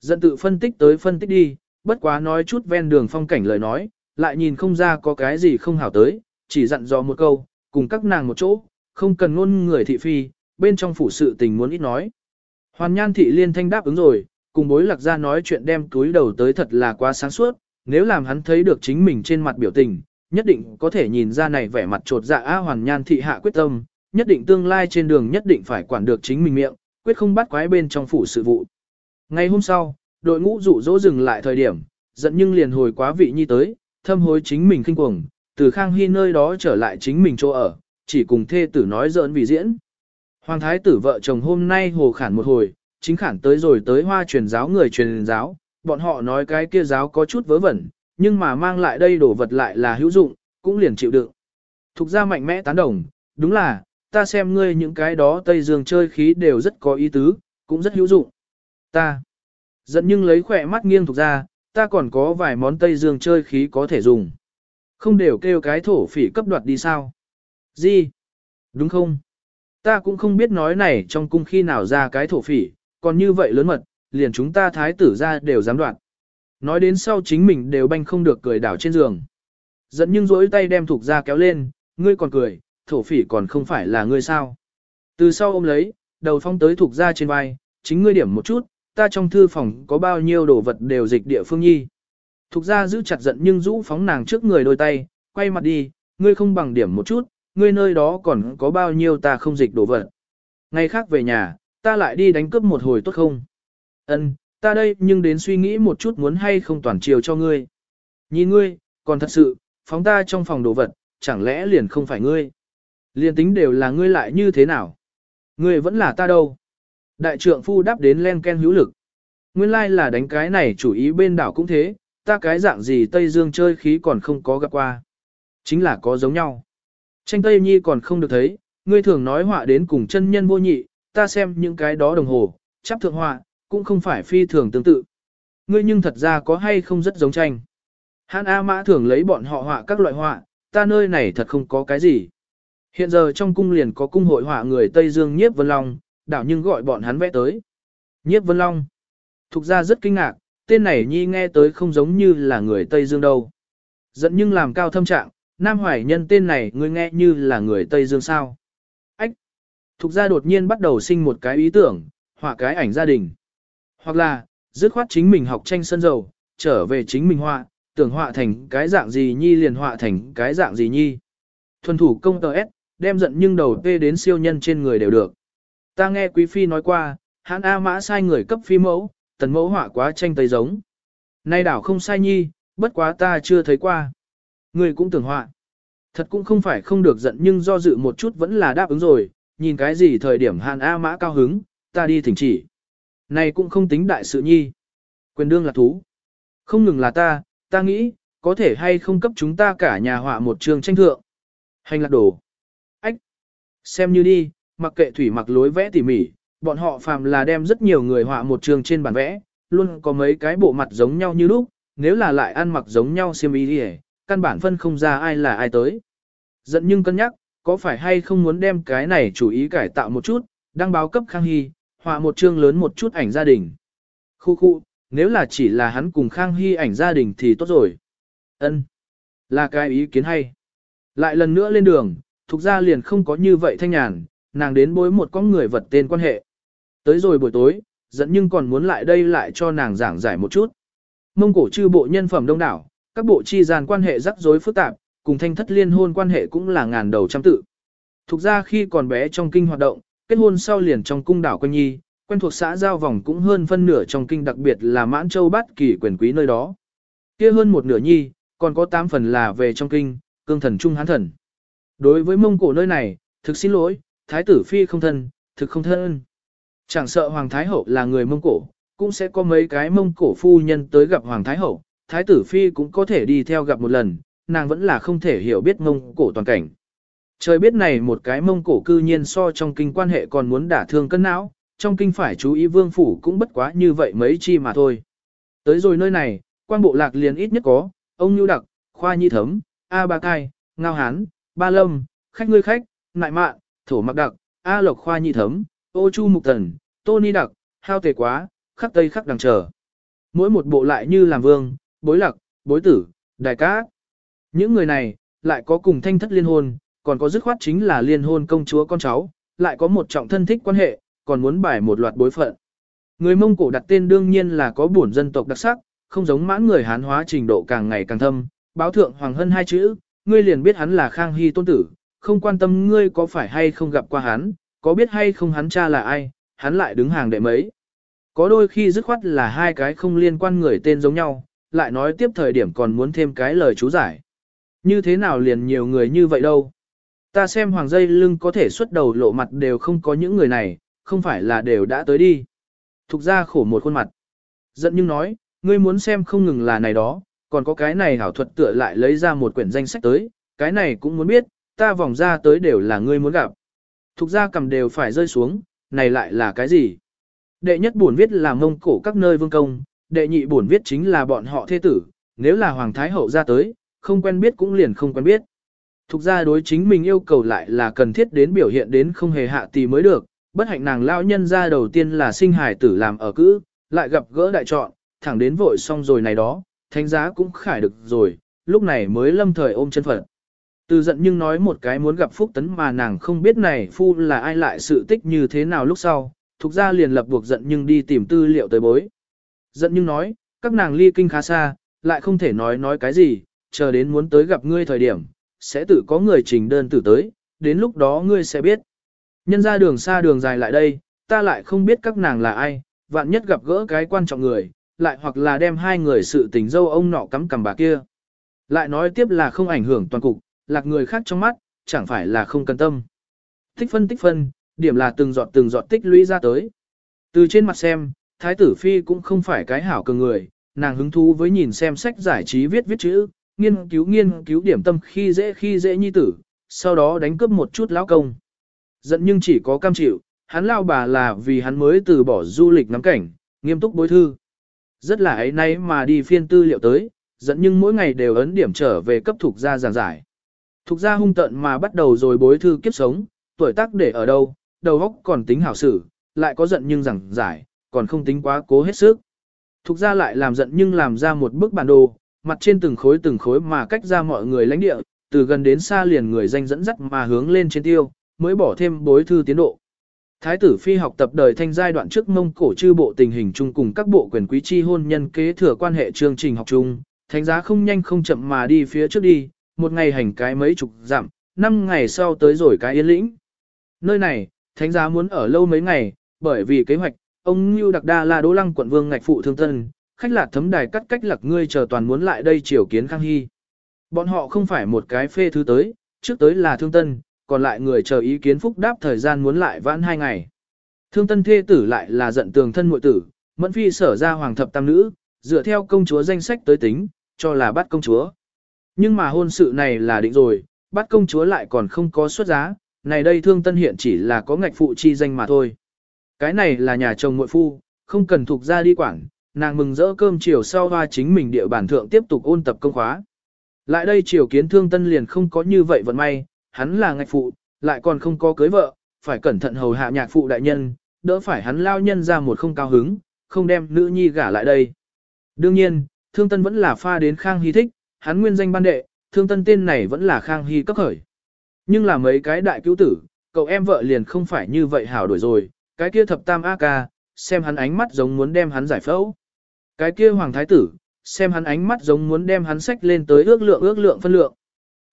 Dẫn tự phân tích tới phân tích đi, bất quá nói chút ven đường phong cảnh lời nói, lại nhìn không ra có cái gì không hảo tới, chỉ dặn dò một câu, cùng các nàng một chỗ, không cần ngôn người thị phi, bên trong phủ sự tình muốn ít nói. Hoàn nhan thị liên thanh đáp ứng rồi, cùng bối lạc ra nói chuyện đem túi đầu tới thật là quá sáng suốt, nếu làm hắn thấy được chính mình trên mặt biểu tình, nhất định có thể nhìn ra này vẻ mặt trột dạ á hoàn nhan thị hạ quyết tâm, nhất định tương lai trên đường nhất định phải quản được chính mình miệng, quyết không bắt quái bên trong phủ sự vụ. Ngày hôm sau, đội ngũ dụ dỗ dừng lại thời điểm, giận nhưng liền hồi quá vị nhi tới, thâm hối chính mình kinh cuồng, từ Khang Hy nơi đó trở lại chính mình chỗ ở, chỉ cùng thê tử nói giỡn vì diễn. Hoàng thái tử vợ chồng hôm nay hồ khản một hồi, chính khản tới rồi tới hoa truyền giáo người truyền giáo, bọn họ nói cái kia giáo có chút vớ vẩn, nhưng mà mang lại đây đồ vật lại là hữu dụng, cũng liền chịu đựng. Thục ra mạnh mẽ tán đồng, đúng là, ta xem ngươi những cái đó Tây Dương chơi khí đều rất có ý tứ, cũng rất hữu dụng. Ta, giận nhưng lấy khỏe mắt nghiêng thuộc ra, ta còn có vài món Tây Dương chơi khí có thể dùng. Không đều kêu cái thổ phỉ cấp đoạt đi sao? Gì? Đúng không? Ta cũng không biết nói này trong cung khi nào ra cái thổ phỉ, còn như vậy lớn mật, liền chúng ta thái tử ra đều dám đoạt. Nói đến sau chính mình đều banh không được cười đảo trên giường. giận nhưng rỗi tay đem thuộc ra kéo lên, ngươi còn cười, thổ phỉ còn không phải là ngươi sao. Từ sau ôm lấy, đầu phong tới thuộc ra trên vai, chính ngươi điểm một chút, ta trong thư phòng có bao nhiêu đồ vật đều dịch địa phương nhi. Thục ra giữ chặt giận nhưng rũ phóng nàng trước người đôi tay, quay mặt đi, ngươi không bằng điểm một chút, ngươi nơi đó còn có bao nhiêu ta không dịch đồ vật. Ngày khác về nhà, ta lại đi đánh cướp một hồi tốt không? Ân, ta đây nhưng đến suy nghĩ một chút muốn hay không toàn chiều cho ngươi. Nhìn ngươi, còn thật sự, phóng ta trong phòng đồ vật, chẳng lẽ liền không phải ngươi? Liền tính đều là ngươi lại như thế nào? Ngươi vẫn là ta đâu? Đại trượng phu đáp đến len ken hữu lực. Nguyên lai là đánh cái này chủ ý bên đảo cũng thế, ta cái dạng gì Tây Dương chơi khí còn không có gặp qua. Chính là có giống nhau. Tranh Tây Nhi còn không được thấy, ngươi thường nói họa đến cùng chân nhân vô nhị, ta xem những cái đó đồng hồ, chắp thượng họa, cũng không phải phi thường tương tự. Ngươi nhưng thật ra có hay không rất giống tranh. Hán A Mã thường lấy bọn họ họa các loại họa, ta nơi này thật không có cái gì. Hiện giờ trong cung liền có cung hội họa người Tây Dương Nhiếp Vân Long, đảo nhưng gọi bọn hắn vẽ tới. Nhiếp Vân Long. Thục ra rất kinh ngạc, tên này nhi nghe tới không giống như là người Tây Dương đâu. Giận nhưng làm cao thâm trạng, Nam Hoài nhân tên này ngươi nghe như là người Tây Dương sao. Ách! Thục ra đột nhiên bắt đầu sinh một cái ý tưởng, họa cái ảnh gia đình. Hoặc là, dứt khoát chính mình học tranh sân dầu, trở về chính mình họa, tưởng họa thành cái dạng gì nhi liền họa thành cái dạng gì nhi. Thuần thủ công tờ S, đem giận nhưng đầu tê đến siêu nhân trên người đều được. Ta nghe quý phi nói qua, hãn A mã sai người cấp phi mẫu, tần mẫu họa quá tranh tây giống. Nay đảo không sai nhi, bất quá ta chưa thấy qua. Người cũng tưởng họa. Thật cũng không phải không được giận nhưng do dự một chút vẫn là đáp ứng rồi, nhìn cái gì thời điểm hàn A mã cao hứng, ta đi thỉnh chỉ. Này cũng không tính đại sự nhi. Quyền đương là thú. Không ngừng là ta, ta nghĩ, có thể hay không cấp chúng ta cả nhà họa một trường tranh thượng. Hành lạc đổ. Ách. Xem như đi, mặc kệ thủy mặc lối vẽ tỉ mỉ, bọn họ phàm là đem rất nhiều người họa một trường trên bản vẽ, luôn có mấy cái bộ mặt giống nhau như lúc, nếu là lại ăn mặc giống nhau xiêm y đi căn bản phân không ra ai là ai tới. Giận nhưng cân nhắc, có phải hay không muốn đem cái này chủ ý cải tạo một chút, đăng báo cấp Khang Hy, họa một chương lớn một chút ảnh gia đình. Khu khu, nếu là chỉ là hắn cùng Khang Hy ảnh gia đình thì tốt rồi. Ân, Là cái ý kiến hay. Lại lần nữa lên đường, thuộc ra liền không có như vậy thanh nhàn, nàng đến bối một con người vật tên quan hệ. Tới rồi buổi tối, dẫn nhưng còn muốn lại đây lại cho nàng giảng giải một chút. Mông cổ chư bộ nhân phẩm đông đảo, các bộ chi gian quan hệ rắc rối phức tạp, cùng thanh thất liên hôn quan hệ cũng là ngàn đầu trăm tự. Thục ra khi còn bé trong kinh hoạt động, kết hôn sau liền trong cung đảo Quanh Nhi, quen thuộc xã giao vòng cũng hơn phân nửa trong kinh đặc biệt là mãn châu bát kỳ quyền quý nơi đó. kia hơn một nửa nhi, còn có tám phần là về trong kinh, cương thần trung hán thần. Đối với mông cổ nơi này, thực xin lỗi, thái tử phi không thân, thực không thân. Chẳng sợ hoàng thái hậu là người mông cổ, cũng sẽ có mấy cái mông cổ phu nhân tới gặp hoàng thái hậu, thái tử phi cũng có thể đi theo gặp một lần, nàng vẫn là không thể hiểu biết mông cổ toàn cảnh. Trời biết này một cái mông cổ cư nhiên so trong kinh quan hệ còn muốn đả thương cân não, trong kinh phải chú ý vương phủ cũng bất quá như vậy mấy chi mà thôi. Tới rồi nơi này, quan bộ lạc liền ít nhất có, ông Nhu Đặc, Khoa Nhi Thấm, A Ba Cai, Ngao Hán, Ba Lâm, Khách Ngươi Khách, Nại Mạn, Thổ Mặc Đặc, A Lộc Khoa nhị Thấm, Ô Chu Mục Tần, Tô Ni Đặc, Hao Tề Quá, Khắc Tây Khắc Đằng Trở. Mỗi một bộ lại như làm vương, bối lặc, bối tử, đại cát. Những người này, lại có cùng thanh thất liên hôn, còn có dứt khoát chính là liên hôn công chúa con cháu, lại có một trọng thân thích quan hệ, còn muốn bài một loạt bối phận. Người Mông Cổ đặt tên đương nhiên là có bổn dân tộc đặc sắc, không giống mãn người Hán hóa trình độ càng ngày càng thâm, báo thượng Hoàng Hân hai chữ, ngươi liền biết hắn là Khang Hy tôn tử, không quan tâm ngươi có phải hay không gặp qua hắn, có biết hay không hắn cha là ai, hắn lại đứng hàng đệ mấy. Có đôi khi dứt khoát là hai cái không liên quan người tên giống nhau, lại nói tiếp thời điểm còn muốn thêm cái lời chú giải. Như thế nào liền nhiều người như vậy đâu. Ta xem hoàng dây lưng có thể xuất đầu lộ mặt đều không có những người này, không phải là đều đã tới đi. Thục ra khổ một khuôn mặt. Giận nhưng nói, ngươi muốn xem không ngừng là này đó, còn có cái này hảo thuật tựa lại lấy ra một quyển danh sách tới, cái này cũng muốn biết, ta vòng ra tới đều là ngươi muốn gặp. Thục ra cầm đều phải rơi xuống, này lại là cái gì? Đệ nhất buồn viết là mông cổ các nơi vương công, đệ nhị buồn viết chính là bọn họ thế tử, nếu là hoàng thái hậu ra tới, không quen biết cũng liền không quen biết. Thục ra đối chính mình yêu cầu lại là cần thiết đến biểu hiện đến không hề hạ tì mới được, bất hạnh nàng lão nhân ra đầu tiên là sinh hài tử làm ở cữ, lại gặp gỡ đại chọn, thẳng đến vội xong rồi này đó, thánh giá cũng khải được rồi, lúc này mới lâm thời ôm chân phận. Từ giận nhưng nói một cái muốn gặp phúc tấn mà nàng không biết này phu là ai lại sự tích như thế nào lúc sau, thuộc ra liền lập buộc giận nhưng đi tìm tư liệu tới bối. Giận nhưng nói, các nàng ly kinh khá xa, lại không thể nói nói cái gì, chờ đến muốn tới gặp ngươi thời điểm, sẽ tự có người trình đơn tử tới, đến lúc đó ngươi sẽ biết. Nhân ra đường xa đường dài lại đây, ta lại không biết các nàng là ai, vạn nhất gặp gỡ cái quan trọng người, lại hoặc là đem hai người sự tình dâu ông nọ cắm cầm bà kia. Lại nói tiếp là không ảnh hưởng toàn cục, lạc người khác trong mắt, chẳng phải là không cần tâm. Tích phân tích phân, điểm là từng giọt từng giọt tích lũy ra tới. Từ trên mặt xem, Thái tử Phi cũng không phải cái hảo cường người, nàng hứng thú với nhìn xem sách giải trí viết viết chữ, nghiên cứu nghiên cứu điểm tâm khi dễ khi dễ nhi tử, sau đó đánh cướp một chút lão công. Giận nhưng chỉ có cam chịu, hắn lao bà là vì hắn mới từ bỏ du lịch ngắm cảnh, nghiêm túc bối thư. Rất là ấy nay mà đi phiên tư liệu tới, giận nhưng mỗi ngày đều ấn điểm trở về cấp thuộc ra giảng giải. Thuộc gia hung tận mà bắt đầu rồi bối thư kiếp sống, tuổi tác để ở đâu, đầu óc còn tính hảo xử, lại có giận nhưng giảng giải, còn không tính quá cố hết sức. Thục ra lại làm giận nhưng làm ra một bức bản đồ, mặt trên từng khối từng khối mà cách ra mọi người lãnh địa, từ gần đến xa liền người danh dẫn dắt mà hướng lên trên tiêu, mới bỏ thêm bối thư tiến độ. Thái tử phi học tập đời thanh giai đoạn trước mông cổ chư bộ tình hình chung cùng các bộ quyền quý chi hôn nhân kế thừa quan hệ chương trình học chung, thánh giá không nhanh không chậm mà đi phía trước đi, một ngày hành cái mấy chục dặm, năm ngày sau tới rồi cái yên lĩnh. Nơi này, thánh giá muốn ở lâu mấy ngày, bởi vì kế hoạch, ông Ngưu Đặc Đa là Đỗ Lăng quận vương ngạch phụ thương tân, khách lạc thấm đài cắt cách lạc ngươi chờ toàn muốn lại đây triều kiến Khang Hy. Bọn họ không phải một cái phê thứ tới, trước tới là thương tân, còn lại người chờ ý kiến phúc đáp thời gian muốn lại vãn hai ngày. Thương tân thê tử lại là giận tường thân muội tử, mẫn phi sở ra hoàng thập tam nữ, dựa theo công chúa danh sách tới tính, cho là bắt công chúa. Nhưng mà hôn sự này là định rồi, bắt công chúa lại còn không có xuất giá, này đây thương tân hiện chỉ là có ngạch phụ chi danh mà thôi. Cái này là nhà chồng muội phu, không cần thuộc ra đi quảng, nàng mừng rỡ cơm chiều sau hoa chính mình địa bản thượng tiếp tục ôn tập công khóa. Lại đây chiều kiến thương tân liền không có như vậy vận may, hắn là ngạch phụ, lại còn không có cưới vợ, phải cẩn thận hầu hạ nhạc phụ đại nhân, đỡ phải hắn lao nhân ra một không cao hứng, không đem nữ nhi gả lại đây. Đương nhiên, thương tân vẫn là pha đến Khang Hy thích, hắn nguyên danh ban đệ, thương tân tên này vẫn là Khang Hy cấp khởi. Nhưng là mấy cái đại cứu tử, cậu em vợ liền không phải như vậy hảo đổi rồi, cái kia thập tam A ca, xem hắn ánh mắt giống muốn đem hắn giải phẫu. Cái kia hoàng thái tử, xem hắn ánh mắt giống muốn đem hắn sách lên tới ước lượng ước lượng phân lượng.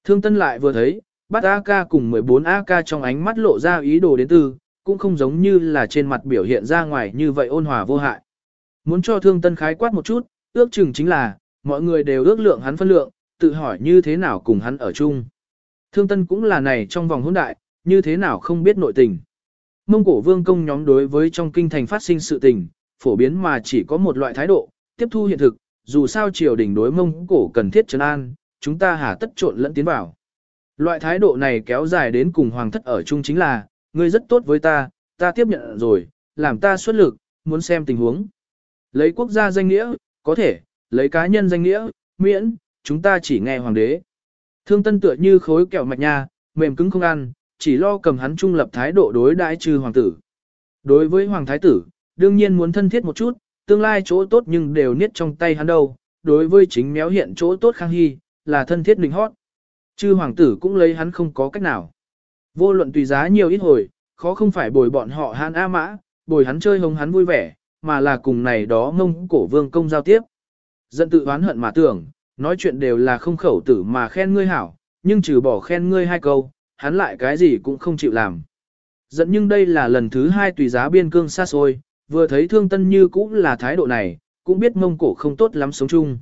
Thương tân lại vừa thấy, bắt A ca cùng 14 A ca trong ánh mắt lộ ra ý đồ đến từ, cũng không giống như là trên mặt biểu hiện ra ngoài như vậy ôn hòa vô hại. Muốn cho thương tân khái quát một chút, ước chừng chính là, mọi người đều ước lượng hắn phân lượng, tự hỏi như thế nào cùng hắn ở chung. Thương tân cũng là này trong vòng hỗn đại, như thế nào không biết nội tình. Mông cổ vương công nhóm đối với trong kinh thành phát sinh sự tình, phổ biến mà chỉ có một loại thái độ, tiếp thu hiện thực, dù sao triều đình đối mông cổ cần thiết trấn an, chúng ta hà tất trộn lẫn tiến vào. Loại thái độ này kéo dài đến cùng hoàng thất ở chung chính là, ngươi rất tốt với ta, ta tiếp nhận rồi, làm ta xuất lực, muốn xem tình huống. Lấy quốc gia danh nghĩa, có thể, lấy cá nhân danh nghĩa, miễn, chúng ta chỉ nghe hoàng đế. Thương tân tựa như khối kẹo mạch nha, mềm cứng không ăn, chỉ lo cầm hắn trung lập thái độ đối đãi trừ hoàng tử. Đối với hoàng thái tử, đương nhiên muốn thân thiết một chút, tương lai chỗ tốt nhưng đều niết trong tay hắn đâu, đối với chính méo hiện chỗ tốt Khang Hy, là thân thiết đình hót. Chư hoàng tử cũng lấy hắn không có cách nào. Vô luận tùy giá nhiều ít hồi, khó không phải bồi bọn họ hắn A mã, bồi hắn chơi hồng hắn vui vẻ, mà là cùng này đó mông cổ vương công giao tiếp. Giận tự oán hận mà tưởng, nói chuyện đều là không khẩu tử mà khen ngươi hảo, nhưng trừ bỏ khen ngươi hai câu, hắn lại cái gì cũng không chịu làm. Giận nhưng đây là lần thứ hai tùy giá biên cương xa xôi, vừa thấy thương tân như cũng là thái độ này, cũng biết mông cổ không tốt lắm sống chung.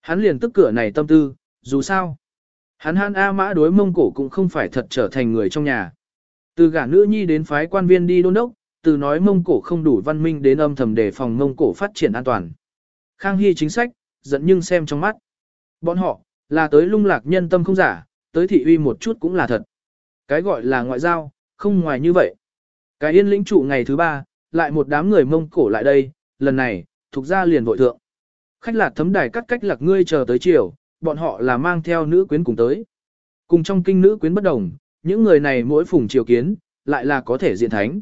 Hắn liền tức cửa này tâm tư, dù sao. Hắn hắn A mã đối mông cổ cũng không phải thật trở thành người trong nhà. Từ gả nữ nhi đến phái quan viên đi đôn đốc, từ nói mông cổ không đủ văn minh đến âm thầm đề phòng mông cổ phát triển an toàn. Khang Hy chính sách, giận nhưng xem trong mắt. Bọn họ, là tới lung lạc nhân tâm không giả, tới thị uy một chút cũng là thật. Cái gọi là ngoại giao, không ngoài như vậy. Cái yên lĩnh trụ ngày thứ ba, lại một đám người mông cổ lại đây, lần này, thuộc ra liền vội thượng. Khách lạc thấm đài cắt cách lạc ngươi chờ tới chiều, bọn họ là mang theo nữ quyến cùng tới. Cùng trong kinh nữ quyến bất đồng, những người này mỗi phùng triều kiến, lại là có thể diện thánh.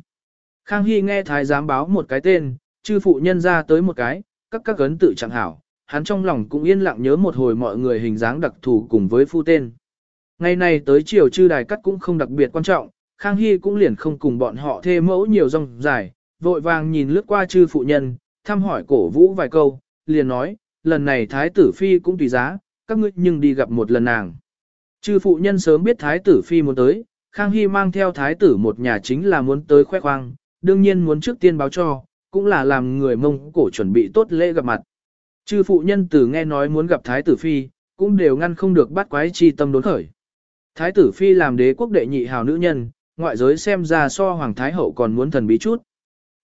Khang Hy nghe thái giám báo một cái tên, chư phụ nhân ra tới một cái, các các cấn tự chẳng hảo, hắn trong lòng cũng yên lặng nhớ một hồi mọi người hình dáng đặc thù cùng với phu tên. Ngày này tới chiều chư đài cắt cũng không đặc biệt quan trọng, Khang Hy cũng liền không cùng bọn họ thê mẫu nhiều rong dài, vội vàng nhìn lướt qua chư phụ nhân, thăm hỏi cổ vũ vài câu, liền nói, lần này thái tử phi cũng tùy giá, các ngươi nhưng đi gặp một lần nàng. Chư phụ nhân sớm biết thái tử phi muốn tới, Khang Hy mang theo thái tử một nhà chính là muốn tới khoe khoang, đương nhiên muốn trước tiên báo cho, cũng là làm người mông cổ chuẩn bị tốt lễ gặp mặt. Chư phụ nhân tử nghe nói muốn gặp thái tử phi, cũng đều ngăn không được bắt quái chi tâm đốn khởi. Thái tử phi làm đế quốc đệ nhị hào nữ nhân, ngoại giới xem ra so hoàng thái hậu còn muốn thần bí chút.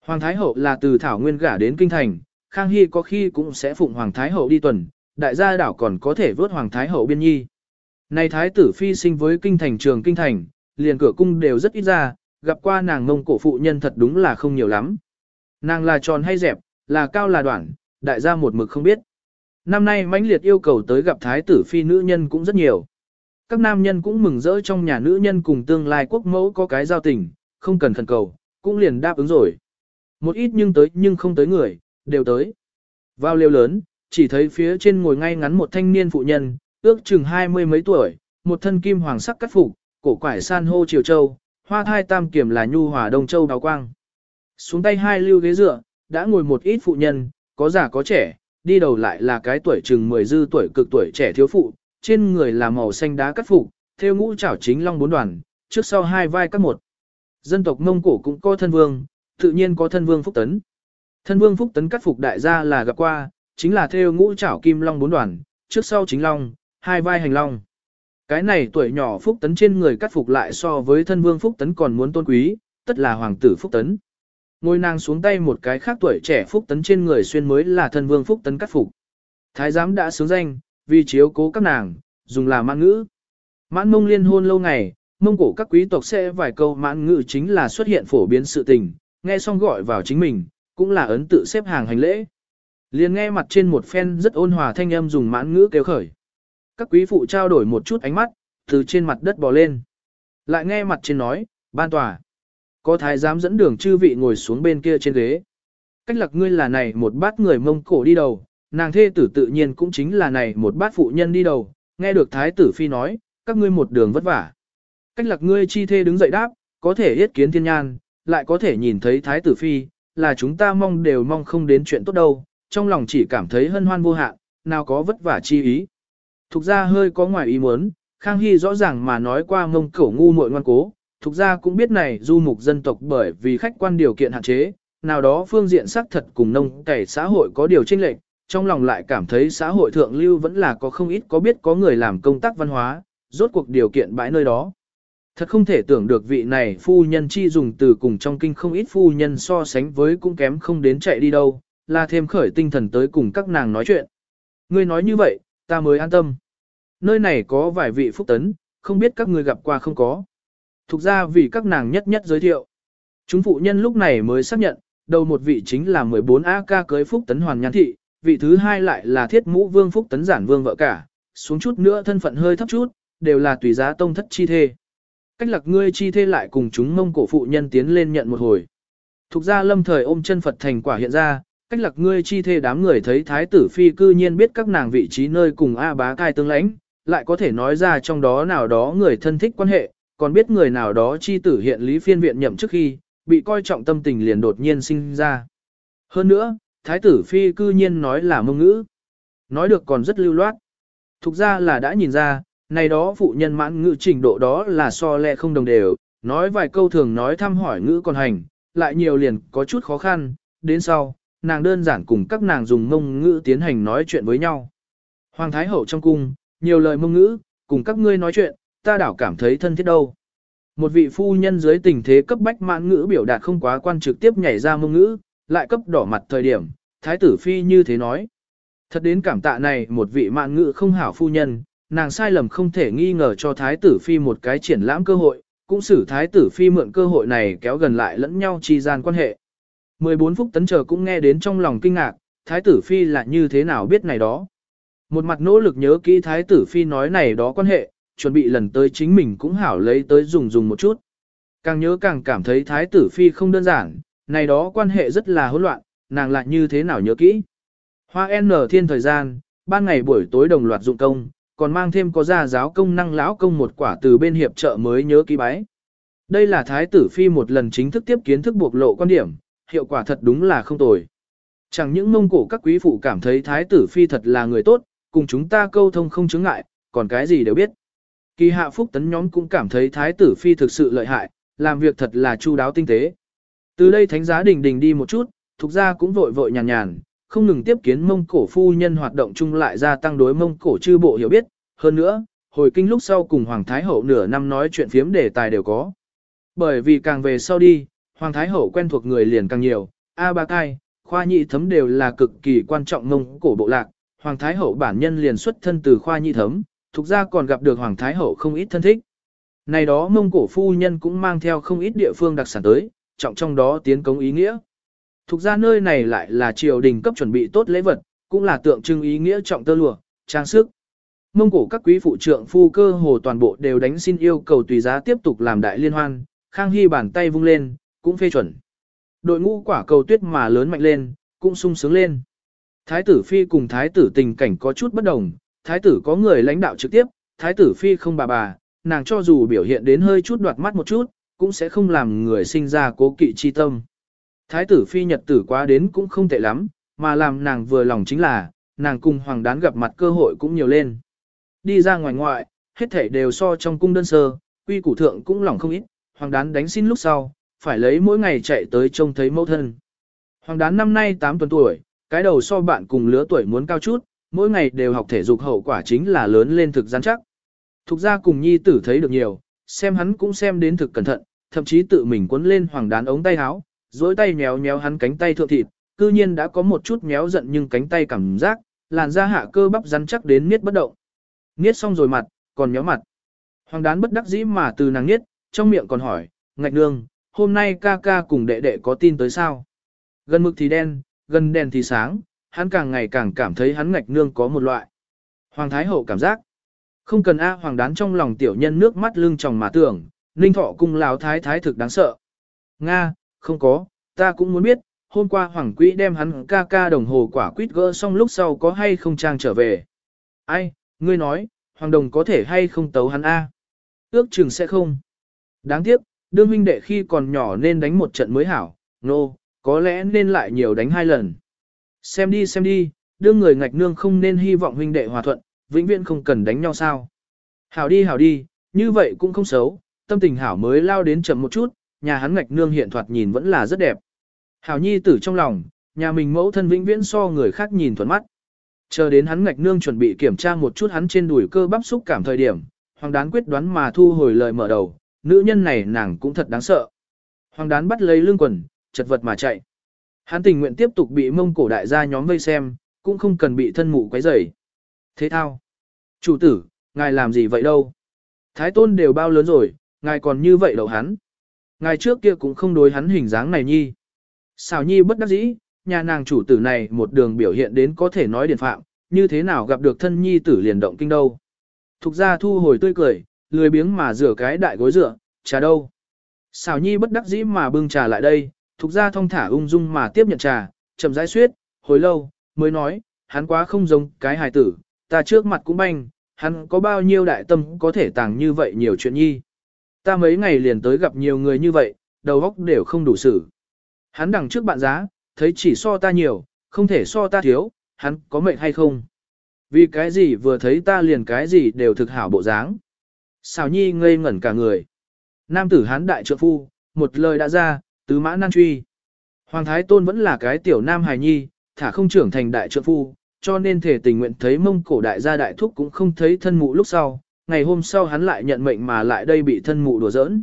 Hoàng thái hậu là từ thảo nguyên gả đến kinh thành, Khang Hy có khi cũng sẽ phụng hoàng thái hậu đi tuần, đại gia đảo còn có thể vớt hoàng thái hậu biên nhi. Này thái tử phi sinh với kinh thành trường kinh thành, liền cửa cung đều rất ít ra, gặp qua nàng mông cổ phụ nhân thật đúng là không nhiều lắm. Nàng là tròn hay dẹp, là cao là đoạn, đại gia một mực không biết. Năm nay mãnh liệt yêu cầu tới gặp thái tử phi nữ nhân cũng rất nhiều. Các nam nhân cũng mừng rỡ trong nhà nữ nhân cùng tương lai quốc mẫu có cái giao tình, không cần khẩn cầu, cũng liền đáp ứng rồi. Một ít nhưng tới nhưng không tới người, đều tới. Vào liều lớn, chỉ thấy phía trên ngồi ngay ngắn một thanh niên phụ nhân, ước chừng hai mươi mấy tuổi, một thân kim hoàng sắc cắt phục, cổ quải san hô triều châu, hoa thai tam kiểm là nhu hòa đông châu đào quang. Xuống tay hai lưu ghế dựa, đã ngồi một ít phụ nhân, có già có trẻ, đi đầu lại là cái tuổi chừng mười dư tuổi cực tuổi trẻ thiếu phụ, trên người là màu xanh đá cắt phục, theo ngũ trảo chính long bốn đoàn, trước sau hai vai cắt một. Dân tộc Mông Cổ cũng có thân vương, tự nhiên có thân vương Phúc Tấn. Thân vương Phúc Tấn cắt phục đại gia là gặp qua, chính là theo ngũ trảo kim long bốn đoàn, trước sau chính long, hai vai hành long. Cái này tuổi nhỏ Phúc Tấn trên người cắt phục lại so với thân vương Phúc Tấn còn muốn tôn quý, tất là hoàng tử Phúc Tấn. Ngôi nàng xuống tay một cái khác tuổi trẻ Phúc Tấn trên người xuyên mới là thân vương Phúc Tấn cắt phục. Thái giám đã sướng danh, vì chiếu cố các nàng, dùng là mãn ngữ. Mãn mông liên hôn lâu ngày, mông cổ các quý tộc sẽ vài câu mãn ngữ chính là xuất hiện phổ biến sự tình, nghe xong gọi vào chính mình, cũng là ấn tự xếp hàng hành lễ. Liền nghe mặt trên một phen rất ôn hòa thanh âm dùng mãn ngữ kêu khởi. Các quý phụ trao đổi một chút ánh mắt, từ trên mặt đất bò lên. Lại nghe mặt trên nói, ban tòa. Có thái giám dẫn đường chư vị ngồi xuống bên kia trên ghế. Cách lạc ngươi là này một bát người mông cổ đi đầu, nàng thê tử tự nhiên cũng chính là này một bát phụ nhân đi đầu, nghe được thái tử phi nói, các ngươi một đường vất vả. Cách lạc ngươi chi thê đứng dậy đáp, có thể yết kiến thiên nhan, lại có thể nhìn thấy thái tử phi, là chúng ta mong đều mong không đến chuyện tốt đâu, trong lòng chỉ cảm thấy hân hoan vô hạn, nào có vất vả chi ý. Thục ra hơi có ngoài ý muốn, Khang Hy rõ ràng mà nói qua mông cổ ngu muội ngoan cố, thuộc ra cũng biết này du mục dân tộc bởi vì khách quan điều kiện hạn chế, nào đó phương diện xác thật cùng nông cày xã hội có điều chênh lệch, trong lòng lại cảm thấy xã hội thượng lưu vẫn là có không ít có biết có người làm công tác văn hóa, rốt cuộc điều kiện bãi nơi đó. Thật không thể tưởng được vị này phu nhân chi dùng từ cùng trong kinh không ít phu nhân so sánh với cũng kém không đến chạy đi đâu, là thêm khởi tinh thần tới cùng các nàng nói chuyện. Ngươi nói như vậy, ta mới an tâm. Nơi này có vài vị phúc tấn, không biết các ngươi gặp qua không có. Thực ra vì các nàng nhất nhất giới thiệu. Chúng phụ nhân lúc này mới xác nhận, đầu một vị chính là 14 AK cưới phúc tấn hoàn nhan thị, vị thứ hai lại là thiết mũ vương phúc tấn giản vương vợ cả, xuống chút nữa thân phận hơi thấp chút, đều là tùy giá tông thất chi thê. Cách lạc ngươi chi thê lại cùng chúng mông cổ phụ nhân tiến lên nhận một hồi. Thục ra lâm thời ôm chân Phật thành quả hiện ra, cách lạc ngươi chi thê đám người thấy thái tử phi cư nhiên biết các nàng vị trí nơi cùng A bá cai tương lãnh, lại có thể nói ra trong đó nào đó người thân thích quan hệ, còn biết người nào đó chi tử hiện lý phiên viện nhậm trước khi, bị coi trọng tâm tình liền đột nhiên sinh ra. Hơn nữa, thái tử phi cư nhiên nói là mông ngữ. Nói được còn rất lưu loát. Thục ra là đã nhìn ra, này đó phụ nhân mãn ngữ trình độ đó là so lẹ không đồng đều, nói vài câu thường nói thăm hỏi ngữ còn hành, lại nhiều liền có chút khó khăn, đến sau, nàng đơn giản cùng các nàng dùng mông ngữ tiến hành nói chuyện với nhau. Hoàng Thái Hậu trong cung, nhiều lời mông ngữ, cùng các ngươi nói chuyện, ta đảo cảm thấy thân thiết đâu. Một vị phu nhân dưới tình thế cấp bách mãn ngữ biểu đạt không quá quan trực tiếp nhảy ra mông ngữ, lại cấp đỏ mặt thời điểm, Thái tử Phi như thế nói. Thật đến cảm tạ này một vị mạn ngữ không hảo phu nhân, nàng sai lầm không thể nghi ngờ cho Thái tử Phi một cái triển lãm cơ hội, cũng xử Thái tử Phi mượn cơ hội này kéo gần lại lẫn nhau chi gian quan hệ. 14 phút tấn chờ cũng nghe đến trong lòng kinh ngạc, Thái tử Phi là như thế nào biết này đó. Một mặt nỗ lực nhớ kỹ Thái tử Phi nói này đó quan hệ, chuẩn bị lần tới chính mình cũng hảo lấy tới dùng dùng một chút. Càng nhớ càng cảm thấy Thái tử Phi không đơn giản, này đó quan hệ rất là hỗn loạn, nàng lại như thế nào nhớ kỹ. Hoa N thiên thời gian, ban ngày buổi tối đồng loạt dụng công, còn mang thêm có gia giáo công năng lão công một quả từ bên hiệp trợ mới nhớ ký bái. Đây là Thái tử Phi một lần chính thức tiếp kiến thức buộc lộ quan điểm, hiệu quả thật đúng là không tồi. Chẳng những mông cổ các quý phụ cảm thấy Thái tử Phi thật là người tốt, cùng chúng ta câu thông không chứng ngại, còn cái gì đều biết. Kỳ hạ phúc tấn nhóm cũng cảm thấy Thái tử Phi thực sự lợi hại, làm việc thật là chu đáo tinh tế. Từ đây thánh giá đình đình đi một chút, thuộc ra cũng vội vội nhàn nhàn, không ngừng tiếp kiến mông cổ phu nhân hoạt động chung lại gia tăng đối mông cổ chư bộ hiểu biết. Hơn nữa, hồi kinh lúc sau cùng Hoàng Thái Hậu nửa năm nói chuyện phiếm đề tài đều có. Bởi vì càng về sau đi, Hoàng Thái Hậu quen thuộc người liền càng nhiều, A Ba Cai, Khoa Nhị Thấm đều là cực kỳ quan trọng mông cổ bộ lạc. Hoàng Thái Hậu bản nhân liền xuất thân từ Khoa Nhị Thấm, thuộc ra còn gặp được Hoàng Thái Hậu không ít thân thích. Này đó mông cổ phu nhân cũng mang theo không ít địa phương đặc sản tới, trọng trong đó tiến công ý nghĩa. Thuộc ra nơi này lại là triều đình cấp chuẩn bị tốt lễ vật, cũng là tượng trưng ý nghĩa trọng tơ lụa, trang sức. Mông cổ các quý phụ trượng phu cơ hồ toàn bộ đều đánh xin yêu cầu tùy giá tiếp tục làm đại liên hoan, Khang Hy bàn tay vung lên, cũng phê chuẩn. Đội ngũ quả cầu tuyết mà lớn mạnh lên, cũng sung sướng lên. Thái tử phi cùng thái tử tình cảnh có chút bất đồng, thái tử có người lãnh đạo trực tiếp, thái tử phi không bà bà, nàng cho dù biểu hiện đến hơi chút đoạt mắt một chút, cũng sẽ không làm người sinh ra cố kỵ chi tâm. Thái tử phi nhật tử quá đến cũng không tệ lắm, mà làm nàng vừa lòng chính là, nàng cùng hoàng đán gặp mặt cơ hội cũng nhiều lên. Đi ra ngoài ngoại, hết thảy đều so trong cung đơn sơ, quy củ thượng cũng lòng không ít, hoàng đán đánh xin lúc sau, phải lấy mỗi ngày chạy tới trông thấy mẫu thân. Hoàng đán năm nay 8 tuần tuổi, cái đầu so bạn cùng lứa tuổi muốn cao chút, mỗi ngày đều học thể dục hậu quả chính là lớn lên thực gian chắc. Thục ra cùng nhi tử thấy được nhiều, xem hắn cũng xem đến thực cẩn thận, thậm chí tự mình quấn lên hoàng đán ống tay áo, dối tay nhéo nhéo hắn cánh tay thượng thịt, cư nhiên đã có một chút méo giận nhưng cánh tay cảm giác, làn da hạ cơ bắp rắn chắc đến niết bất động. Niết xong rồi mặt, còn nhéo mặt. Hoàng đán bất đắc dĩ mà từ nàng niết, trong miệng còn hỏi, ngạch nương, hôm nay ca ca cùng đệ đệ có tin tới sao? Gần mực thì đen, gần đèn thì sáng, hắn càng ngày càng cảm thấy hắn ngạch nương có một loại. Hoàng Thái Hậu cảm giác, không cần A Hoàng đán trong lòng tiểu nhân nước mắt lưng tròng mà tưởng, Ninh Thọ cung lão thái thái thực đáng sợ. Nga, không có, ta cũng muốn biết, hôm qua Hoàng Quỹ đem hắn ca ca đồng hồ quả quýt gỡ xong lúc sau có hay không trang trở về. Ai, ngươi nói, Hoàng Đồng có thể hay không tấu hắn A? Ước chừng sẽ không. Đáng tiếc, đương huynh đệ khi còn nhỏ nên đánh một trận mới hảo, nô, no, có lẽ nên lại nhiều đánh hai lần. Xem đi xem đi, đương người ngạch nương không nên hy vọng huynh đệ hòa thuận, vĩnh viễn không cần đánh nhau sao. Hảo đi hảo đi, như vậy cũng không xấu, tâm tình hảo mới lao đến chậm một chút, nhà hắn ngạch nương hiện thoạt nhìn vẫn là rất đẹp. Hảo nhi tử trong lòng, nhà mình mẫu thân vĩnh viễn so người khác nhìn thuận mắt. Chờ đến hắn ngạch nương chuẩn bị kiểm tra một chút hắn trên đùi cơ bắp xúc cảm thời điểm, hoàng đán quyết đoán mà thu hồi lời mở đầu, nữ nhân này nàng cũng thật đáng sợ. Hoàng đán bắt lấy lương quần, chật vật mà chạy. Hắn tình nguyện tiếp tục bị mông cổ đại gia nhóm vây xem, cũng không cần bị thân mụ quấy rầy. Thế thao. Chủ tử, ngài làm gì vậy đâu? Thái tôn đều bao lớn rồi, ngài còn như vậy đậu hắn. Ngài trước kia cũng không đối hắn hình dáng này nhi. Xào nhi bất đắc dĩ, nhà nàng chủ tử này một đường biểu hiện đến có thể nói điển phạm, như thế nào gặp được thân nhi tử liền động kinh đâu. Thục ra thu hồi tươi cười, lười biếng mà rửa cái đại gối rửa, trà đâu. Xào nhi bất đắc dĩ mà bưng trà lại đây, thục ra thong thả ung dung mà tiếp nhận trà, chậm rãi suyết, hồi lâu, mới nói, hắn quá không giống cái hài tử, ta trước mặt cũng banh, hắn có bao nhiêu đại tâm có thể tàng như vậy nhiều chuyện nhi. Ta mấy ngày liền tới gặp nhiều người như vậy, đầu óc đều không đủ xử. Hắn đằng trước bạn giá, thấy chỉ so ta nhiều, không thể so ta thiếu, hắn có mệnh hay không? Vì cái gì vừa thấy ta liền cái gì đều thực hảo bộ dáng. Xào nhi ngây ngẩn cả người. Nam tử hán đại trượng phu, một lời đã ra, tứ mã nan truy. Hoàng Thái Tôn vẫn là cái tiểu nam hài nhi, thả không trưởng thành đại trượng phu, cho nên thể tình nguyện thấy mông cổ đại gia đại thúc cũng không thấy thân mụ lúc sau. Ngày hôm sau hắn lại nhận mệnh mà lại đây bị thân mụ đùa giỡn.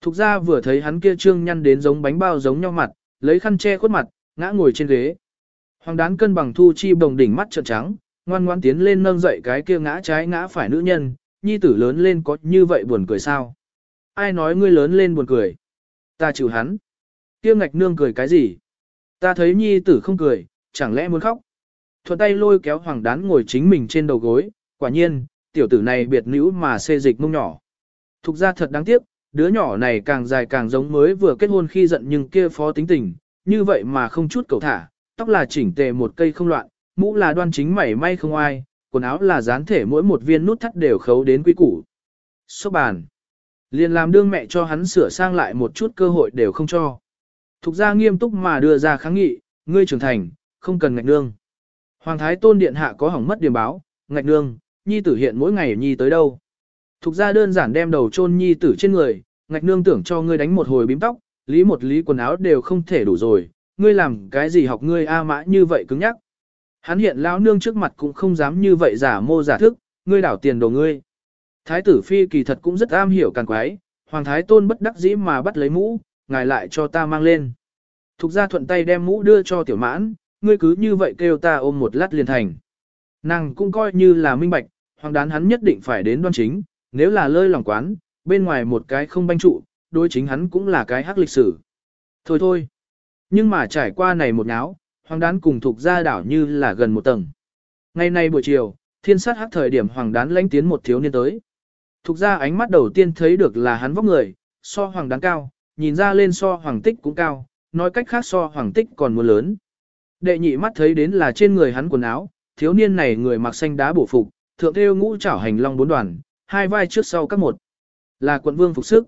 Thục ra vừa thấy hắn kia trương nhăn đến giống bánh bao giống nhau mặt, lấy khăn che khuất mặt, ngã ngồi trên ghế. Hoàng đán cân bằng thu chi bồng đỉnh mắt trợn trắng, ngoan ngoan tiến lên nâng dậy cái kia ngã trái ngã phải nữ nhân, nhi tử lớn lên có như vậy buồn cười sao? Ai nói ngươi lớn lên buồn cười? Ta chịu hắn. Kia ngạch nương cười cái gì? Ta thấy nhi tử không cười, chẳng lẽ muốn khóc? Thuận tay lôi kéo hoàng đán ngồi chính mình trên đầu gối, quả nhiên, tiểu tử này biệt nữ mà xê dịch mông nhỏ. Thục ra thật đáng tiếc, đứa nhỏ này càng dài càng giống mới vừa kết hôn khi giận nhưng kia phó tính tình, như vậy mà không chút cầu thả, tóc là chỉnh tề một cây không loạn, mũ là đoan chính mảy may không ai, quần áo là dán thể mỗi một viên nút thắt đều khấu đến quy củ. Số bàn. Liền làm đương mẹ cho hắn sửa sang lại một chút cơ hội đều không cho. Thục ra nghiêm túc mà đưa ra kháng nghị, ngươi trưởng thành, không cần ngạch nương. Hoàng thái tôn điện hạ có hỏng mất điểm báo, ngạch nương, nhi tử hiện mỗi ngày nhi tới đâu. Thục ra đơn giản đem đầu chôn nhi tử trên người, ngạch nương tưởng cho ngươi đánh một hồi bím tóc, lý một lý quần áo đều không thể đủ rồi, ngươi làm cái gì học ngươi A mã như vậy cứng nhắc. Hắn hiện lão nương trước mặt cũng không dám như vậy giả mô giả thức, ngươi đảo tiền đồ ngươi. Thái tử phi kỳ thật cũng rất am hiểu càng quái, hoàng thái tôn bất đắc dĩ mà bắt lấy mũ, ngài lại cho ta mang lên. Thục ra thuận tay đem mũ đưa cho tiểu mãn, ngươi cứ như vậy kêu ta ôm một lát liền thành. Nàng cũng coi như là minh bạch, hoàng đán hắn nhất định phải đến đoan chính, nếu là lơi lòng quán, bên ngoài một cái không banh trụ, đối chính hắn cũng là cái hắc lịch sử. Thôi thôi. Nhưng mà trải qua này một náo, hoàng đán cùng thuộc ra đảo như là gần một tầng. Ngày nay buổi chiều, thiên sát hắc thời điểm hoàng đán lãnh tiến một thiếu niên tới. Thục ra ánh mắt đầu tiên thấy được là hắn vóc người, so hoàng đán cao, nhìn ra lên so hoàng tích cũng cao, nói cách khác so hoàng tích còn muốn lớn. Đệ nhị mắt thấy đến là trên người hắn quần áo, thiếu niên này người mặc xanh đá bổ phục, thượng thêu ngũ trảo hành long bốn đoàn, hai vai trước sau các một. Là quận vương phục sức.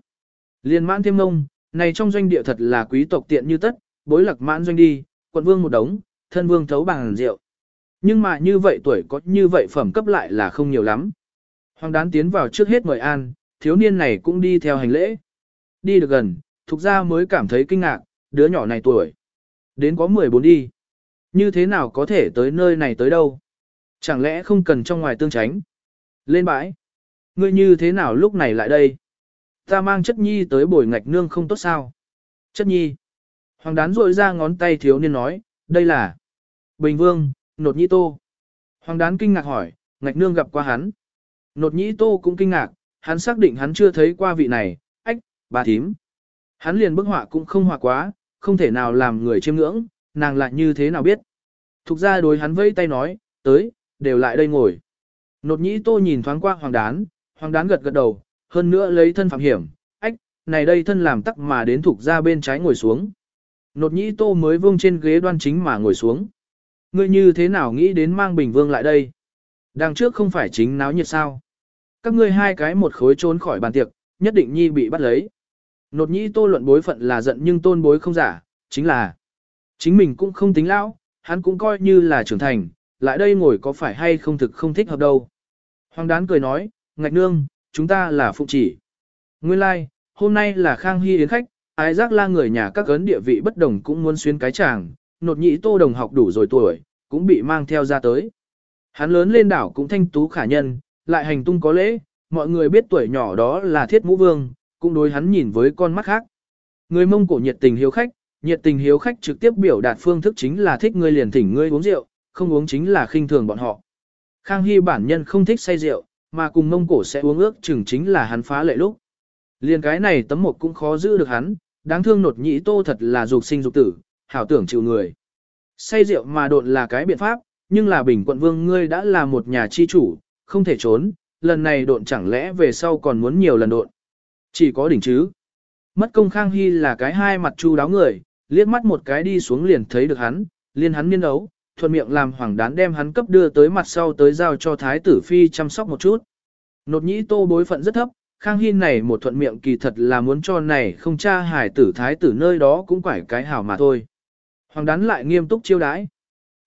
Liên mãn thêm ngông, này trong doanh địa thật là quý tộc tiện như tất, bối lạc mãn doanh đi, quận vương một đống, thân vương thấu bằng rượu. Nhưng mà như vậy tuổi có như vậy phẩm cấp lại là không nhiều lắm. Hoàng đán tiến vào trước hết mời an, thiếu niên này cũng đi theo hành lễ. Đi được gần, thuộc ra mới cảm thấy kinh ngạc, đứa nhỏ này tuổi. Đến có 14 đi. Như thế nào có thể tới nơi này tới đâu? Chẳng lẽ không cần trong ngoài tương tránh? Lên bãi. Ngươi như thế nào lúc này lại đây? Ta mang chất nhi tới bồi ngạch nương không tốt sao? Chất nhi. Hoàng đán rội ra ngón tay thiếu niên nói, đây là Bình Vương, Nột Nhĩ Tô. Hoàng đán kinh ngạc hỏi, ngạch nương gặp qua hắn. Nột Nhĩ Tô cũng kinh ngạc, hắn xác định hắn chưa thấy qua vị này, ách, bà thím. Hắn liền bức họa cũng không họa quá, không thể nào làm người chiêm ngưỡng, nàng lại như thế nào biết. Thục ra đối hắn vẫy tay nói, tới, đều lại đây ngồi. Nột Nhĩ Tô nhìn thoáng qua hoàng đán, hoàng đán gật gật đầu, hơn nữa lấy thân phạm hiểm, ách, này đây thân làm tắc mà đến thuộc ra bên trái ngồi xuống. Nột nhĩ tô mới vương trên ghế đoan chính mà ngồi xuống. Ngươi như thế nào nghĩ đến mang bình vương lại đây? Đằng trước không phải chính náo nhiệt sao? Các ngươi hai cái một khối trốn khỏi bàn tiệc, nhất định nhi bị bắt lấy. Nột nhĩ tô luận bối phận là giận nhưng tôn bối không giả, chính là chính mình cũng không tính lão, hắn cũng coi như là trưởng thành, lại đây ngồi có phải hay không thực không thích hợp đâu. Hoàng đán cười nói, ngạch nương, chúng ta là phụ chỉ. Nguyên lai, like, hôm nay là Khang Hy đến khách, ái giác la người nhà các cấn địa vị bất đồng cũng muốn xuyên cái chàng, nột nhị tô đồng học đủ rồi tuổi, cũng bị mang theo ra tới. Hắn lớn lên đảo cũng thanh tú khả nhân, lại hành tung có lễ, mọi người biết tuổi nhỏ đó là thiết mũ vương, cũng đối hắn nhìn với con mắt khác. Người mông cổ nhiệt tình hiếu khách, nhiệt tình hiếu khách trực tiếp biểu đạt phương thức chính là thích ngươi liền thỉnh ngươi uống rượu, không uống chính là khinh thường bọn họ. Khang Hy bản nhân không thích say rượu, mà cùng mông cổ sẽ uống ước chừng chính là hắn phá lệ lúc. liền cái này tấm một cũng khó giữ được hắn, đáng thương nột nhĩ tô thật là dục sinh dục tử, hảo tưởng chịu người. Say rượu mà độn là cái biện pháp, nhưng là bình quận vương ngươi đã là một nhà chi chủ, không thể trốn, lần này độn chẳng lẽ về sau còn muốn nhiều lần độn. Chỉ có đỉnh chứ. Mất công khang hy là cái hai mặt chu đáo người, liếc mắt một cái đi xuống liền thấy được hắn, liên hắn niên ấu, thuận miệng làm hoàng đán đem hắn cấp đưa tới mặt sau tới giao cho thái tử phi chăm sóc một chút. Nột nhĩ tô bối phận rất thấp, Khang Hy này một thuận miệng kỳ thật là muốn cho này không cha hải tử thái tử nơi đó cũng quải cái hảo mà thôi. Hoàng đán lại nghiêm túc chiêu đãi.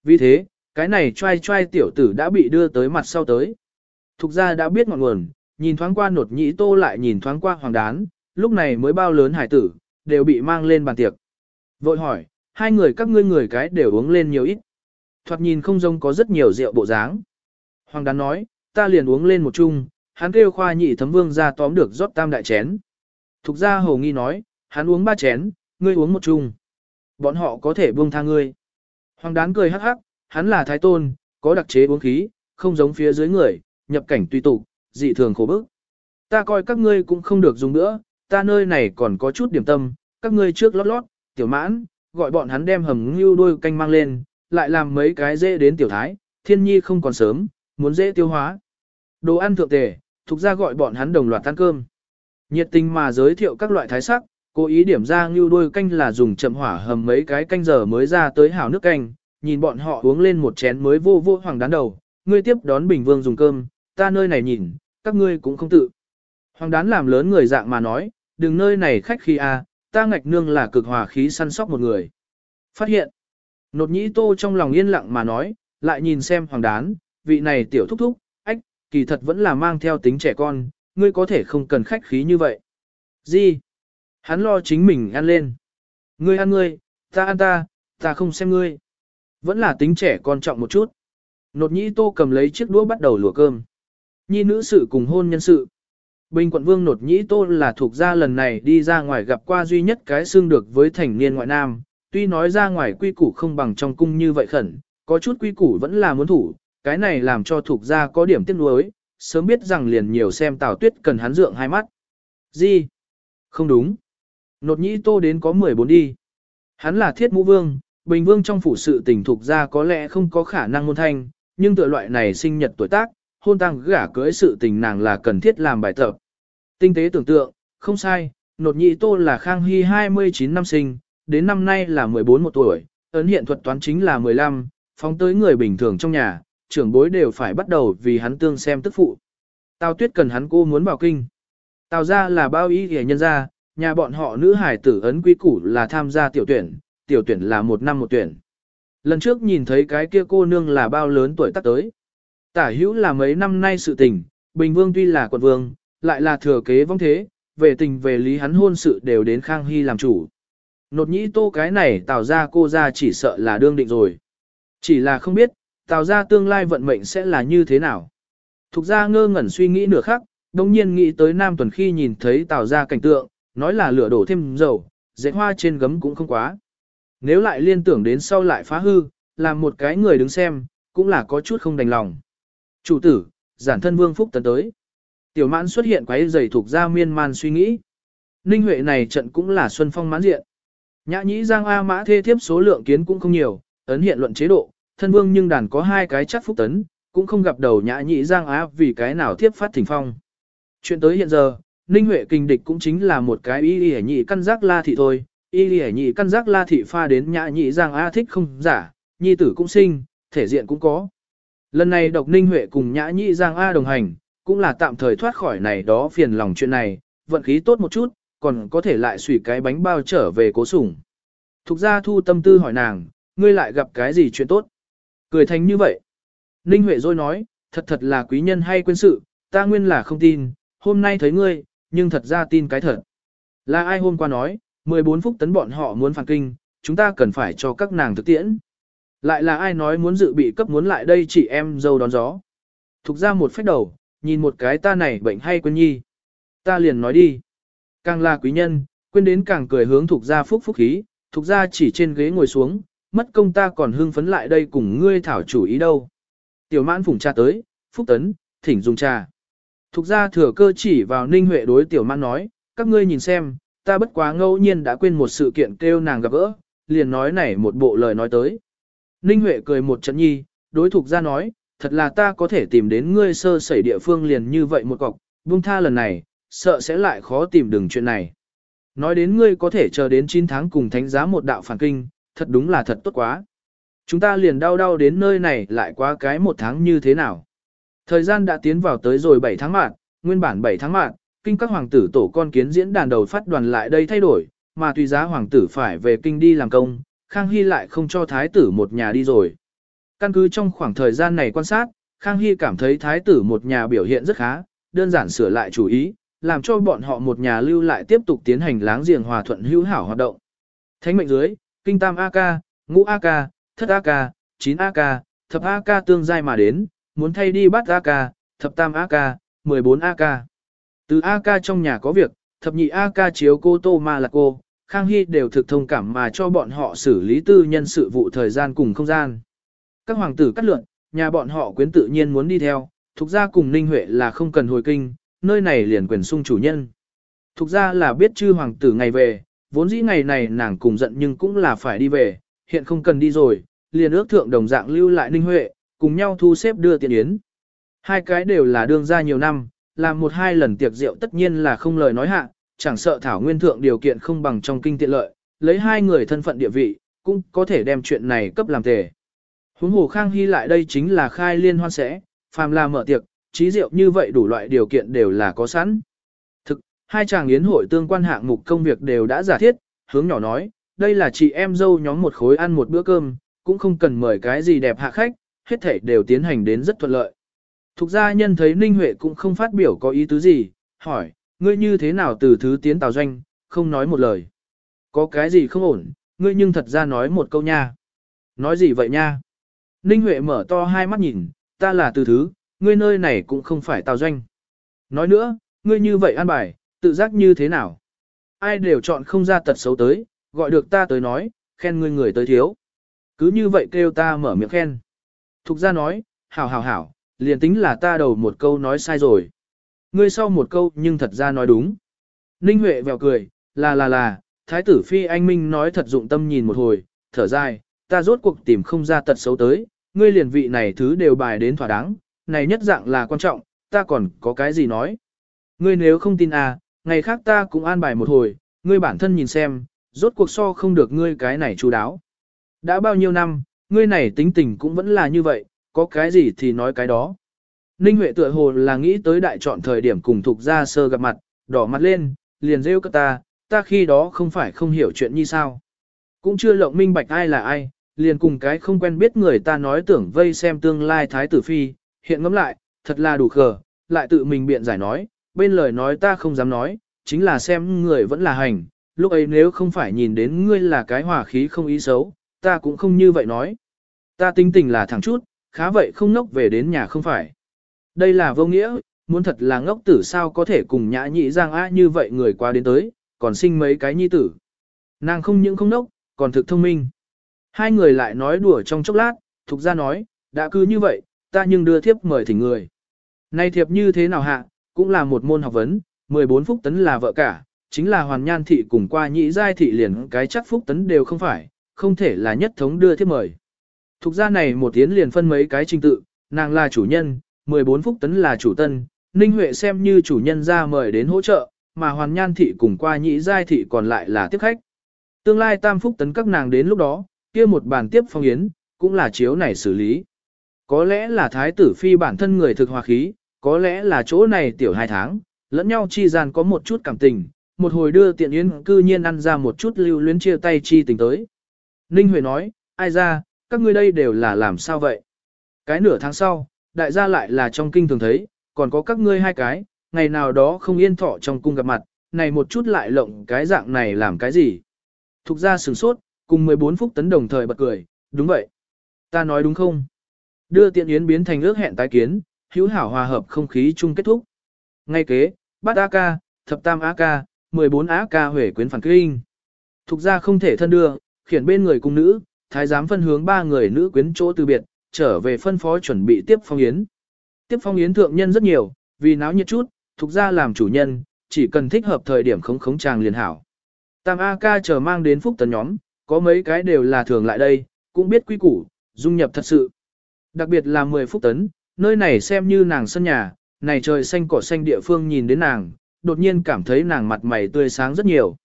Vì thế, cái này trai trai tiểu tử đã bị đưa tới mặt sau tới. Thục ra đã biết ngọn nguồn, nhìn thoáng qua nột nhĩ tô lại nhìn thoáng qua hoàng đán, lúc này mới bao lớn hải tử, đều bị mang lên bàn tiệc. Vội hỏi, hai người các ngươi người cái đều uống lên nhiều ít. Thoạt nhìn không giống có rất nhiều rượu bộ dáng. Hoàng đán nói, ta liền uống lên một chung, hắn kêu khoa nhị thấm vương ra tóm được rót tam đại chén. Thục ra hầu nghi nói, hắn uống ba chén, ngươi uống một chung. Bọn họ có thể buông tha ngươi. Hoàng đán cười hắc hắc, hắn là thái tôn, có đặc chế uống khí, không giống phía dưới người, nhập cảnh tùy tục, dị thường khổ bức. Ta coi các ngươi cũng không được dùng nữa, ta nơi này còn có chút điểm tâm, các ngươi trước lót lót, tiểu mãn, gọi bọn hắn đem hầm ngưu đôi canh mang lên, lại làm mấy cái dễ đến tiểu thái, thiên nhi không còn sớm, muốn dễ tiêu hóa. Đồ ăn thượng tề, thuộc ra gọi bọn hắn đồng loạt ăn cơm. Nhiệt tình mà giới thiệu các loại thái sắc, cố ý điểm ra ngưu đôi canh là dùng chậm hỏa hầm mấy cái canh giờ mới ra tới hảo nước canh, nhìn bọn họ uống lên một chén mới vô vô hoàng đán đầu, ngươi tiếp đón bình vương dùng cơm, ta nơi này nhìn, các ngươi cũng không tự. Hoàng đán làm lớn người dạng mà nói, đừng nơi này khách khi a, à, ta ngạch nương là cực hòa khí săn sóc một người. Phát hiện, nột nhĩ tô trong lòng yên lặng mà nói, lại nhìn xem hoàng đán, vị này tiểu thúc thúc, ách, kỳ thật vẫn là mang theo tính trẻ con, ngươi có thể không cần khách khí như vậy. Gì? Hắn lo chính mình ăn lên. Ngươi ăn ngươi, ta ăn ta, ta không xem ngươi. Vẫn là tính trẻ con trọng một chút. Nột nhĩ tô cầm lấy chiếc đũa bắt đầu lùa cơm. Nhi nữ sự cùng hôn nhân sự. Bình quận vương nột nhĩ tô là thuộc gia lần này đi ra ngoài gặp qua duy nhất cái xương được với thành niên ngoại nam. Tuy nói ra ngoài quy củ không bằng trong cung như vậy khẩn, có chút quy củ vẫn là muốn thủ, cái này làm cho thuộc gia có điểm tiếc nuối, sớm biết rằng liền nhiều xem tào tuyết cần hắn dượng hai mắt. Gì? Không đúng. Nột nhĩ tô đến có 14 đi. Hắn là thiết mũ vương, bình vương trong phủ sự tình thuộc gia có lẽ không có khả năng môn thanh, nhưng tựa loại này sinh nhật tuổi tác, hôn tăng gả cưới sự tình nàng là cần thiết làm bài tập. Tinh tế tưởng tượng, không sai, nột nhị tô là Khang Hy 29 năm sinh, đến năm nay là 14 một tuổi, ấn hiện thuật toán chính là 15, phóng tới người bình thường trong nhà, trưởng bối đều phải bắt đầu vì hắn tương xem tức phụ. Tào tuyết cần hắn cô muốn bảo kinh. Tào ra là bao ý hề nhân ra, nhà bọn họ nữ hải tử ấn quy củ là tham gia tiểu tuyển, tiểu tuyển là một năm một tuyển. Lần trước nhìn thấy cái kia cô nương là bao lớn tuổi tác tới. Tả hữu là mấy năm nay sự tình, Bình Vương tuy là quận vương, lại là thừa kế vong thế, về tình về lý hắn hôn sự đều đến Khang Hy làm chủ. Nột nhĩ tô cái này tào ra cô ra chỉ sợ là đương định rồi. Chỉ là không biết, tào ra tương lai vận mệnh sẽ là như thế nào. Thục ra ngơ ngẩn suy nghĩ nửa khắc, đồng nhiên nghĩ tới Nam Tuần khi nhìn thấy tào ra cảnh tượng, nói là lửa đổ thêm dầu, dệt hoa trên gấm cũng không quá. Nếu lại liên tưởng đến sau lại phá hư, làm một cái người đứng xem, cũng là có chút không đành lòng. Chủ tử, giản thân vương phúc tấn tới. Tiểu mãn xuất hiện quấy giày thuộc ra miên man suy nghĩ. Ninh Huệ này trận cũng là xuân phong mãn diện. Nhã nhĩ giang A mã thê thiếp số lượng kiến cũng không nhiều, ấn hiện luận chế độ, thân vương nhưng đàn có hai cái chắc phúc tấn, cũng không gặp đầu nhã nhĩ giang á vì cái nào thiếp phát thỉnh phong. Chuyện tới hiện giờ, Ninh Huệ kinh địch cũng chính là một cái y y nhị căn giác la thị thôi, y y nhị căn giác la thị pha đến nhã nhị giang a thích không giả, nhi tử cũng sinh, thể diện cũng có. Lần này độc ninh huệ cùng nhã nhị giang a đồng hành, cũng là tạm thời thoát khỏi này đó phiền lòng chuyện này, vận khí tốt một chút, còn có thể lại xủy cái bánh bao trở về cố sủng. Thục ra thu tâm tư hỏi nàng, ngươi lại gặp cái gì chuyện tốt? Cười thành như vậy. Ninh Huệ rồi nói, thật thật là quý nhân hay quên sự, ta nguyên là không tin, hôm nay thấy ngươi, nhưng thật ra tin cái thật. Là ai hôm qua nói, 14 phút tấn bọn họ muốn phản kinh, chúng ta cần phải cho các nàng thực tiễn. Lại là ai nói muốn dự bị cấp muốn lại đây chị em dâu đón gió. Thục ra một phách đầu, nhìn một cái ta này bệnh hay quên nhi. Ta liền nói đi. Càng là quý nhân, quên đến càng cười hướng thục ra phúc phúc khí, thục ra chỉ trên ghế ngồi xuống, mất công ta còn hưng phấn lại đây cùng ngươi thảo chủ ý đâu. Tiểu mãn phủng cha tới, phúc tấn, thỉnh dùng trà. Thục ra thừa cơ chỉ vào ninh huệ đối tiểu mãn nói, các ngươi nhìn xem, ta bất quá ngẫu nhiên đã quên một sự kiện kêu nàng gặp gỡ, liền nói này một bộ lời nói tới. Ninh Huệ cười một trận nhi, đối thục ra nói, thật là ta có thể tìm đến ngươi sơ sẩy địa phương liền như vậy một cọc, buông tha lần này, sợ sẽ lại khó tìm đường chuyện này. Nói đến ngươi có thể chờ đến 9 tháng cùng thánh giá một đạo phản kinh, thật đúng là thật tốt quá. Chúng ta liền đau đau đến nơi này lại quá cái một tháng như thế nào. Thời gian đã tiến vào tới rồi 7 tháng mạng, nguyên bản 7 tháng mạng, kinh các hoàng tử tổ con kiến diễn đàn đầu phát đoàn lại đây thay đổi, mà tùy giá hoàng tử phải về kinh đi làm công, Khang Hy lại không cho thái tử một nhà đi rồi. Căn cứ trong khoảng thời gian này quan sát, Khang Hy cảm thấy thái tử một nhà biểu hiện rất khá, đơn giản sửa lại chủ ý, làm cho bọn họ một nhà lưu lại tiếp tục tiến hành láng giềng hòa thuận hữu hảo hoạt động. Thánh mệnh dưới, kinh tam AK, ngũ AK, thất AK, chín AK, thập AK tương giai mà đến, muốn thay đi bắt AK, thập tam AK, 14 AK. Từ AK trong nhà có việc, thập nhị AK chiếu cô tô ma là cô, Khang Hy đều thực thông cảm mà cho bọn họ xử lý tư nhân sự vụ thời gian cùng không gian. Các hoàng tử cắt luận, nhà bọn họ quyến tự nhiên muốn đi theo, thuộc ra cùng Ninh Huệ là không cần hồi kinh, nơi này liền quyền sung chủ nhân. Thuộc ra là biết chư hoàng tử ngày về, vốn dĩ ngày này nàng cùng giận nhưng cũng là phải đi về, hiện không cần đi rồi, liền ước thượng đồng dạng lưu lại Ninh Huệ, cùng nhau thu xếp đưa tiền yến. Hai cái đều là đương ra nhiều năm, làm một hai lần tiệc rượu tất nhiên là không lời nói hạ, chẳng sợ thảo nguyên thượng điều kiện không bằng trong kinh tiện lợi, lấy hai người thân phận địa vị, cũng có thể đem chuyện này cấp làm tề. Huống hồ Khang Hy lại đây chính là khai liên hoan sẽ, phàm là mở tiệc, trí rượu như vậy đủ loại điều kiện đều là có sẵn. Thực, hai chàng yến hội tương quan hạng mục công việc đều đã giả thiết, hướng nhỏ nói, đây là chị em dâu nhóm một khối ăn một bữa cơm, cũng không cần mời cái gì đẹp hạ khách, hết thảy đều tiến hành đến rất thuận lợi. Thục gia nhân thấy Ninh Huệ cũng không phát biểu có ý tứ gì, hỏi, ngươi như thế nào từ thứ tiến tào doanh, không nói một lời. Có cái gì không ổn, ngươi nhưng thật ra nói một câu nha. Nói gì vậy nha? Ninh Huệ mở to hai mắt nhìn, ta là từ thứ, ngươi nơi này cũng không phải tào doanh. Nói nữa, ngươi như vậy an bài, tự giác như thế nào? Ai đều chọn không ra tật xấu tới, gọi được ta tới nói, khen ngươi người tới thiếu. Cứ như vậy kêu ta mở miệng khen. Thục ra nói, hảo hảo hảo, liền tính là ta đầu một câu nói sai rồi. Ngươi sau một câu nhưng thật ra nói đúng. Ninh Huệ vèo cười, là là là, Thái tử Phi Anh Minh nói thật dụng tâm nhìn một hồi, thở dài, ta rốt cuộc tìm không ra tật xấu tới, ngươi liền vị này thứ đều bài đến thỏa đáng, này nhất dạng là quan trọng, ta còn có cái gì nói. Ngươi nếu không tin à, ngày khác ta cũng an bài một hồi, ngươi bản thân nhìn xem, rốt cuộc so không được ngươi cái này chú đáo. Đã bao nhiêu năm, ngươi này tính tình cũng vẫn là như vậy, có cái gì thì nói cái đó. Ninh Huệ tựa hồ là nghĩ tới đại chọn thời điểm cùng thuộc gia sơ gặp mặt, đỏ mặt lên, liền rêu cơ ta, ta khi đó không phải không hiểu chuyện như sao. Cũng chưa lộng minh bạch ai là ai, liền cùng cái không quen biết người ta nói tưởng vây xem tương lai thái tử phi, hiện ngẫm lại, thật là đủ khờ, lại tự mình biện giải nói, bên lời nói ta không dám nói, chính là xem người vẫn là hành, lúc ấy nếu không phải nhìn đến ngươi là cái hòa khí không ý xấu, ta cũng không như vậy nói. Ta tinh tình là thẳng chút, khá vậy không nốc về đến nhà không phải. Đây là vô nghĩa, muốn thật là ngốc tử sao có thể cùng nhã nhị giang á như vậy người qua đến tới, còn sinh mấy cái nhi tử. Nàng không những không nốc, còn thực thông minh. Hai người lại nói đùa trong chốc lát, thục ra nói, đã cứ như vậy, ta nhưng đưa thiếp mời thỉnh người. Nay thiệp như thế nào hạ, cũng là một môn học vấn, 14 phúc tấn là vợ cả, chính là hoàn nhan thị cùng qua nhị giai thị liền cái chắc phúc tấn đều không phải, không thể là nhất thống đưa thiếp mời. Thục ra này một tiến liền phân mấy cái trình tự, nàng là chủ nhân, 14 phúc tấn là chủ tân, Ninh Huệ xem như chủ nhân ra mời đến hỗ trợ, mà hoàn nhan thị cùng qua nhị giai thị còn lại là tiếp khách. Tương lai tam phúc tấn các nàng đến lúc đó, kia một bàn tiếp phong yến, cũng là chiếu này xử lý. Có lẽ là thái tử phi bản thân người thực hòa khí, có lẽ là chỗ này tiểu hai tháng, lẫn nhau chi gian có một chút cảm tình, một hồi đưa tiện yến cư nhiên ăn ra một chút lưu luyến chia tay chi tình tới. Ninh Huệ nói, ai ra, các ngươi đây đều là làm sao vậy? Cái nửa tháng sau, đại gia lại là trong kinh thường thấy, còn có các ngươi hai cái, ngày nào đó không yên thọ trong cung gặp mặt, này một chút lại lộng cái dạng này làm cái gì? Thục ra sửng sốt, cùng 14 phút tấn đồng thời bật cười, đúng vậy. Ta nói đúng không? Đưa tiện yến biến thành ước hẹn tái kiến, hữu hảo hòa hợp không khí chung kết thúc. Ngay kế, bát A-ca, thập tam AK, 14 ca huệ quyến phản kinh. Thục ra không thể thân đưa, khiển bên người cung nữ, thái giám phân hướng ba người nữ quyến chỗ từ biệt, trở về phân phó chuẩn bị tiếp phong yến. Tiếp phong yến thượng nhân rất nhiều, vì náo nhiệt chút, thuộc ra làm chủ nhân, chỉ cần thích hợp thời điểm khống khống chàng liền hảo. Tam A ca chờ mang đến phúc tấn nhóm, có mấy cái đều là thường lại đây, cũng biết quy củ, dung nhập thật sự. Đặc biệt là 10 phúc tấn, nơi này xem như nàng sân nhà, này trời xanh cỏ xanh địa phương nhìn đến nàng, đột nhiên cảm thấy nàng mặt mày tươi sáng rất nhiều.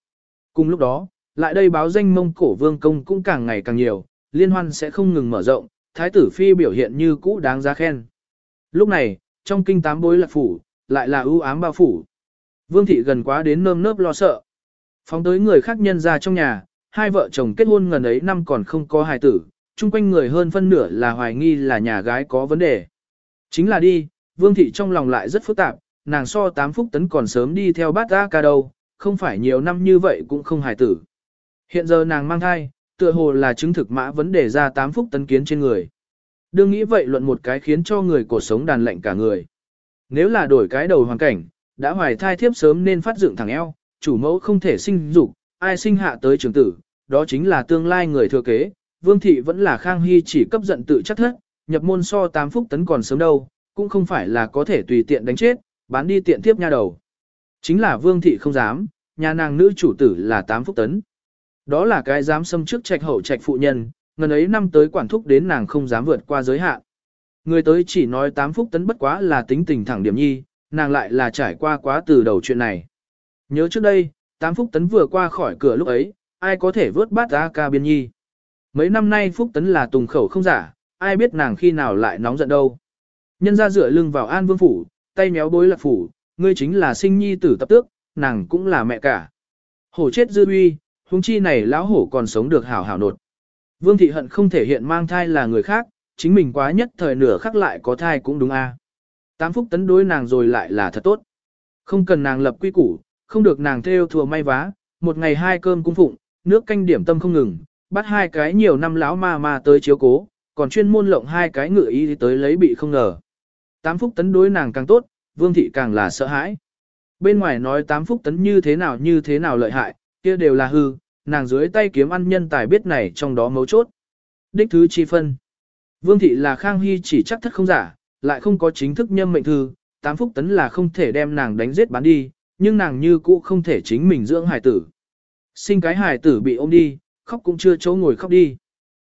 Cùng lúc đó, lại đây báo danh mông cổ vương công cũng càng ngày càng nhiều, liên hoan sẽ không ngừng mở rộng, thái tử phi biểu hiện như cũ đáng giá khen. Lúc này, trong kinh tám bối lạc phủ, lại là ưu ám bao phủ. Vương thị gần quá đến nơm nớp lo sợ. Phóng tới người khác nhân ra trong nhà, hai vợ chồng kết hôn ngần ấy năm còn không có hài tử, chung quanh người hơn phân nửa là hoài nghi là nhà gái có vấn đề. Chính là đi, vương thị trong lòng lại rất phức tạp, nàng so tám phúc tấn còn sớm đi theo bát ra ca đâu, không phải nhiều năm như vậy cũng không hài tử. Hiện giờ nàng mang thai, tựa hồ là chứng thực mã vấn đề ra tám phúc tấn kiến trên người. Đương nghĩ vậy luận một cái khiến cho người cổ sống đàn lệnh cả người. Nếu là đổi cái đầu hoàn cảnh, đã hoài thai thiếp sớm nên phát dựng thẳng eo, chủ mẫu không thể sinh dục, ai sinh hạ tới trường tử, đó chính là tương lai người thừa kế. Vương thị vẫn là Khang Hy chỉ cấp giận tự chắc thất, nhập môn so tám phúc tấn còn sớm đâu, cũng không phải là có thể tùy tiện đánh chết, bán đi tiện tiếp nha đầu. Chính là Vương thị không dám, nhà nàng nữ chủ tử là tám phúc tấn. Đó là cái dám xâm trước trạch hậu trạch phụ nhân, ngần ấy năm tới quản thúc đến nàng không dám vượt qua giới hạn. Người tới chỉ nói tám phúc tấn bất quá là tính tình thẳng điểm nhi, nàng lại là trải qua quá từ đầu chuyện này. Nhớ trước đây, tám phúc tấn vừa qua khỏi cửa lúc ấy, ai có thể vớt bát ra ca biên nhi. Mấy năm nay phúc tấn là tùng khẩu không giả, ai biết nàng khi nào lại nóng giận đâu. Nhân ra dựa lưng vào an vương phủ, tay méo bối lạc phủ, ngươi chính là sinh nhi tử tập tước, nàng cũng là mẹ cả. Hổ chết dư uy, huống chi này lão hổ còn sống được hảo hảo nột. Vương thị hận không thể hiện mang thai là người khác, chính mình quá nhất thời nửa khắc lại có thai cũng đúng a. À. Tám phúc tấn đối nàng rồi lại là thật tốt. Không cần nàng lập quy củ, không được nàng theo thừa may vá, một ngày hai cơm cung phụng, nước canh điểm tâm không ngừng, bắt hai cái nhiều năm lão ma ma tới chiếu cố, còn chuyên môn lộng hai cái ngựa ý tới lấy bị không ngờ. Tám phúc tấn đối nàng càng tốt, vương thị càng là sợ hãi. Bên ngoài nói tám phúc tấn như thế nào như thế nào lợi hại, kia đều là hư, nàng dưới tay kiếm ăn nhân tài biết này trong đó mấu chốt. Đích thứ chi phân. Vương thị là Khang Hy chỉ chắc thất không giả, lại không có chính thức nhâm mệnh thư, tám phúc tấn là không thể đem nàng đánh giết bán đi, nhưng nàng như cũ không thể chính mình dưỡng hài tử. Sinh cái hài tử bị ôm đi, khóc cũng chưa chỗ ngồi khóc đi.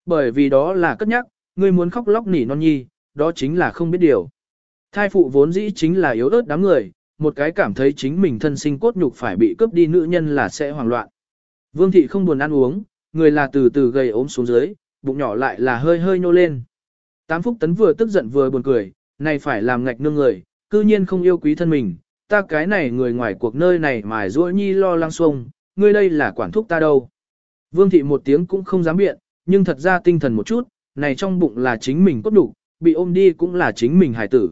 Bởi vì đó là cất nhắc, người muốn khóc lóc nỉ non nhi, đó chính là không biết điều. Thai phụ vốn dĩ chính là yếu ớt đám người, một cái cảm thấy chính mình thân sinh cốt nhục phải bị cướp đi nữ nhân là sẽ hoảng loạn. Vương thị không buồn ăn uống, người là từ từ gầy ốm xuống dưới, bụng nhỏ lại là hơi hơi nô lên. Tám phúc tấn vừa tức giận vừa buồn cười, này phải làm ngạch nương người, cư nhiên không yêu quý thân mình, ta cái này người ngoài cuộc nơi này mài rũa nhi lo lăng xuông, ngươi đây là quản thúc ta đâu. Vương thị một tiếng cũng không dám biện, nhưng thật ra tinh thần một chút, này trong bụng là chính mình cốt đủ, bị ôm đi cũng là chính mình hải tử.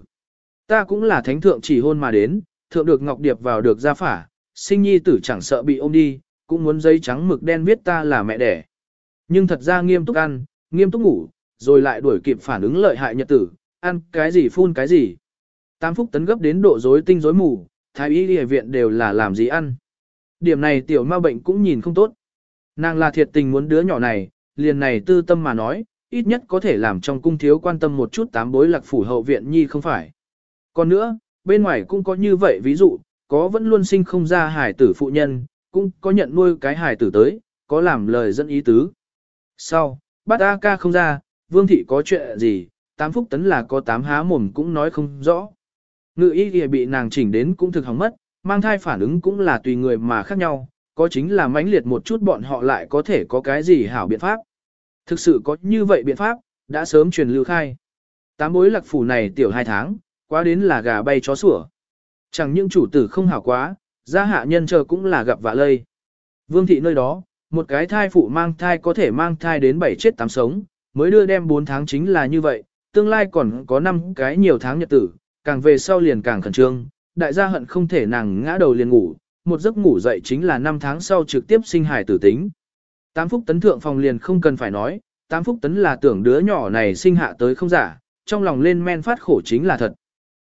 Ta cũng là thánh thượng chỉ hôn mà đến, thượng được ngọc điệp vào được gia phả, sinh nhi tử chẳng sợ bị ôm đi, cũng muốn giấy trắng mực đen viết ta là mẹ đẻ. Nhưng thật ra nghiêm túc ăn, nghiêm túc ngủ, rồi lại đuổi kịp phản ứng lợi hại nhật tử, ăn cái gì phun cái gì. tám phúc tấn gấp đến độ rối tinh rối mù, thái y y viện đều là làm gì ăn. Điểm này tiểu ma bệnh cũng nhìn không tốt. Nàng là thiệt tình muốn đứa nhỏ này, liền này tư tâm mà nói, ít nhất có thể làm trong cung thiếu quan tâm một chút tám bối lạc phủ hậu viện nhi không phải. Còn nữa, bên ngoài cũng có như vậy ví dụ, có vẫn luôn sinh không ra hài tử phụ nhân, cũng có nhận nuôi cái hài tử tới, có làm lời dẫn ý tứ. Sau, bắt A ca không ra, vương thị có chuyện gì, tám phúc tấn là có tám há mồm cũng nói không rõ. Ngự y kìa bị nàng chỉnh đến cũng thực hỏng mất, mang thai phản ứng cũng là tùy người mà khác nhau, có chính là mãnh liệt một chút bọn họ lại có thể có cái gì hảo biện pháp. Thực sự có như vậy biện pháp, đã sớm truyền lưu khai. Tám bối lạc phủ này tiểu hai tháng, quá đến là gà bay chó sủa. Chẳng những chủ tử không hảo quá, gia hạ nhân chờ cũng là gặp vạ lây. Vương thị nơi đó, một cái thai phụ mang thai có thể mang thai đến 7 chết 8 sống, mới đưa đem 4 tháng chính là như vậy, tương lai còn có 5 cái nhiều tháng nhật tử, càng về sau liền càng khẩn trương, đại gia hận không thể nàng ngã đầu liền ngủ, một giấc ngủ dậy chính là 5 tháng sau trực tiếp sinh hài tử tính. Tám phúc tấn thượng phòng liền không cần phải nói, tám phúc tấn là tưởng đứa nhỏ này sinh hạ tới không giả, trong lòng lên men phát khổ chính là thật.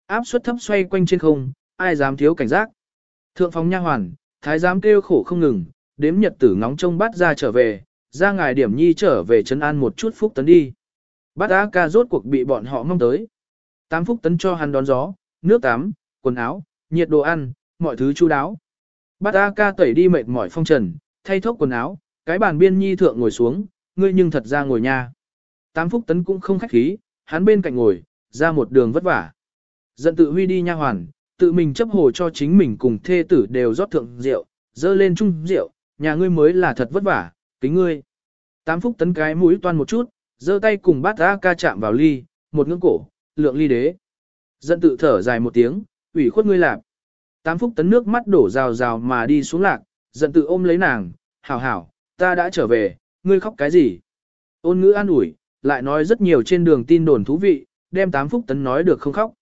Áp suất thấp xoay quanh trên không, ai dám thiếu cảnh giác. Thượng phòng nha hoàn, thái giám kêu khổ không ngừng, đếm nhật tử ngóng trông bắt ra trở về, ra ngài điểm nhi trở về trấn an một chút phúc tấn đi. Bắt á ca rốt cuộc bị bọn họ mong tới. Tám phúc tấn cho hắn đón gió, nước tắm, quần áo, nhiệt đồ ăn, mọi thứ chu đáo. Bắt á ca tẩy đi mệt mỏi phong trần, thay thốc quần áo, cái bàn biên nhi thượng ngồi xuống, ngươi nhưng thật ra ngồi nha. Tám phúc tấn cũng không khách khí, hắn bên cạnh ngồi, ra một đường vất vả. Dận tự huy đi nha hoàn, tự mình chấp hồ cho chính mình cùng thê tử đều rót thượng rượu, dơ lên chung rượu, nhà ngươi mới là thật vất vả, kính ngươi. Tám phúc tấn cái mũi toan một chút, giơ tay cùng bát ra ca chạm vào ly, một ngưỡng cổ, lượng ly đế. Dận tự thở dài một tiếng, ủy khuất ngươi lạp. Tám phúc tấn nước mắt đổ rào rào mà đi xuống lạc, Dận tự ôm lấy nàng, hảo hảo, ta đã trở về, ngươi khóc cái gì? Ôn ngữ an ủi, lại nói rất nhiều trên đường tin đồn thú vị, đem tám phúc tấn nói được không khóc.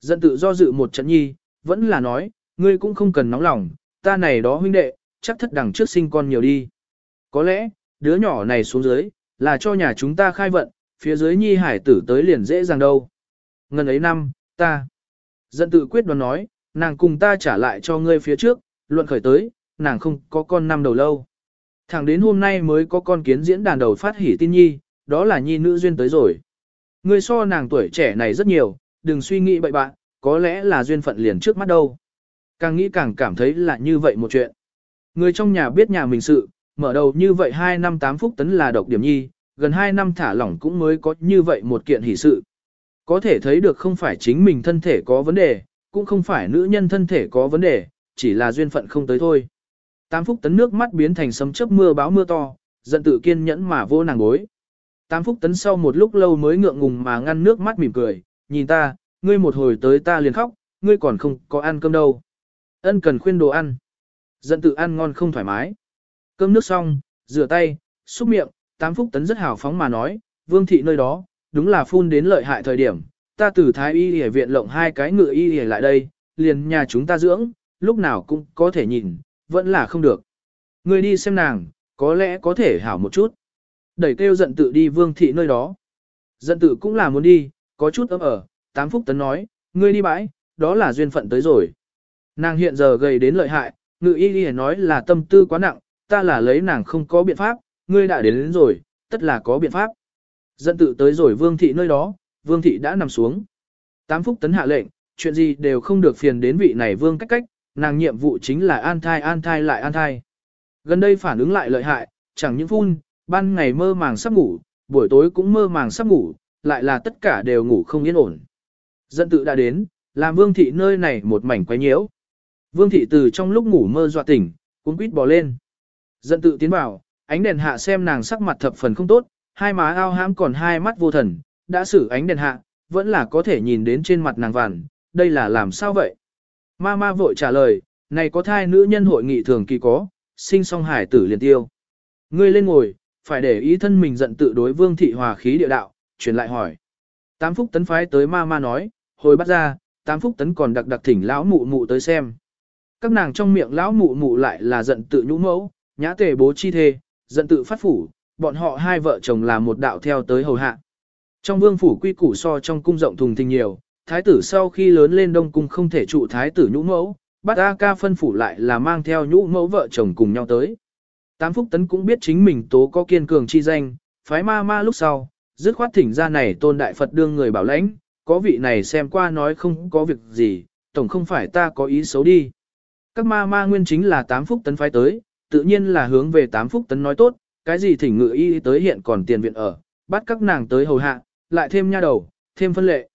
Dân tự do dự một trận nhi, vẫn là nói, ngươi cũng không cần nóng lòng, ta này đó huynh đệ, chắc thất đằng trước sinh con nhiều đi. Có lẽ, đứa nhỏ này xuống dưới, là cho nhà chúng ta khai vận, phía dưới nhi hải tử tới liền dễ dàng đâu. Ngần ấy năm, ta. Dân tự quyết đoán nói, nàng cùng ta trả lại cho ngươi phía trước, luận khởi tới, nàng không có con năm đầu lâu. Thẳng đến hôm nay mới có con kiến diễn đàn đầu phát hỉ tin nhi, đó là nhi nữ duyên tới rồi. Ngươi so nàng tuổi trẻ này rất nhiều, đừng suy nghĩ bậy bạn, có lẽ là duyên phận liền trước mắt đâu. Càng nghĩ càng cảm thấy là như vậy một chuyện. Người trong nhà biết nhà mình sự, mở đầu như vậy 2 năm 8 phút tấn là độc điểm nhi, gần 2 năm thả lỏng cũng mới có như vậy một kiện hỷ sự. Có thể thấy được không phải chính mình thân thể có vấn đề, cũng không phải nữ nhân thân thể có vấn đề, chỉ là duyên phận không tới thôi. Tám phút tấn nước mắt biến thành sấm chớp mưa báo mưa to, giận tự kiên nhẫn mà vô nàng bối. Tám phút tấn sau một lúc lâu mới ngượng ngùng mà ngăn nước mắt mỉm cười, nhìn ta, ngươi một hồi tới ta liền khóc, ngươi còn không có ăn cơm đâu. Ân cần khuyên đồ ăn. Giận tự ăn ngon không thoải mái. Cơm nước xong, rửa tay, xúc miệng, tám phúc tấn rất hào phóng mà nói, vương thị nơi đó, đúng là phun đến lợi hại thời điểm. Ta từ thái y hề viện lộng hai cái ngựa y hề lại đây, liền nhà chúng ta dưỡng, lúc nào cũng có thể nhìn, vẫn là không được. Ngươi đi xem nàng, có lẽ có thể hảo một chút. Đẩy kêu giận tự đi vương thị nơi đó. Giận tự cũng là muốn đi, có chút ấm ở, tám phúc tấn nói, ngươi đi bãi, đó là duyên phận tới rồi. Nàng hiện giờ gầy đến lợi hại, ngự y đi nói là tâm tư quá nặng, ta là lấy nàng không có biện pháp, ngươi đã đến, đến rồi, tất là có biện pháp. Dẫn tự tới rồi vương thị nơi đó, vương thị đã nằm xuống. Tám phúc tấn hạ lệnh, chuyện gì đều không được phiền đến vị này vương cách cách, nàng nhiệm vụ chính là an thai an thai lại an thai. Gần đây phản ứng lại lợi hại, chẳng những phun, ban ngày mơ màng sắp ngủ, buổi tối cũng mơ màng sắp ngủ, lại là tất cả đều ngủ không yên ổn. Dân tự đã đến, làm vương thị nơi này một mảnh quấy nhiễu. Vương thị từ trong lúc ngủ mơ dọa tỉnh, cuốn quýt bò lên. Dân tự tiến vào, ánh đèn hạ xem nàng sắc mặt thập phần không tốt, hai má ao hãm còn hai mắt vô thần, đã xử ánh đèn hạ, vẫn là có thể nhìn đến trên mặt nàng vằn, đây là làm sao vậy? Ma ma vội trả lời, này có thai nữ nhân hội nghị thường kỳ có, sinh song hải tử liền tiêu. Ngươi lên ngồi, phải để ý thân mình giận tự đối vương thị hòa khí địa đạo, truyền lại hỏi. Tám phúc tấn phái tới ma ma nói, hồi bắt ra, tám phúc tấn còn đặc đặc thỉnh lão mụ mụ tới xem. Các nàng trong miệng lão mụ mụ lại là giận tự nhũ mẫu, nhã tề bố chi thê, giận tự phát phủ, bọn họ hai vợ chồng là một đạo theo tới hầu hạ. Trong vương phủ quy củ so trong cung rộng thùng thình nhiều, thái tử sau khi lớn lên đông cung không thể trụ thái tử nhũ mẫu, bắt A ca phân phủ lại là mang theo nhũ mẫu vợ chồng cùng nhau tới. Tám Phúc Tấn cũng biết chính mình tố có kiên cường chi danh, phái ma ma lúc sau, dứt khoát thỉnh ra này tôn đại Phật đương người bảo lãnh, có vị này xem qua nói không có việc gì, tổng không phải ta có ý xấu đi. Các ma ma nguyên chính là tám Phúc Tấn phái tới, tự nhiên là hướng về tám Phúc Tấn nói tốt, cái gì thỉnh ngự y tới hiện còn tiền viện ở, bắt các nàng tới hầu hạ, lại thêm nha đầu, thêm phân lệ.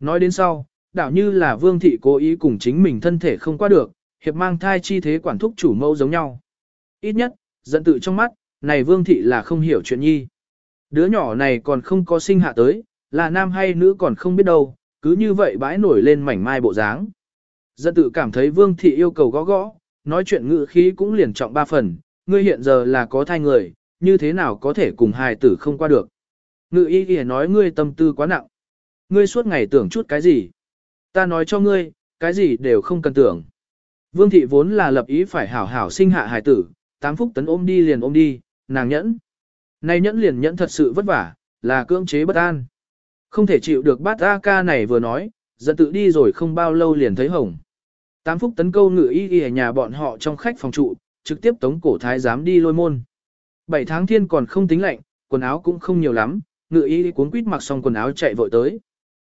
Nói đến sau, đảo như là vương thị cố ý cùng chính mình thân thể không qua được, hiệp mang thai chi thế quản thúc chủ mâu giống nhau. Ít nhất, dẫn tự trong mắt, này vương thị là không hiểu chuyện nhi. Đứa nhỏ này còn không có sinh hạ tới, là nam hay nữ còn không biết đâu, cứ như vậy bãi nổi lên mảnh mai bộ dáng. Dân tự cảm thấy vương thị yêu cầu gõ gõ, nói chuyện ngữ khí cũng liền trọng ba phần, ngươi hiện giờ là có thai người, như thế nào có thể cùng hài tử không qua được. Ngự y kìa nói ngươi tâm tư quá nặng. Ngươi suốt ngày tưởng chút cái gì? Ta nói cho ngươi, cái gì đều không cần tưởng. Vương thị vốn là lập ý phải hảo hảo sinh hạ hài tử, tám phúc tấn ôm đi liền ôm đi, nàng nhẫn. Này nhẫn liền nhẫn thật sự vất vả, là cưỡng chế bất an. Không thể chịu được bát A ca này vừa nói, giận tự đi rồi không bao lâu liền thấy hồng. Tám phúc tấn câu ngự y y ở nhà bọn họ trong khách phòng trụ, trực tiếp tống cổ thái giám đi lôi môn. Bảy tháng thiên còn không tính lạnh, quần áo cũng không nhiều lắm, ngự y cuốn quýt mặc xong quần áo chạy vội tới.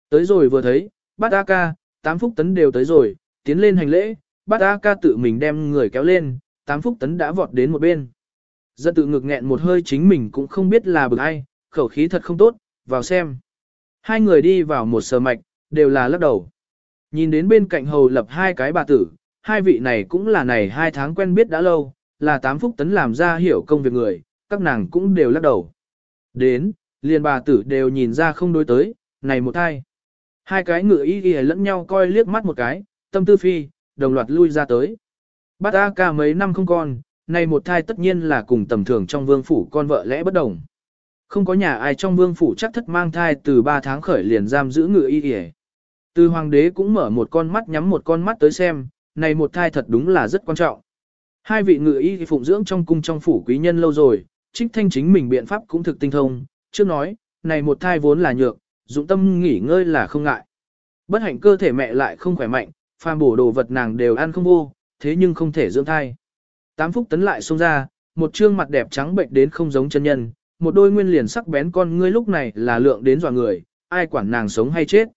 Tới rồi vừa thấy, bát A ca, tám phúc tấn đều tới rồi, tiến lên hành lễ, bát A ca tự mình đem người kéo lên, tám phúc tấn đã vọt đến một bên. Dân tự ngực nghẹn một hơi chính mình cũng không biết là bực ai, khẩu khí thật không tốt, vào xem. Hai người đi vào một sờ mạch, đều là lắc đầu. Nhìn đến bên cạnh hầu lập hai cái bà tử, hai vị này cũng là này hai tháng quen biết đã lâu, là tám phúc tấn làm ra hiểu công việc người, các nàng cũng đều lắc đầu. Đến, liền bà tử đều nhìn ra không đối tới, này một thai. Hai cái ngựa y y lẫn nhau coi liếc mắt một cái, tâm tư phi, đồng loạt lui ra tới. Bát A ca mấy năm không còn này một thai tất nhiên là cùng tầm thường trong vương phủ con vợ lẽ bất đồng. Không có nhà ai trong vương phủ chắc thất mang thai từ 3 tháng khởi liền giam giữ ngựa y y. Từ hoàng đế cũng mở một con mắt nhắm một con mắt tới xem, này một thai thật đúng là rất quan trọng. Hai vị ngựa y phụng dưỡng trong cung trong phủ quý nhân lâu rồi, trích thanh chính mình biện pháp cũng thực tinh thông, trước nói, này một thai vốn là nhược, dụng tâm nghỉ ngơi là không ngại. Bất hạnh cơ thể mẹ lại không khỏe mạnh, phàm bổ đồ vật nàng đều ăn không vô, thế nhưng không thể dưỡng thai. Tám phúc tấn lại xông ra, một trương mặt đẹp trắng bệnh đến không giống chân nhân, một đôi nguyên liền sắc bén con ngươi lúc này là lượng đến dọa người, ai quản nàng sống hay chết.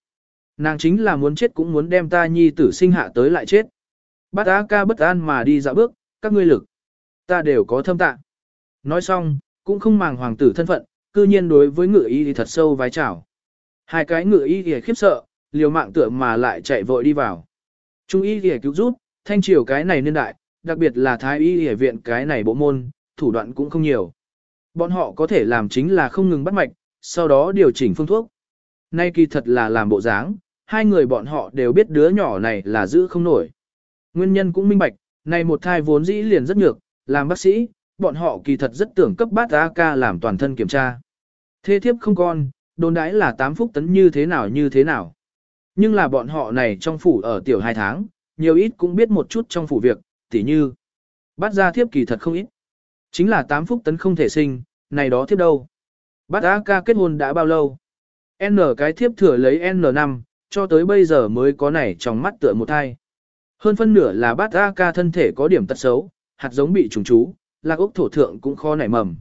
Nàng chính là muốn chết cũng muốn đem ta nhi tử sinh hạ tới lại chết. Bát á ca bất an mà đi dạo bước, các ngươi lực. Ta đều có thâm tạ. Nói xong, cũng không màng hoàng tử thân phận, cư nhiên đối với ngựa y thì thật sâu vái chào. Hai cái ngựa y thì khiếp sợ, liều mạng tựa mà lại chạy vội đi vào. Trung y thì cứu rút, thanh triều cái này niên đại, đặc biệt là thái y y viện cái này bộ môn, thủ đoạn cũng không nhiều. Bọn họ có thể làm chính là không ngừng bắt mạch, sau đó điều chỉnh phương thuốc. Nay kỳ thật là làm bộ dáng, hai người bọn họ đều biết đứa nhỏ này là giữ không nổi. Nguyên nhân cũng minh bạch, này một thai vốn dĩ liền rất nhược, làm bác sĩ, bọn họ kỳ thật rất tưởng cấp bát AK làm toàn thân kiểm tra. Thế thiếp không con, đồn đãi là 8 phút tấn như thế nào như thế nào. Nhưng là bọn họ này trong phủ ở tiểu 2 tháng, nhiều ít cũng biết một chút trong phủ việc, tỉ như. Bát ra thiếp kỳ thật không ít. Chính là 8 phúc tấn không thể sinh, này đó thiếp đâu. Bát ca kết hôn đã bao lâu? N cái thiếp thừa lấy n năm cho tới bây giờ mới có này trong mắt tựa một thai. Hơn phân nửa là bát ca thân thể có điểm tật xấu, hạt giống bị trùng chú, lạc ốc thổ thượng cũng khó nảy mầm.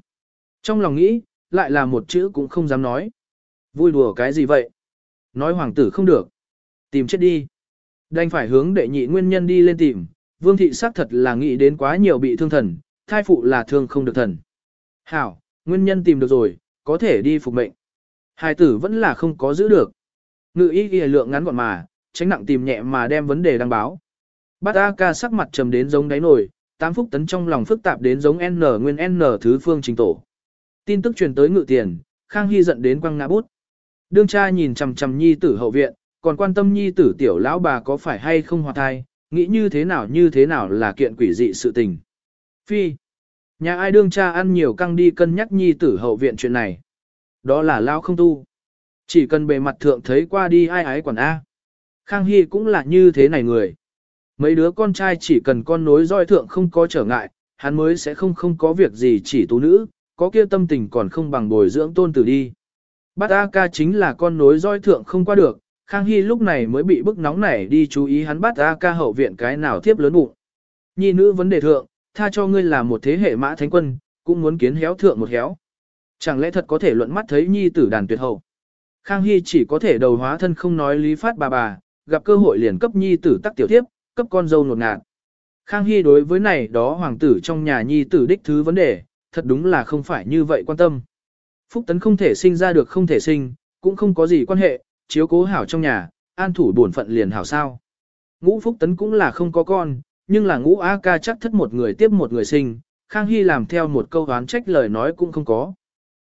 Trong lòng nghĩ, lại là một chữ cũng không dám nói. Vui đùa cái gì vậy? Nói hoàng tử không được. Tìm chết đi. Đành phải hướng đệ nhị nguyên nhân đi lên tìm. Vương thị xác thật là nghĩ đến quá nhiều bị thương thần, thai phụ là thương không được thần. Hảo, nguyên nhân tìm được rồi, có thể đi phục mệnh. Hai tử vẫn là không có giữ được. Ngự y ghi lượng ngắn gọn mà, tránh nặng tìm nhẹ mà đem vấn đề đăng báo. Bát A ca sắc mặt trầm đến giống đáy nồi, tám phúc tấn trong lòng phức tạp đến giống N nguyên N thứ phương trình tổ. Tin tức truyền tới ngự tiền, Khang Hy giận đến quăng ngã bút. Đương cha nhìn chằm chằm nhi tử hậu viện, còn quan tâm nhi tử tiểu lão bà có phải hay không hòa thai, nghĩ như thế nào như thế nào là kiện quỷ dị sự tình. Phi, nhà ai đương cha ăn nhiều căng đi cân nhắc nhi tử hậu viện chuyện này. Đó là lao không tu. Chỉ cần bề mặt thượng thấy qua đi ai ái quản A. Khang Hy cũng là như thế này người. Mấy đứa con trai chỉ cần con nối roi thượng không có trở ngại, hắn mới sẽ không không có việc gì chỉ tú nữ, có kia tâm tình còn không bằng bồi dưỡng tôn tử đi. Bát A ca chính là con nối roi thượng không qua được, Khang Hy lúc này mới bị bức nóng nảy đi chú ý hắn bắt A ca hậu viện cái nào thiếp lớn bụng. Nhi nữ vấn đề thượng, tha cho ngươi là một thế hệ mã thánh quân, cũng muốn kiến héo thượng một héo. Chẳng lẽ thật có thể luận mắt thấy nhi tử đàn tuyệt hậu. Khang Hy chỉ có thể đầu hóa thân không nói lý phát bà bà, gặp cơ hội liền cấp nhi tử tắc tiểu thiếp, cấp con dâu nột ngạt. Khang Hy đối với này đó hoàng tử trong nhà nhi tử đích thứ vấn đề, thật đúng là không phải như vậy quan tâm. Phúc tấn không thể sinh ra được không thể sinh, cũng không có gì quan hệ, chiếu cố hảo trong nhà, an thủ bổn phận liền hảo sao. Ngũ Phúc tấn cũng là không có con, nhưng là ngũ A ca chắc thất một người tiếp một người sinh, Khang Hy làm theo một câu oán trách lời nói cũng không có.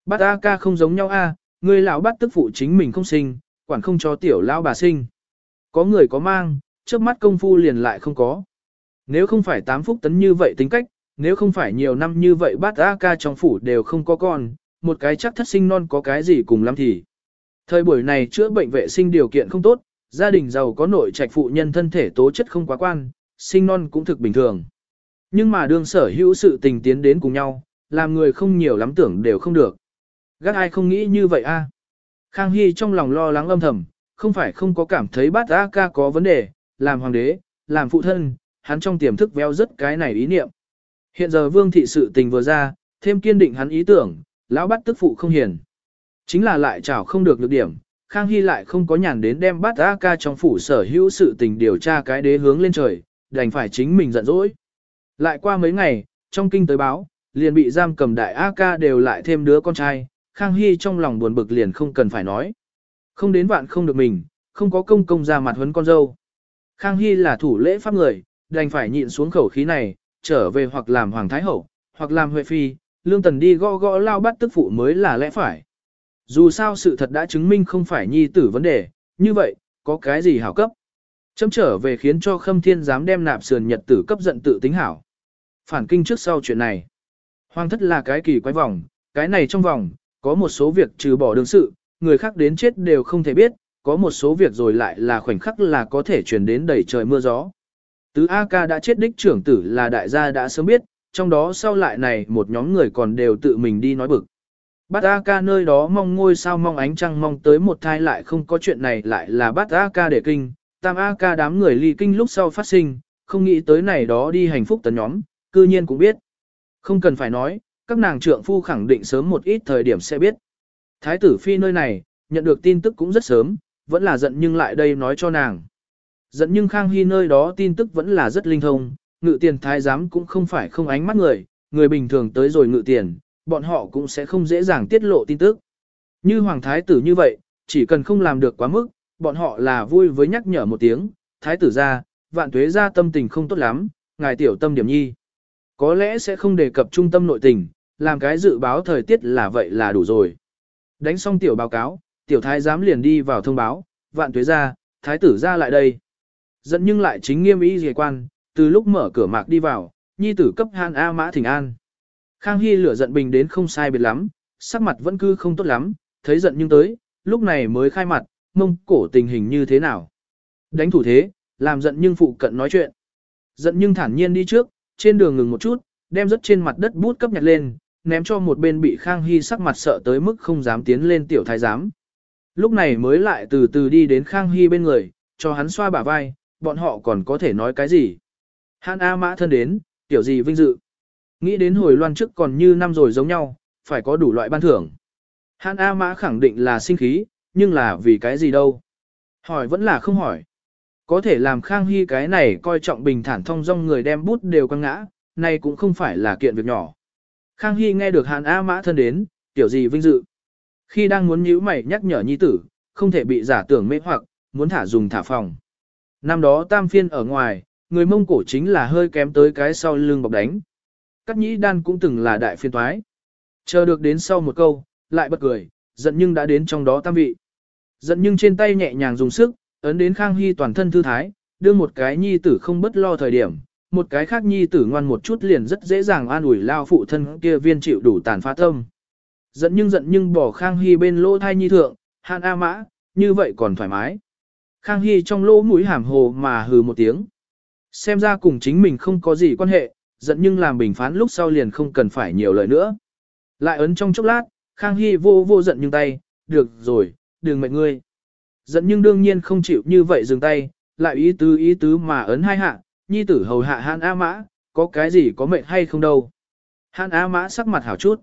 Bát A ca không giống nhau A, người lão bắt tức phụ chính mình không sinh, quản không cho tiểu lão bà sinh. Có người có mang, trước mắt công phu liền lại không có. Nếu không phải tám phúc tấn như vậy tính cách, nếu không phải nhiều năm như vậy bát A ca trong phủ đều không có con, một cái chắc thất sinh non có cái gì cùng lắm thì. Thời buổi này chữa bệnh vệ sinh điều kiện không tốt, gia đình giàu có nội trạch phụ nhân thân thể tố chất không quá quan, sinh non cũng thực bình thường. Nhưng mà đương sở hữu sự tình tiến đến cùng nhau, làm người không nhiều lắm tưởng đều không được. Gác ai không nghĩ như vậy a? À? Khang Hy trong lòng lo lắng âm thầm, không phải không có cảm thấy bát A ca có vấn đề, làm hoàng đế, làm phụ thân, hắn trong tiềm thức veo rất cái này ý niệm. Hiện giờ vương thị sự tình vừa ra, thêm kiên định hắn ý tưởng, lão bắt tức phụ không hiền. Chính là lại chảo không được nhược điểm, Khang Hy lại không có nhàn đến đem bắt A ca trong phủ sở hữu sự tình điều tra cái đế hướng lên trời, đành phải chính mình giận dỗi. Lại qua mấy ngày, trong kinh tới báo, liền bị giam cầm đại A ca đều lại thêm đứa con trai, Khang Hy trong lòng buồn bực liền không cần phải nói. Không đến vạn không được mình, không có công công ra mặt huấn con dâu. Khang Hy là thủ lễ pháp người, đành phải nhịn xuống khẩu khí này, trở về hoặc làm hoàng thái hậu, hoặc làm huệ phi, Lương Tần đi gõ gõ lao bắt tức phụ mới là lẽ phải. Dù sao sự thật đã chứng minh không phải nhi tử vấn đề, như vậy, có cái gì hảo cấp. Châm trở về khiến cho khâm thiên dám đem nạp sườn nhật tử cấp giận tự tính hảo. Phản kinh trước sau chuyện này. Hoàng thất là cái kỳ quái vòng, cái này trong vòng, có một số việc trừ bỏ đương sự, người khác đến chết đều không thể biết, có một số việc rồi lại là khoảnh khắc là có thể truyền đến đầy trời mưa gió. Tứ A ca đã chết đích trưởng tử là đại gia đã sớm biết, trong đó sau lại này một nhóm người còn đều tự mình đi nói bực. Bát A ca nơi đó mong ngôi sao mong ánh trăng mong tới một thai lại không có chuyện này lại là bát A ca để kinh, tam A ca đám người ly kinh lúc sau phát sinh, không nghĩ tới này đó đi hành phúc tấn nhóm, cư nhiên cũng biết. Không cần phải nói, các nàng trượng phu khẳng định sớm một ít thời điểm sẽ biết. Thái tử phi nơi này, nhận được tin tức cũng rất sớm, vẫn là giận nhưng lại đây nói cho nàng. Giận nhưng Khang Hy nơi đó tin tức vẫn là rất linh thông, ngự tiền thái giám cũng không phải không ánh mắt người, người bình thường tới rồi ngự tiền, bọn họ cũng sẽ không dễ dàng tiết lộ tin tức. Như hoàng thái tử như vậy, chỉ cần không làm được quá mức, bọn họ là vui với nhắc nhở một tiếng, thái tử ra, vạn tuế ra tâm tình không tốt lắm, ngài tiểu tâm điểm nhi. Có lẽ sẽ không đề cập trung tâm nội tình, làm cái dự báo thời tiết là vậy là đủ rồi. Đánh xong tiểu báo cáo, tiểu thái giám liền đi vào thông báo, vạn tuế ra, thái tử ra lại đây. Dẫn nhưng lại chính nghiêm ý dề quan, từ lúc mở cửa mạc đi vào, nhi tử cấp han A mã thỉnh an. Khang Hy lửa giận bình đến không sai biệt lắm, sắc mặt vẫn cứ không tốt lắm, thấy giận nhưng tới, lúc này mới khai mặt, mông cổ tình hình như thế nào. Đánh thủ thế, làm giận nhưng phụ cận nói chuyện. Giận nhưng thản nhiên đi trước, trên đường ngừng một chút, đem rất trên mặt đất bút cấp nhặt lên, ném cho một bên bị Khang Hy sắc mặt sợ tới mức không dám tiến lên tiểu thái giám. Lúc này mới lại từ từ đi đến Khang Hy bên người, cho hắn xoa bả vai, bọn họ còn có thể nói cái gì. Hàn A mã thân đến, tiểu gì vinh dự. Nghĩ đến hồi loan trước còn như năm rồi giống nhau, phải có đủ loại ban thưởng. Hàn A mã khẳng định là sinh khí, nhưng là vì cái gì đâu. Hỏi vẫn là không hỏi. Có thể làm Khang Hy cái này coi trọng bình thản thông dong người đem bút đều quăng ngã, này cũng không phải là kiện việc nhỏ. Khang Hy nghe được Hàn A Mã thân đến, tiểu gì vinh dự. Khi đang muốn nhíu mày nhắc nhở nhi tử, không thể bị giả tưởng mê hoặc, muốn thả dùng thả phòng. Năm đó tam phiên ở ngoài, người Mông Cổ chính là hơi kém tới cái sau lưng bọc đánh. Cắt nhĩ đan cũng từng là đại phiên toái. Chờ được đến sau một câu, lại bật cười, giận nhưng đã đến trong đó tam vị. Giận nhưng trên tay nhẹ nhàng dùng sức, ấn đến Khang Hy toàn thân thư thái, đưa một cái nhi tử không bất lo thời điểm, một cái khác nhi tử ngoan một chút liền rất dễ dàng an ủi lao phụ thân kia viên chịu đủ tàn phá tâm. Giận nhưng giận nhưng bỏ Khang Hy bên lỗ thai nhi thượng, hạn A mã, như vậy còn thoải mái. Khang Hy trong lỗ mũi hàm hồ mà hừ một tiếng. Xem ra cùng chính mình không có gì quan hệ, giận nhưng làm bình phán lúc sau liền không cần phải nhiều lời nữa. Lại ấn trong chốc lát, Khang Hy vô vô giận nhưng tay, được rồi, đừng mệnh ngươi. Giận nhưng đương nhiên không chịu như vậy dừng tay, lại ý tứ ý tứ mà ấn hai hạ, nhi tử hầu hạ Hàn A Mã, có cái gì có mệnh hay không đâu. Hàn A Mã sắc mặt hảo chút.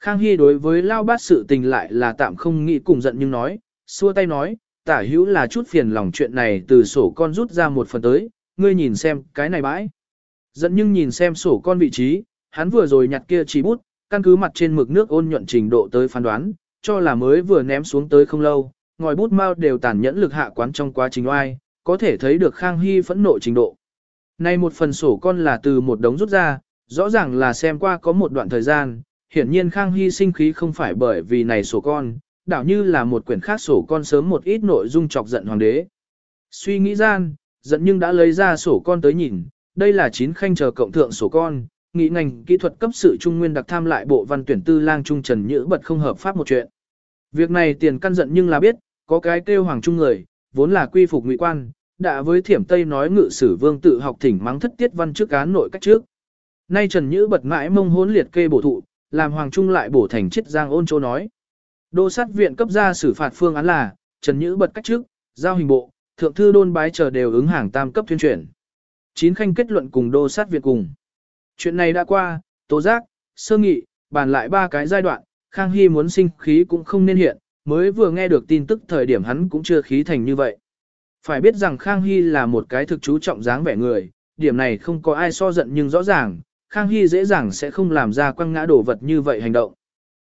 Khang Hy đối với lao bát sự tình lại là tạm không nghĩ cùng giận nhưng nói, xua tay nói, tả hữu là chút phiền lòng chuyện này từ sổ con rút ra một phần tới, ngươi nhìn xem cái này bãi dẫn nhưng nhìn xem sổ con vị trí, hắn vừa rồi nhặt kia chỉ bút, căn cứ mặt trên mực nước ôn nhuận trình độ tới phán đoán, cho là mới vừa ném xuống tới không lâu, ngòi bút mau đều tàn nhẫn lực hạ quán trong quá trình oai, có thể thấy được Khang Hy phẫn nộ trình độ. Nay một phần sổ con là từ một đống rút ra, rõ ràng là xem qua có một đoạn thời gian, hiển nhiên Khang Hy sinh khí không phải bởi vì này sổ con, đảo như là một quyển khác sổ con sớm một ít nội dung chọc giận hoàng đế. Suy nghĩ gian, giận nhưng đã lấy ra sổ con tới nhìn, đây là chín khanh chờ cộng thượng sổ con, nghị ngành kỹ thuật cấp sự trung nguyên đặc tham lại bộ văn tuyển tư lang trung trần nhữ bật không hợp pháp một chuyện. Việc này tiền căn giận nhưng là biết, có cái kêu hoàng trung người, vốn là quy phục ngụy quan, đã với thiểm Tây nói ngự sử vương tự học thỉnh mắng thất tiết văn trước án nội cách trước. Nay Trần Nhữ bật mãi mông hốn liệt kê bổ thụ, làm Hoàng Trung lại bổ thành chiết giang ôn châu nói. Đô sát viện cấp ra xử phạt phương án là, Trần Nhữ bật cách trước, giao hình bộ, thượng thư đôn bái chờ đều ứng hàng tam cấp tuyên truyền. Chín khanh kết luận cùng đô sát viện cùng. Chuyện này đã qua, tố giác, sơ nghị, bàn lại ba cái giai đoạn, Khang Hy muốn sinh khí cũng không nên hiện, mới vừa nghe được tin tức thời điểm hắn cũng chưa khí thành như vậy. Phải biết rằng Khang Hy là một cái thực chú trọng dáng vẻ người, điểm này không có ai so giận nhưng rõ ràng, Khang Hy dễ dàng sẽ không làm ra quăng ngã đổ vật như vậy hành động.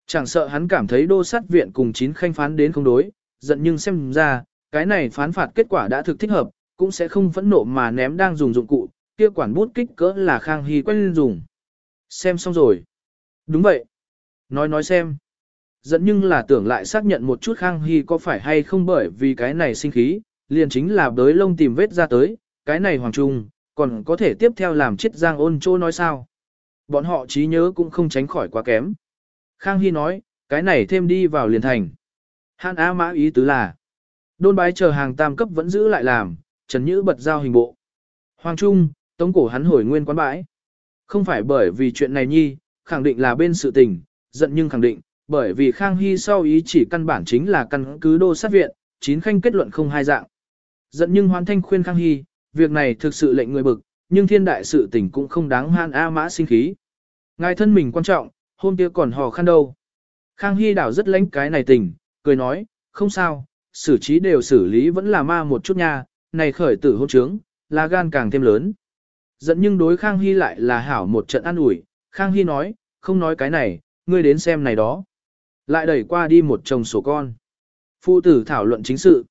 Chẳng sợ hắn cảm thấy đô sát viện cùng chín khanh phán đến không đối, giận nhưng xem ra, cái này phán phạt kết quả đã thực thích hợp, cũng sẽ không phẫn nộ mà ném đang dùng dụng cụ, kia quản bút kích cỡ là Khang Hy quen dùng. Xem xong rồi. Đúng vậy. Nói nói xem. Dẫn nhưng là tưởng lại xác nhận một chút Khang Hy có phải hay không bởi vì cái này sinh khí, liền chính là đới lông tìm vết ra tới, cái này hoàng trung, còn có thể tiếp theo làm chết giang ôn chỗ nói sao. Bọn họ trí nhớ cũng không tránh khỏi quá kém. Khang Hy nói, cái này thêm đi vào liền thành. Hàn Á Mã ý tứ là, đôn bái chờ hàng tam cấp vẫn giữ lại làm, Trần Nhữ bật giao hình bộ. Hoàng Trung, tống cổ hắn hồi nguyên quán bãi. Không phải bởi vì chuyện này nhi, khẳng định là bên sự tình, giận nhưng khẳng định, bởi vì Khang Hy sau ý chỉ căn bản chính là căn cứ đô sát viện, chín khanh kết luận không hai dạng. Giận nhưng hoan thanh khuyên Khang Hy, việc này thực sự lệnh người bực, nhưng thiên đại sự tình cũng không đáng han A mã sinh khí. Ngài thân mình quan trọng, hôm kia còn hò khăn đâu. Khang Hy đảo rất lãnh cái này tình, cười nói, không sao, xử trí đều xử lý vẫn là ma một chút nha, này khởi tử hôn trướng, là gan càng thêm lớn. Giận nhưng đối Khang Hy lại là hảo một trận ăn ủi Khang Hy nói, không nói cái này, ngươi đến xem này đó. Lại đẩy qua đi một chồng sổ con. Phụ tử thảo luận chính sự.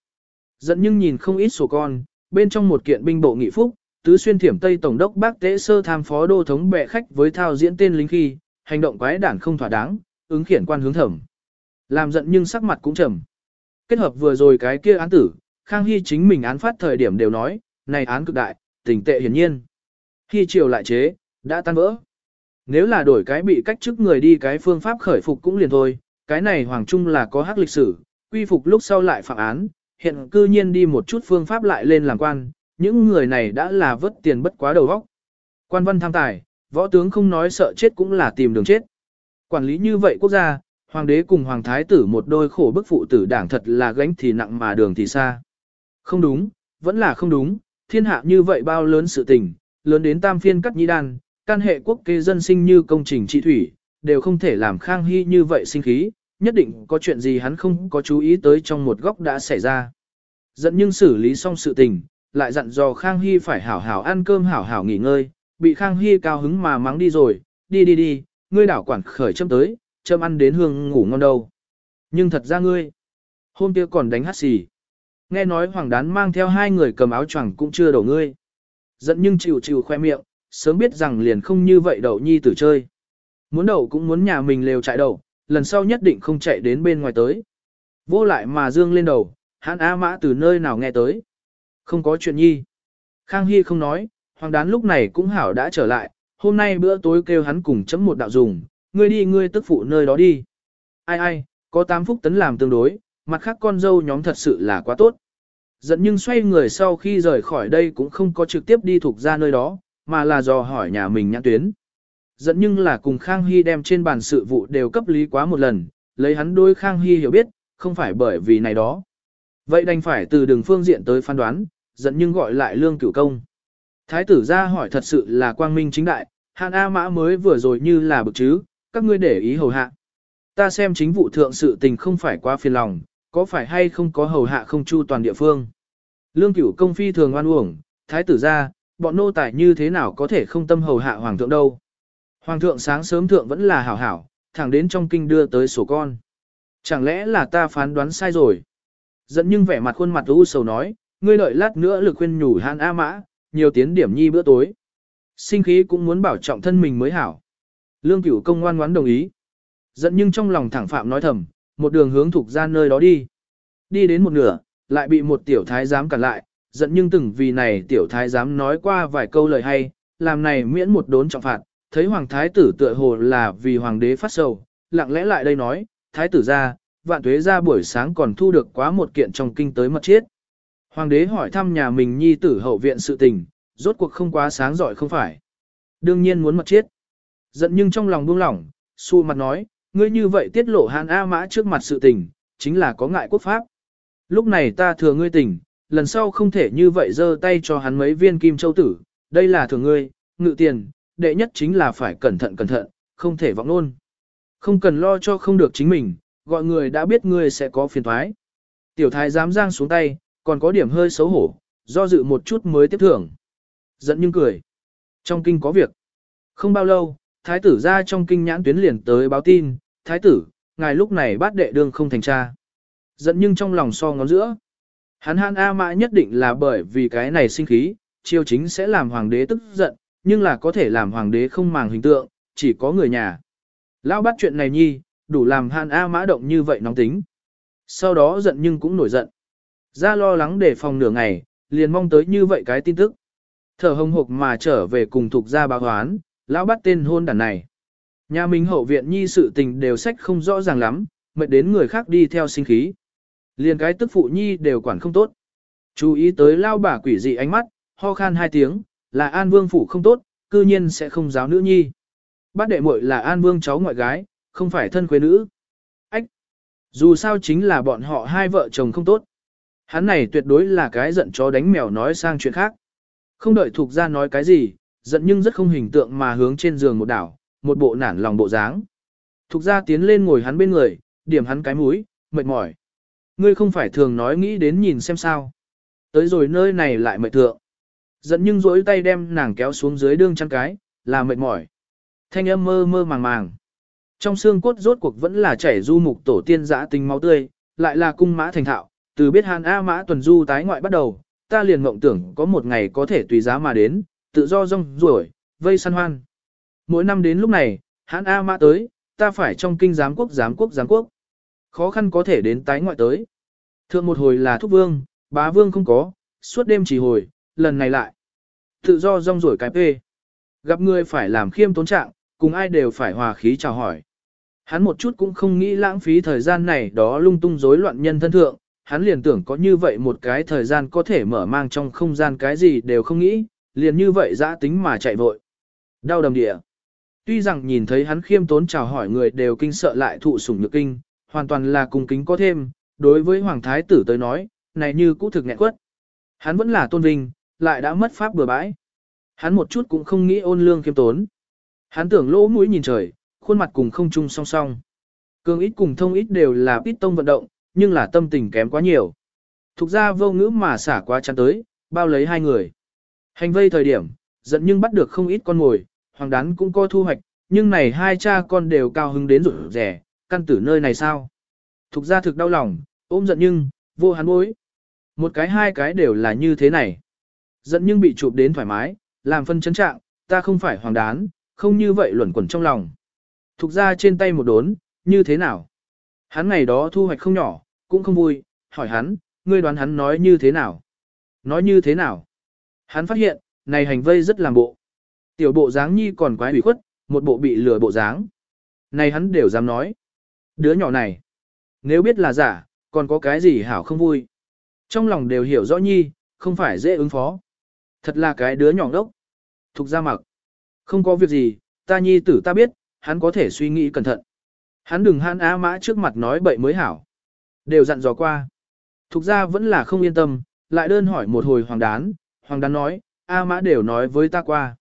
Giận nhưng nhìn không ít sổ con, bên trong một kiện binh bộ nghị phúc, tứ xuyên thiểm Tây Tổng đốc Bác Tế Sơ tham phó đô thống bệ khách với thao diễn tên lính khi, hành động quái đản không thỏa đáng, ứng khiển quan hướng thẩm. Làm giận nhưng sắc mặt cũng trầm. Kết hợp vừa rồi cái kia án tử, Khang Hy chính mình án phát thời điểm đều nói, này án cực đại, tình tệ hiển nhiên. Khi triều lại chế, đã tan vỡ. Nếu là đổi cái bị cách chức người đi cái phương pháp khởi phục cũng liền thôi, cái này Hoàng Trung là có hắc lịch sử, quy phục lúc sau lại phạm án, hiện cư nhiên đi một chút phương pháp lại lên làm quan, những người này đã là vớt tiền bất quá đầu óc. Quan văn tham tài, võ tướng không nói sợ chết cũng là tìm đường chết. Quản lý như vậy quốc gia, hoàng đế cùng hoàng thái tử một đôi khổ bức phụ tử đảng thật là gánh thì nặng mà đường thì xa. Không đúng, vẫn là không đúng, thiên hạ như vậy bao lớn sự tình, lớn đến tam phiên cắt nhĩ đan, can hệ quốc kế dân sinh như công trình trị thủy, đều không thể làm khang hy như vậy sinh khí, nhất định có chuyện gì hắn không có chú ý tới trong một góc đã xảy ra. Dẫn nhưng xử lý xong sự tình, lại dặn dò Khang Hy phải hảo hảo ăn cơm hảo hảo nghỉ ngơi, bị Khang Hy cao hứng mà mắng đi rồi, đi đi đi, ngươi đảo quản khởi châm tới, châm ăn đến hương ngủ ngon đâu. Nhưng thật ra ngươi, hôm kia còn đánh hát xì. Nghe nói hoàng đán mang theo hai người cầm áo choàng cũng chưa đổ ngươi. Giận nhưng chịu chịu khoe miệng, sớm biết rằng liền không như vậy đậu nhi tử chơi. Muốn đậu cũng muốn nhà mình lều chạy đậu, lần sau nhất định không chạy đến bên ngoài tới. Vô lại mà dương lên đầu, hắn A mã từ nơi nào nghe tới. Không có chuyện nhi. Khang Hy không nói, hoàng đán lúc này cũng hảo đã trở lại, hôm nay bữa tối kêu hắn cùng chấm một đạo dùng, ngươi đi ngươi tức phụ nơi đó đi. Ai ai, có 8 phúc tấn làm tương đối, mặt khác con dâu nhóm thật sự là quá tốt. Dẫn nhưng xoay người sau khi rời khỏi đây cũng không có trực tiếp đi thuộc ra nơi đó, mà là dò hỏi nhà mình nhãn tuyến. Dẫn nhưng là cùng Khang Hy đem trên bàn sự vụ đều cấp lý quá một lần, lấy hắn đôi Khang Hy hiểu biết, không phải bởi vì này đó. Vậy đành phải từ đường phương diện tới phán đoán, dẫn nhưng gọi lại lương cửu công. Thái tử ra hỏi thật sự là quang minh chính đại, hạn A mã mới vừa rồi như là bực chứ, các ngươi để ý hầu hạ. Ta xem chính vụ thượng sự tình không phải quá phiền lòng, có phải hay không có hầu hạ không chu toàn địa phương. Lương cửu công phi thường oan uổng, thái tử ra, bọn nô tài như thế nào có thể không tâm hầu hạ hoàng thượng đâu. Hoàng thượng sáng sớm thượng vẫn là hảo hảo, thẳng đến trong kinh đưa tới sổ con. Chẳng lẽ là ta phán đoán sai rồi? Dẫn nhưng vẻ mặt khuôn mặt u sầu nói, ngươi đợi lát nữa lực khuyên nhủ hàn A mã, nhiều tiến điểm nhi bữa tối. Sinh khí cũng muốn bảo trọng thân mình mới hảo. Lương cửu công ngoan ngoãn đồng ý. Dẫn nhưng trong lòng thẳng phạm nói thầm, một đường hướng thuộc ra nơi đó đi. Đi đến một nửa, lại bị một tiểu thái giám cản lại, giận nhưng từng vì này tiểu thái giám nói qua vài câu lời hay, làm này miễn một đốn trọng phạt, thấy hoàng thái tử tựa hồ là vì hoàng đế phát sầu, lặng lẽ lại đây nói, thái tử ra, vạn tuế ra buổi sáng còn thu được quá một kiện trong kinh tới mật chiết. Hoàng đế hỏi thăm nhà mình nhi tử hậu viện sự tình, rốt cuộc không quá sáng giỏi không phải. Đương nhiên muốn mật chiết. Giận nhưng trong lòng buông lỏng, su mặt nói, ngươi như vậy tiết lộ hàn A mã trước mặt sự tình, chính là có ngại quốc pháp. Lúc này ta thừa ngươi tình, lần sau không thể như vậy giơ tay cho hắn mấy viên kim châu tử, đây là thừa ngươi, ngự tiền, đệ nhất chính là phải cẩn thận cẩn thận, không thể vọng luôn. Không cần lo cho không được chính mình, gọi người đã biết ngươi sẽ có phiền thoái. Tiểu thái dám giang xuống tay, còn có điểm hơi xấu hổ, do dự một chút mới tiếp thưởng. Giận nhưng cười. Trong kinh có việc. Không bao lâu, thái tử ra trong kinh nhãn tuyến liền tới báo tin, thái tử, ngài lúc này bát đệ đương không thành cha. Giận nhưng trong lòng so ngón giữa. Hắn han A mã nhất định là bởi vì cái này sinh khí, chiêu chính sẽ làm hoàng đế tức giận, nhưng là có thể làm hoàng đế không màng hình tượng, chỉ có người nhà. Lão bắt chuyện này nhi, đủ làm Hàn A Mã động như vậy nóng tính. Sau đó giận nhưng cũng nổi giận. Ra lo lắng để phòng nửa ngày, liền mong tới như vậy cái tin tức. Thở hồng hộc mà trở về cùng thuộc gia báo hoán, lão bắt tên hôn đàn này. Nhà mình hậu viện nhi sự tình đều sách không rõ ràng lắm, mệt đến người khác đi theo sinh khí. Liền cái tức phụ nhi đều quản không tốt. Chú ý tới lao bà quỷ dị ánh mắt, ho khan hai tiếng, là An Vương phủ không tốt, cư nhiên sẽ không giáo nữ nhi. Bát đệ muội là An Vương cháu ngoại gái, không phải thân quê nữ. Ách! Dù sao chính là bọn họ hai vợ chồng không tốt. Hắn này tuyệt đối là cái giận chó đánh mèo nói sang chuyện khác. Không đợi thuộc ra nói cái gì, giận nhưng rất không hình tượng mà hướng trên giường một đảo, một bộ nản lòng bộ dáng. Thục ra tiến lên ngồi hắn bên người, điểm hắn cái mũi, mệt mỏi. Ngươi không phải thường nói nghĩ đến nhìn xem sao. Tới rồi nơi này lại mệt thượng. Giận nhưng rỗi tay đem nàng kéo xuống dưới đương chăn cái, là mệt mỏi. Thanh âm mơ mơ màng màng. Trong xương cốt rốt cuộc vẫn là chảy du mục tổ tiên giã tình máu tươi, lại là cung mã thành thạo, từ biết hàn A mã tuần du tái ngoại bắt đầu, ta liền mộng tưởng có một ngày có thể tùy giá mà đến, tự do rong ruổi, vây săn hoan. Mỗi năm đến lúc này, hãn A mã tới, ta phải trong kinh giám quốc giám quốc giám quốc. Khó khăn có thể đến tái ngoại tới. Thượng một hồi là thúc vương, bá vương không có, suốt đêm chỉ hồi, lần này lại. Tự do rong ruổi cái pê, Gặp người phải làm khiêm tốn trạng, cùng ai đều phải hòa khí chào hỏi. Hắn một chút cũng không nghĩ lãng phí thời gian này đó lung tung rối loạn nhân thân thượng, hắn liền tưởng có như vậy một cái thời gian có thể mở mang trong không gian cái gì đều không nghĩ, liền như vậy dã tính mà chạy vội. Đau đầm địa. Tuy rằng nhìn thấy hắn khiêm tốn chào hỏi người đều kinh sợ lại thụ sủng nhược kinh, hoàn toàn là cung kính có thêm, đối với Hoàng Thái tử tới nói, này như cũ thực nghẹn quất. Hắn vẫn là tôn vinh, lại đã mất pháp bừa bãi. Hắn một chút cũng không nghĩ ôn lương khiêm tốn. Hắn tưởng lỗ mũi nhìn trời, khuôn mặt cùng không chung song song. Cường ít cùng thông ít đều là ít tông vận động, nhưng là tâm tình kém quá nhiều. Thục ra vô ngữ mà xả quá chắn tới, bao lấy hai người. Hành vây thời điểm, giận nhưng bắt được không ít con mồi, hoàng đán cũng có thu hoạch, nhưng này hai cha con đều cao hứng đến rủ rẻ, căn tử nơi này sao? Thục ra thực đau lòng, ôm giận nhưng, vô hắn bối. Một cái hai cái đều là như thế này. Giận nhưng bị chụp đến thoải mái, làm phân chấn trạng, ta không phải hoàng đán, không như vậy luẩn quẩn trong lòng. Thục ra trên tay một đốn, như thế nào? Hắn ngày đó thu hoạch không nhỏ, cũng không vui, hỏi hắn, ngươi đoán hắn nói như thế nào? Nói như thế nào? Hắn phát hiện, này hành vây rất làm bộ. Tiểu bộ dáng nhi còn quái bị khuất, một bộ bị lừa bộ dáng. Này hắn đều dám nói. Đứa nhỏ này, nếu biết là giả, còn có cái gì hảo không vui. Trong lòng đều hiểu rõ nhi, không phải dễ ứng phó. Thật là cái đứa nhỏ đốc. Thục ra mặc. Không có việc gì, ta nhi tử ta biết, hắn có thể suy nghĩ cẩn thận. Hắn đừng hắn á mã trước mặt nói bậy mới hảo. Đều dặn dò qua. Thục ra vẫn là không yên tâm, lại đơn hỏi một hồi hoàng đán. Hoàng đán nói, A mã đều nói với ta qua.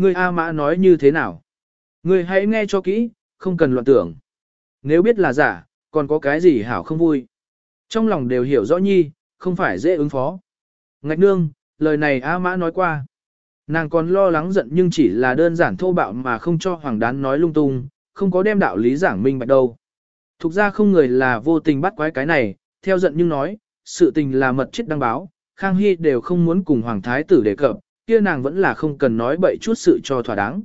Ngươi A mã nói như thế nào? Ngươi hãy nghe cho kỹ, không cần loạn tưởng. Nếu biết là giả, còn có cái gì hảo không vui. Trong lòng đều hiểu rõ nhi, không phải dễ ứng phó. Ngạch nương, lời này A mã nói qua. Nàng còn lo lắng giận nhưng chỉ là đơn giản thô bạo mà không cho hoàng đán nói lung tung, không có đem đạo lý giảng minh bạch đâu. Thục ra không người là vô tình bắt quái cái này, theo giận nhưng nói, sự tình là mật chết đăng báo, Khang Hy đều không muốn cùng hoàng thái tử đề cập, kia nàng vẫn là không cần nói bậy chút sự cho thỏa đáng.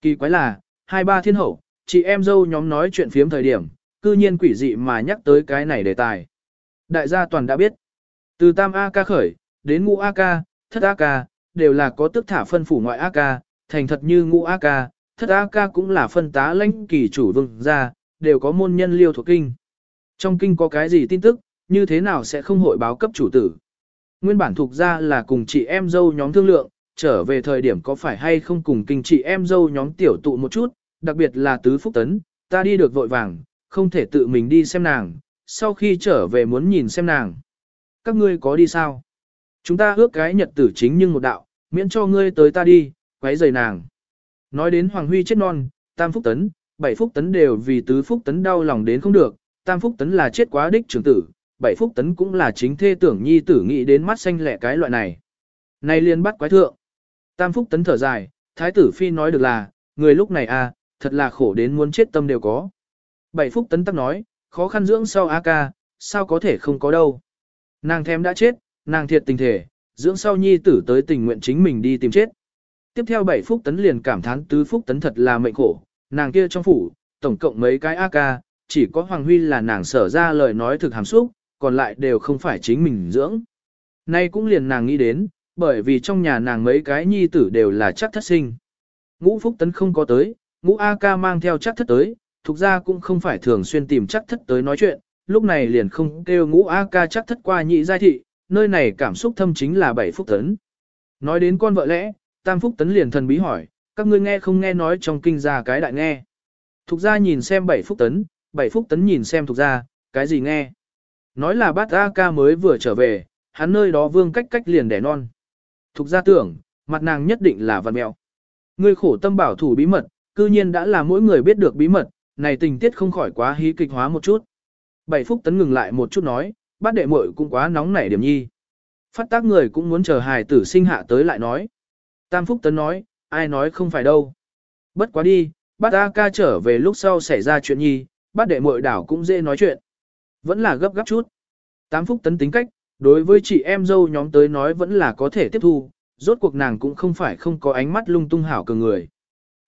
Kỳ quái là, hai ba thiên hậu, chị em dâu nhóm nói chuyện phiếm thời điểm, cư nhiên quỷ dị mà nhắc tới cái này đề tài. Đại gia toàn đã biết, từ tam A ca khởi, đến ngũ A ca, thất A ca, đều là có tức thả phân phủ ngoại A ca, thành thật như ngũ A ca, thất A ca cũng là phân tá lãnh kỳ chủ vương gia, đều có môn nhân liêu thuộc kinh. Trong kinh có cái gì tin tức, như thế nào sẽ không hội báo cấp chủ tử. Nguyên bản thuộc ra là cùng chị em dâu nhóm thương lượng, trở về thời điểm có phải hay không cùng kinh chị em dâu nhóm tiểu tụ một chút, đặc biệt là tứ phúc tấn, ta đi được vội vàng, không thể tự mình đi xem nàng, sau khi trở về muốn nhìn xem nàng. Các ngươi có đi sao? Chúng ta ước cái nhật tử chính nhưng một đạo, miễn cho ngươi tới ta đi, quấy rầy nàng. Nói đến Hoàng Huy chết non, tam phúc tấn, bảy phúc tấn đều vì tứ phúc tấn đau lòng đến không được, tam phúc tấn là chết quá đích trưởng tử, bảy phúc tấn cũng là chính thê tưởng nhi tử nghĩ đến mắt xanh lẹ cái loại này. Này liền bắt quái thượng. Tam phúc tấn thở dài, thái tử phi nói được là, người lúc này à, thật là khổ đến muốn chết tâm đều có. Bảy phúc tấn tắc nói, khó khăn dưỡng sau a ca, sao có thể không có đâu. Nàng thèm đã chết, nàng thiệt tình thể, dưỡng sau nhi tử tới tình nguyện chính mình đi tìm chết. Tiếp theo bảy phúc tấn liền cảm thán tứ phúc tấn thật là mệnh khổ, nàng kia trong phủ, tổng cộng mấy cái a ca, chỉ có Hoàng Huy là nàng sở ra lời nói thực hàm xúc, còn lại đều không phải chính mình dưỡng. Nay cũng liền nàng nghĩ đến, bởi vì trong nhà nàng mấy cái nhi tử đều là chắc thất sinh. Ngũ Phúc Tấn không có tới, ngũ a ca mang theo chắc thất tới, thuộc ra cũng không phải thường xuyên tìm chắc thất tới nói chuyện, lúc này liền không kêu ngũ a ca chắc thất qua nhị giai thị, nơi này cảm xúc thâm chính là bảy Phúc Tấn. Nói đến con vợ lẽ, Tam Phúc Tấn liền thần bí hỏi, các ngươi nghe không nghe nói trong kinh gia cái đại nghe. Thục gia nhìn xem bảy Phúc Tấn, bảy Phúc Tấn nhìn xem thục gia cái gì nghe. Nói là bát A ca mới vừa trở về, hắn nơi đó vương cách cách liền đẻ non. Thục ra tưởng, mặt nàng nhất định là văn mẹo. người khổ tâm bảo thủ bí mật, cư nhiên đã là mỗi người biết được bí mật, này tình tiết không khỏi quá hí kịch hóa một chút. Bảy Phúc Tấn ngừng lại một chút nói, bát đệ muội cũng quá nóng nảy điểm nhi. Phát tác người cũng muốn chờ hài tử sinh hạ tới lại nói. Tam Phúc Tấn nói, ai nói không phải đâu. Bất quá đi, bát A ca trở về lúc sau xảy ra chuyện nhi, bát đệ muội đảo cũng dễ nói chuyện. Vẫn là gấp gáp chút. Tám Phúc Tấn tính cách, đối với chị em dâu nhóm tới nói vẫn là có thể tiếp thu, rốt cuộc nàng cũng không phải không có ánh mắt lung tung hảo cường người.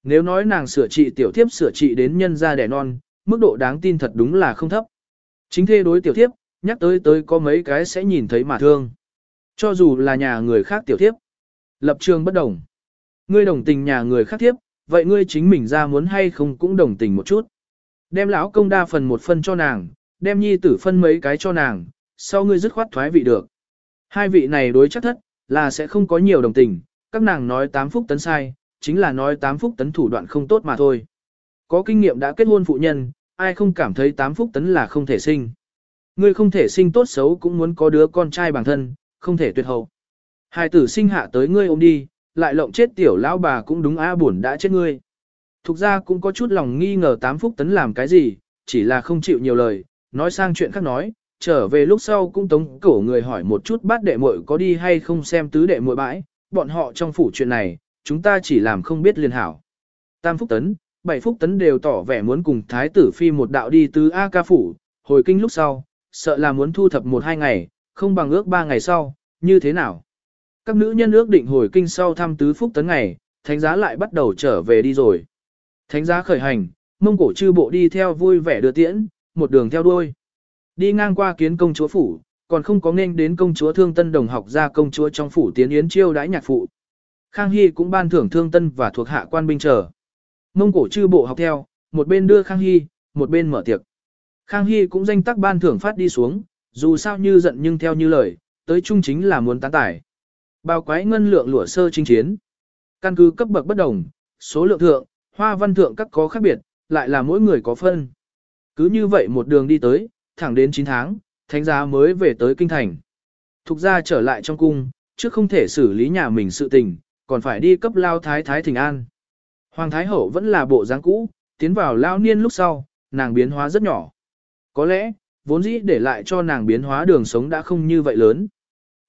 Nếu nói nàng sửa trị tiểu thiếp sửa trị đến nhân gia đẻ non, mức độ đáng tin thật đúng là không thấp. Chính thê đối tiểu thiếp, nhắc tới tới có mấy cái sẽ nhìn thấy mà thương. Cho dù là nhà người khác tiểu thiếp. Lập trường bất đồng. Ngươi đồng tình nhà người khác thiếp, vậy ngươi chính mình ra muốn hay không cũng đồng tình một chút. Đem lão công đa phần một phân cho nàng, đem nhi tử phân mấy cái cho nàng, sau ngươi dứt khoát thoái vị được. Hai vị này đối chắc thất, là sẽ không có nhiều đồng tình, các nàng nói tám phúc tấn sai, chính là nói tám phúc tấn thủ đoạn không tốt mà thôi. Có kinh nghiệm đã kết hôn phụ nhân, ai không cảm thấy tám phúc tấn là không thể sinh. Ngươi không thể sinh tốt xấu cũng muốn có đứa con trai bản thân, không thể tuyệt hậu. Hai tử sinh hạ tới ngươi ôm đi, lại lộng chết tiểu lão bà cũng đúng a buồn đã chết ngươi. Thục ra cũng có chút lòng nghi ngờ tám phúc tấn làm cái gì, chỉ là không chịu nhiều lời, nói sang chuyện khác nói, trở về lúc sau cũng tống cổ người hỏi một chút bát đệ muội có đi hay không xem tứ đệ muội bãi, bọn họ trong phủ chuyện này, chúng ta chỉ làm không biết liên hảo. Tam phúc tấn, bảy phúc tấn đều tỏ vẻ muốn cùng thái tử phi một đạo đi tứ A ca phủ, hồi kinh lúc sau, sợ là muốn thu thập một hai ngày, không bằng ước ba ngày sau, như thế nào. Các nữ nhân ước định hồi kinh sau thăm tứ phúc tấn ngày, thánh giá lại bắt đầu trở về đi rồi. Thánh giá khởi hành, mông cổ chư bộ đi theo vui vẻ đưa tiễn, một đường theo đuôi. Đi ngang qua kiến công chúa phủ, còn không có nên đến công chúa thương tân đồng học ra công chúa trong phủ tiến yến chiêu đãi nhạc phụ. Khang Hy cũng ban thưởng thương tân và thuộc hạ quan binh chờ. Mông cổ chư bộ học theo, một bên đưa Khang Hy, một bên mở tiệc. Khang Hy cũng danh tắc ban thưởng phát đi xuống, dù sao như giận nhưng theo như lời, tới chung chính là muốn tán tải. Bao quái ngân lượng lụa sơ chinh chiến. Căn cứ cấp bậc bất đồng, số lượng thượng, hoa văn thượng các có khác biệt, lại là mỗi người có phân. Cứ như vậy một đường đi tới, thẳng đến 9 tháng, thánh giá mới về tới kinh thành. Thục ra trở lại trong cung, trước không thể xử lý nhà mình sự tình, còn phải đi cấp lao thái thái thỉnh an. Hoàng thái hậu vẫn là bộ dáng cũ, tiến vào lao niên lúc sau, nàng biến hóa rất nhỏ. Có lẽ, vốn dĩ để lại cho nàng biến hóa đường sống đã không như vậy lớn.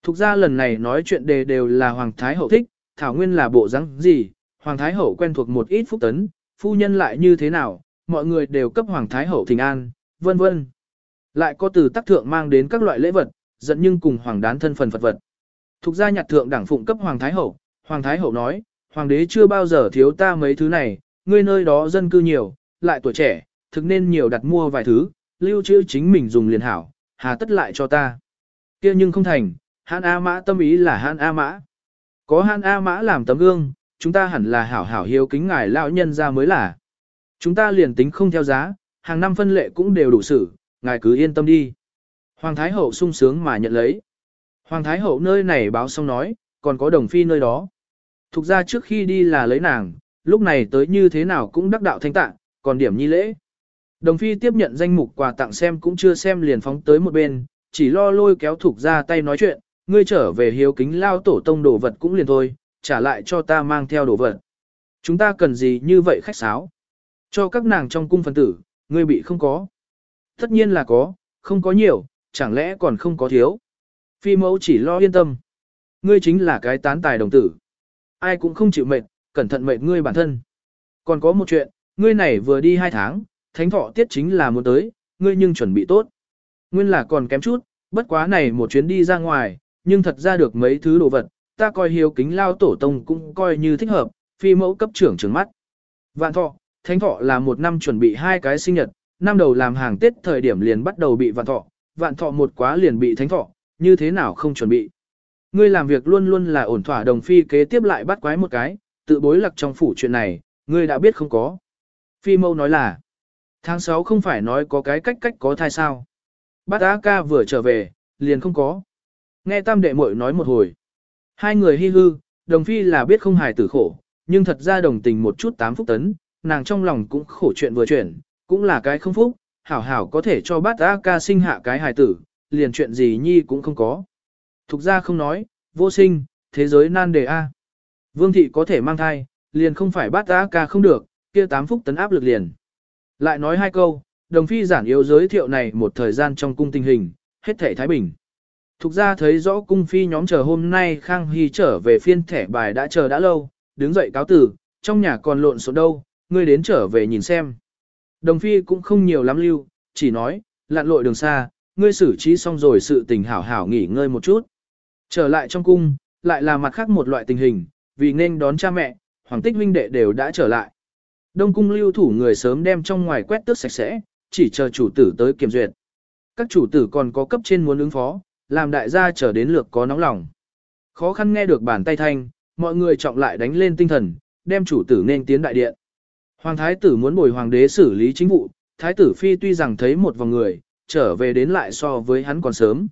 Thục ra lần này nói chuyện đề đều là Hoàng thái hậu thích, thảo nguyên là bộ dáng gì, Hoàng thái hậu quen thuộc một ít phúc tấn, phu nhân lại như thế nào, mọi người đều cấp Hoàng thái hậu thỉnh an, vân vân. Lại có từ tác thượng mang đến các loại lễ vật, dẫn nhưng cùng hoàng đán thân phần Phật vật. Thục gia nhặt thượng đảng phụng cấp hoàng thái hậu, hoàng thái hậu nói, hoàng đế chưa bao giờ thiếu ta mấy thứ này, ngươi nơi đó dân cư nhiều, lại tuổi trẻ, thực nên nhiều đặt mua vài thứ, lưu trữ chính mình dùng liền hảo, hà tất lại cho ta. kia nhưng không thành, hãn A mã tâm ý là hãn A mã. Có hãn A mã làm tấm gương, chúng ta hẳn là hảo hảo hiếu kính ngài lão nhân ra mới là. Chúng ta liền tính không theo giá, hàng năm phân lệ cũng đều đủ xử, ngài cứ yên tâm đi. Hoàng Thái Hậu sung sướng mà nhận lấy. Hoàng Thái Hậu nơi này báo xong nói, còn có đồng phi nơi đó. Thục ra trước khi đi là lấy nàng, lúc này tới như thế nào cũng đắc đạo thanh tạng, còn điểm nhi lễ. Đồng phi tiếp nhận danh mục quà tặng xem cũng chưa xem liền phóng tới một bên, chỉ lo lôi kéo thục ra tay nói chuyện, ngươi trở về hiếu kính lao tổ tông đồ vật cũng liền thôi, trả lại cho ta mang theo đồ vật. Chúng ta cần gì như vậy khách sáo? Cho các nàng trong cung phân tử, ngươi bị không có. Tất nhiên là có, không có nhiều, chẳng lẽ còn không có thiếu. Phi mẫu chỉ lo yên tâm. Ngươi chính là cái tán tài đồng tử. Ai cũng không chịu mệt, cẩn thận mệt ngươi bản thân. Còn có một chuyện, ngươi này vừa đi hai tháng, thánh thọ tiết chính là muốn tới, ngươi nhưng chuẩn bị tốt. Nguyên là còn kém chút, bất quá này một chuyến đi ra ngoài, nhưng thật ra được mấy thứ đồ vật, ta coi hiếu kính lao tổ tông cũng coi như thích hợp, phi mẫu cấp trưởng trường mắt. Vạn thọ, thánh thọ là một năm chuẩn bị hai cái sinh nhật, năm đầu làm hàng Tết thời điểm liền bắt đầu bị vạn thọ, vạn thọ một quá liền bị thánh thọ, như thế nào không chuẩn bị. Ngươi làm việc luôn luôn là ổn thỏa đồng phi kế tiếp lại bắt quái một cái, tự bối lạc trong phủ chuyện này, ngươi đã biết không có. Phi mâu nói là, tháng 6 không phải nói có cái cách cách có thai sao. Bát á ca vừa trở về, liền không có. Nghe tam đệ muội nói một hồi. Hai người hi hư, đồng phi là biết không hài tử khổ, nhưng thật ra đồng tình một chút tám phúc tấn, nàng trong lòng cũng khổ chuyện vừa chuyển, cũng là cái không phúc, hảo hảo có thể cho bát A ca sinh hạ cái hài tử, liền chuyện gì nhi cũng không có. Thục ra không nói, vô sinh, thế giới nan đề A. Vương thị có thể mang thai, liền không phải bát A ca không được, kia tám phúc tấn áp lực liền. Lại nói hai câu, đồng phi giản yếu giới thiệu này một thời gian trong cung tình hình, hết thể Thái Bình. Thục ra thấy rõ cung phi nhóm chờ hôm nay Khang Hy trở về phiên thẻ bài đã chờ đã lâu, đứng dậy cáo tử, trong nhà còn lộn xộn đâu, ngươi đến trở về nhìn xem. Đồng phi cũng không nhiều lắm lưu, chỉ nói, lặn lội đường xa, ngươi xử trí xong rồi sự tình hảo hảo nghỉ ngơi một chút. Trở lại trong cung, lại là mặt khác một loại tình hình, vì nên đón cha mẹ, hoàng tích huynh đệ đều đã trở lại. Đông cung lưu thủ người sớm đem trong ngoài quét tước sạch sẽ, chỉ chờ chủ tử tới kiểm duyệt. Các chủ tử còn có cấp trên muốn ứng phó, làm đại gia trở đến lượt có nóng lòng. Khó khăn nghe được bản tay thanh, mọi người trọng lại đánh lên tinh thần, đem chủ tử nên tiến đại điện. Hoàng thái tử muốn bồi hoàng đế xử lý chính vụ, thái tử phi tuy rằng thấy một vòng người, trở về đến lại so với hắn còn sớm.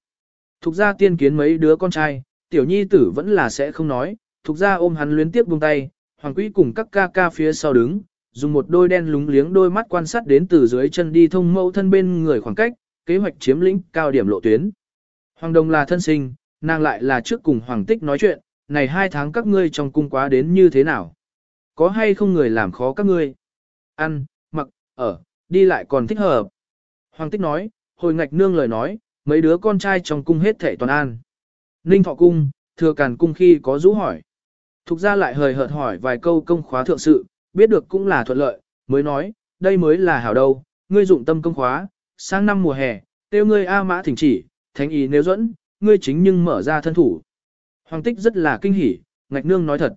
Thục ra tiên kiến mấy đứa con trai, tiểu nhi tử vẫn là sẽ không nói, thục ra ôm hắn luyến tiếp buông tay, hoàng quý cùng các ca ca phía sau đứng, dùng một đôi đen lúng liếng đôi mắt quan sát đến từ dưới chân đi thông mẫu thân bên người khoảng cách, kế hoạch chiếm lĩnh cao điểm lộ tuyến. Hoàng Đồng là thân sinh, nàng lại là trước cùng Hoàng Tích nói chuyện, này hai tháng các ngươi trong cung quá đến như thế nào? Có hay không người làm khó các ngươi? Ăn, mặc, ở, đi lại còn thích hợp. Hoàng Tích nói, hồi ngạch nương lời nói, mấy đứa con trai trong cung hết thể toàn an. Ninh thọ cung, thừa càn cung khi có rũ hỏi. Thục ra lại hời hợt hỏi vài câu công khóa thượng sự, biết được cũng là thuận lợi, mới nói, đây mới là hảo đâu, ngươi dụng tâm công khóa, sang năm mùa hè, tiêu ngươi A mã thỉnh chỉ, thánh ý nếu dẫn, ngươi chính nhưng mở ra thân thủ. Hoàng tích rất là kinh hỉ, ngạch nương nói thật.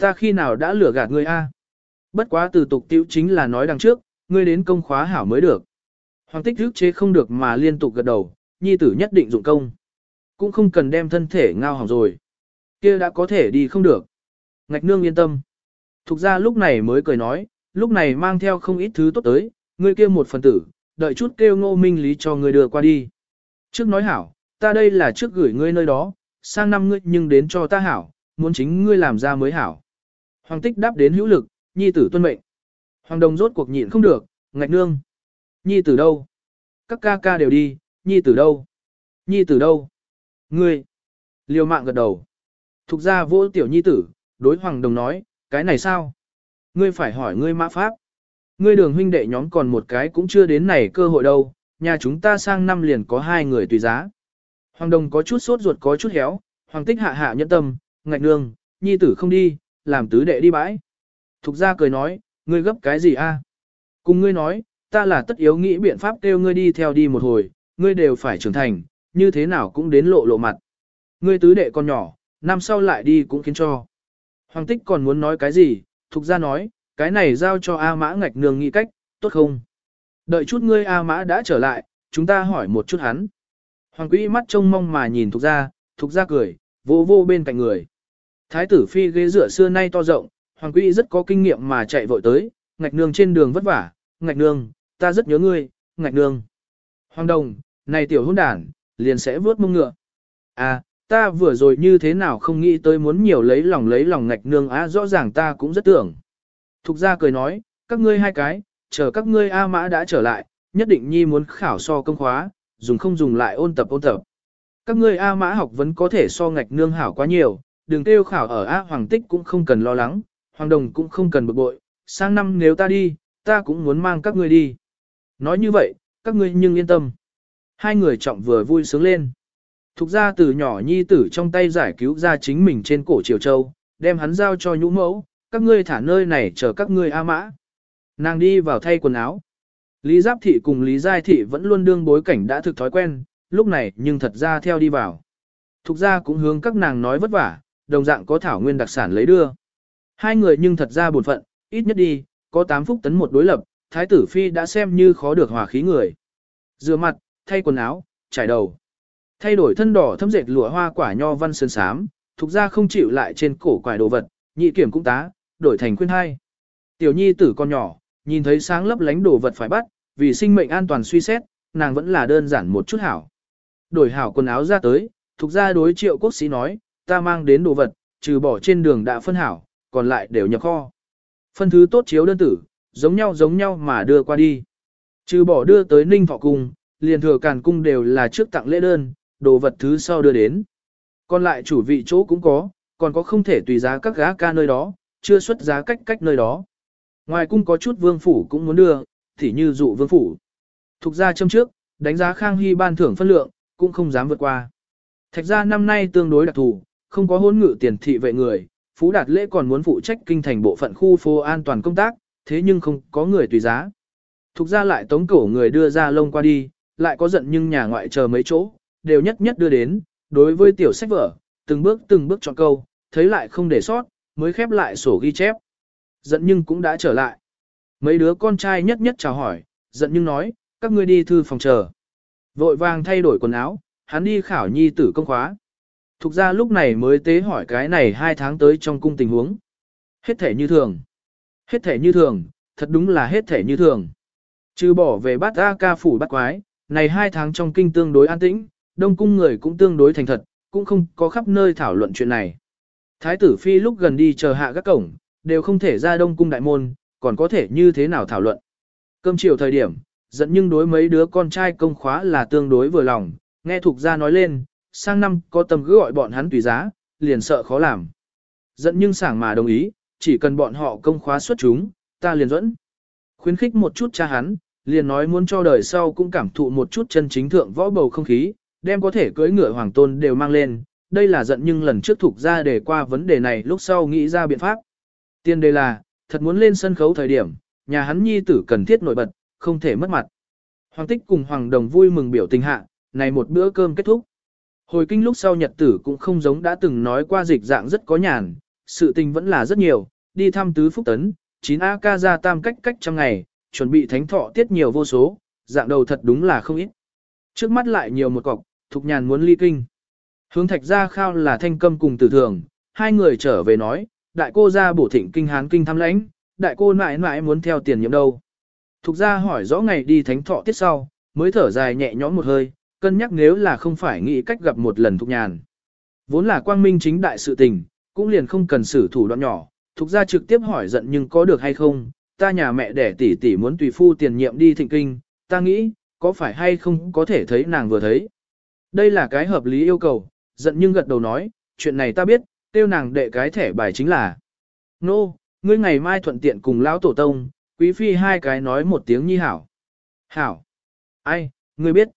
Ta khi nào đã lừa gạt ngươi A? Bất quá từ tục tiêu chính là nói đằng trước, ngươi đến công khóa hảo mới được. Hoàng tích thức chế không được mà liên tục gật đầu, nhi tử nhất định dụng công. Cũng không cần đem thân thể ngao hỏng rồi. kia đã có thể đi không được. Ngạch nương yên tâm. Thục ra lúc này mới cười nói, lúc này mang theo không ít thứ tốt tới, ngươi kia một phần tử, đợi chút kêu ngô minh lý cho ngươi đưa qua đi. Trước nói hảo, ta đây là trước gửi ngươi nơi đó, sang năm ngươi nhưng đến cho ta hảo, muốn chính ngươi làm ra mới hảo. Hoàng tích đáp đến hữu lực, nhi tử tuân mệnh. Hoàng đồng rốt cuộc nhịn không được, ngạch nương. Nhi tử đâu? Các ca ca đều đi, nhi tử đâu? Nhi tử đâu? Ngươi. Liều mạng gật đầu. Thục ra vô tiểu nhi tử, đối hoàng đồng nói, cái này sao? Ngươi phải hỏi ngươi mã pháp. Ngươi đường huynh đệ nhóm còn một cái cũng chưa đến này cơ hội đâu, nhà chúng ta sang năm liền có hai người tùy giá. Hoàng đồng có chút sốt ruột có chút héo, hoàng tích hạ hạ nhẫn tâm, ngạch nương, nhi tử không đi, làm tứ đệ đi bãi. Thục ra cười nói, ngươi gấp cái gì a? Cùng ngươi nói, ta là tất yếu nghĩ biện pháp kêu ngươi đi theo đi một hồi, ngươi đều phải trưởng thành, như thế nào cũng đến lộ lộ mặt. Ngươi tứ đệ con nhỏ, năm sau lại đi cũng khiến cho. Hoàng tích còn muốn nói cái gì, thục ra nói, cái này giao cho A mã ngạch nương nghĩ cách, tốt không? Đợi chút ngươi A mã đã trở lại, chúng ta hỏi một chút hắn. Hoàng quỹ mắt trông mong mà nhìn thục ra, thục ra cười, vô vô bên cạnh người. Thái tử phi ghế rửa xưa nay to rộng, hoàng quỹ rất có kinh nghiệm mà chạy vội tới, ngạch nương trên đường vất vả, ngạch nương, ta rất nhớ ngươi, ngạch nương. Hoàng đồng, này tiểu hôn đản, liền sẽ vớt mông ngựa. À, ta vừa rồi như thế nào không nghĩ tới muốn nhiều lấy lòng lấy lòng ngạch nương á rõ ràng ta cũng rất tưởng. Thục ra cười nói, các ngươi hai cái, chờ các ngươi A mã đã trở lại, nhất định nhi muốn khảo so công khóa, dùng không dùng lại ôn tập ôn tập. Các ngươi A mã học vẫn có thể so ngạch nương hảo quá nhiều, đừng tiêu khảo ở A hoàng tích cũng không cần lo lắng, hoàng đồng cũng không cần bực bội, sang năm nếu ta đi, ta cũng muốn mang các ngươi đi. Nói như vậy, các ngươi nhưng yên tâm. Hai người trọng vừa vui sướng lên. Thục ra từ nhỏ nhi tử trong tay giải cứu ra chính mình trên cổ triều châu, đem hắn giao cho nhũ mẫu, các ngươi thả nơi này chờ các ngươi A mã. Nàng đi vào thay quần áo. Lý Giáp Thị cùng Lý Giai Thị vẫn luôn đương bối cảnh đã thực thói quen, lúc này nhưng thật ra theo đi vào. Thục ra cũng hướng các nàng nói vất vả, đồng dạng có thảo nguyên đặc sản lấy đưa. Hai người nhưng thật ra buồn phận, ít nhất đi, có 8 phúc tấn một đối lập, thái tử phi đã xem như khó được hòa khí người. Rửa mặt, thay quần áo, trải đầu. Thay đổi thân đỏ thâm dệt lụa hoa quả nho văn sơn sám, thuộc ra không chịu lại trên cổ quải đồ vật, nhị kiểm cũng tá, đổi thành khuyên hai. Tiểu nhi tử con nhỏ, nhìn thấy sáng lấp lánh đồ vật phải bắt, vì sinh mệnh an toàn suy xét, nàng vẫn là đơn giản một chút hảo. Đổi hảo quần áo ra tới, thuộc ra đối triệu quốc sĩ nói, ta mang đến đồ vật, trừ bỏ trên đường đã phân hảo, còn lại đều nhập kho. Phân thứ tốt chiếu đơn tử, giống nhau giống nhau mà đưa qua đi. Trừ bỏ đưa tới ninh thọ cung, liền thừa càn cung đều là trước tặng lễ đơn, đồ vật thứ sau đưa đến. Còn lại chủ vị chỗ cũng có, còn có không thể tùy giá các gá ca nơi đó, chưa xuất giá cách cách nơi đó. Ngoài cung có chút vương phủ cũng muốn đưa, thì như dụ vương phủ. Thục ra châm trước, đánh giá Khang Hy ban thưởng phân lượng, cũng không dám vượt qua. Thạch ra năm nay tương đối đặc thù, không có hôn ngự tiền thị vệ người, Phú Đạt Lễ còn muốn phụ trách kinh thành bộ phận khu phố an toàn công tác, thế nhưng không có người tùy giá. Thục ra lại tống cổ người đưa ra lông qua đi, lại có giận nhưng nhà ngoại chờ mấy chỗ, đều nhất nhất đưa đến, đối với tiểu sách vở, từng bước từng bước chọn câu, thấy lại không để sót, mới khép lại sổ ghi chép. Giận nhưng cũng đã trở lại. Mấy đứa con trai nhất nhất chào hỏi, giận nhưng nói, các ngươi đi thư phòng chờ. Vội vàng thay đổi quần áo, hắn đi khảo nhi tử công khóa. Thục ra lúc này mới tế hỏi cái này hai tháng tới trong cung tình huống. Hết thể như thường. Hết thể như thường, thật đúng là hết thể như thường. Trừ bỏ về bắt A ca phủ bắt quái, này hai tháng trong kinh tương đối an tĩnh, đông cung người cũng tương đối thành thật, cũng không có khắp nơi thảo luận chuyện này. Thái tử phi lúc gần đi chờ hạ các cổng, đều không thể ra đông cung đại môn, còn có thể như thế nào thảo luận. Cơm chiều thời điểm, giận nhưng đối mấy đứa con trai công khóa là tương đối vừa lòng, nghe thuộc ra nói lên, sang năm có tầm cứ gọi bọn hắn tùy giá, liền sợ khó làm. Giận nhưng sảng mà đồng ý, chỉ cần bọn họ công khóa xuất chúng, ta liền dẫn. Khuyến khích một chút cha hắn, liền nói muốn cho đời sau cũng cảm thụ một chút chân chính thượng võ bầu không khí, đem có thể cưỡi ngựa hoàng tôn đều mang lên. Đây là giận nhưng lần trước thuộc ra để qua vấn đề này lúc sau nghĩ ra biện pháp. Tiên đề là, thật muốn lên sân khấu thời điểm, nhà hắn nhi tử cần thiết nổi bật, không thể mất mặt. Hoàng tích cùng Hoàng đồng vui mừng biểu tình hạ, này một bữa cơm kết thúc. Hồi kinh lúc sau nhật tử cũng không giống đã từng nói qua dịch dạng rất có nhàn, sự tình vẫn là rất nhiều, đi thăm tứ phúc tấn, 9 A ca ra tam cách cách trong ngày, chuẩn bị thánh thọ tiết nhiều vô số, dạng đầu thật đúng là không ít. Trước mắt lại nhiều một cọc, thục nhàn muốn ly kinh. Hướng thạch ra khao là thanh câm cùng tử thường, hai người trở về nói, đại cô ra bổ thịnh kinh hán kinh thăm lãnh, đại cô mãi mãi muốn theo tiền nhiệm đâu. Thục ra hỏi rõ ngày đi thánh thọ tiết sau, mới thở dài nhẹ nhõm một hơi, cân nhắc nếu là không phải nghĩ cách gặp một lần thục nhàn. Vốn là quang minh chính đại sự tình, cũng liền không cần xử thủ đoạn nhỏ, thục ra trực tiếp hỏi giận nhưng có được hay không, ta nhà mẹ đẻ tỷ tỷ muốn tùy phu tiền nhiệm đi thịnh kinh, ta nghĩ, có phải hay không có thể thấy nàng vừa thấy. Đây là cái hợp lý yêu cầu, giận nhưng gật đầu nói, chuyện này ta biết, tiêu nàng đệ cái thẻ bài chính là. Nô, no, ngươi ngày mai thuận tiện cùng lão tổ tông, quý phi hai cái nói một tiếng nhi hảo. Hảo. Ai, ngươi biết.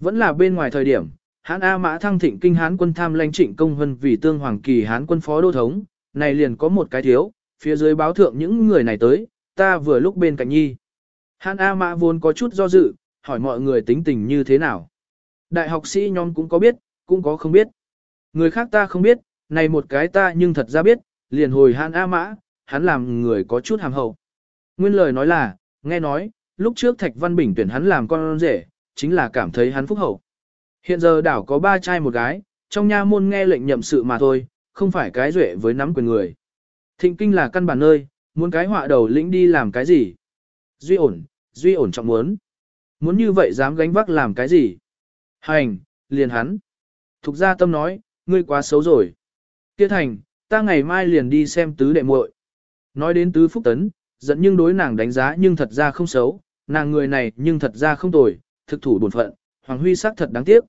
Vẫn là bên ngoài thời điểm, Hán A Mã thăng thịnh kinh Hán quân tham lãnh trịnh công hân vì tương hoàng kỳ Hán quân phó đô thống, này liền có một cái thiếu, phía dưới báo thượng những người này tới, ta vừa lúc bên cạnh nhi. Hán A Mã vốn có chút do dự, hỏi mọi người tính tình như thế nào. Đại học sĩ nhóm cũng có biết, cũng có không biết. Người khác ta không biết, này một cái ta nhưng thật ra biết, liền hồi Hán A Mã, hắn làm người có chút hàm hậu. Nguyên lời nói là, nghe nói, lúc trước Thạch Văn Bình tuyển hắn làm con rể, chính là cảm thấy hắn phúc hậu. Hiện giờ đảo có ba trai một gái, trong nha môn nghe lệnh nhậm sự mà thôi, không phải cái duệ với nắm quyền người. Thịnh kinh là căn bản nơi, muốn cái họa đầu lĩnh đi làm cái gì? Duy ổn, duy ổn trọng muốn. Muốn như vậy dám gánh vác làm cái gì? Hành, liền hắn. Thục gia tâm nói, ngươi quá xấu rồi. Kia thành, ta ngày mai liền đi xem tứ đệ muội. Nói đến tứ phúc tấn, giận nhưng đối nàng đánh giá nhưng thật ra không xấu, nàng người này nhưng thật ra không tồi, thực thủ bổn phận, Hoàng Huy sắc thật đáng tiếc.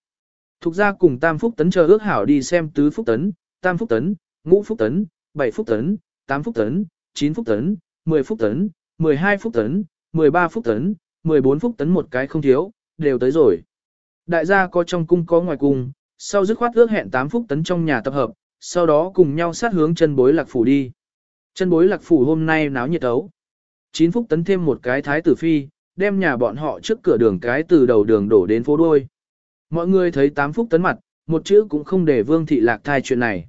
Thục ra cùng Tam Phúc Tấn chờ ước hảo đi xem Tứ Phúc Tấn, Tam Phúc Tấn, Ngũ Phúc Tấn, Bảy Phúc Tấn, Tám Phúc Tấn, Chín Phúc Tấn, Mười Phúc Tấn, Mười Hai Phúc Tấn, Mười Ba Phúc Tấn, Mười Bốn Phúc Tấn một cái không thiếu, đều tới rồi. Đại gia có trong cung có ngoài cung, sau dứt khoát ước hẹn Tám Phúc Tấn trong nhà tập hợp, sau đó cùng nhau sát hướng chân bối lạc phủ đi. Chân bối lạc phủ hôm nay náo nhiệt ấu. Chín Phúc Tấn thêm một cái thái tử phi, đem nhà bọn họ trước cửa đường cái từ đầu đường đổ đến phố đuôi. Mọi người thấy tám phúc tấn mặt, một chữ cũng không để vương thị lạc thai chuyện này.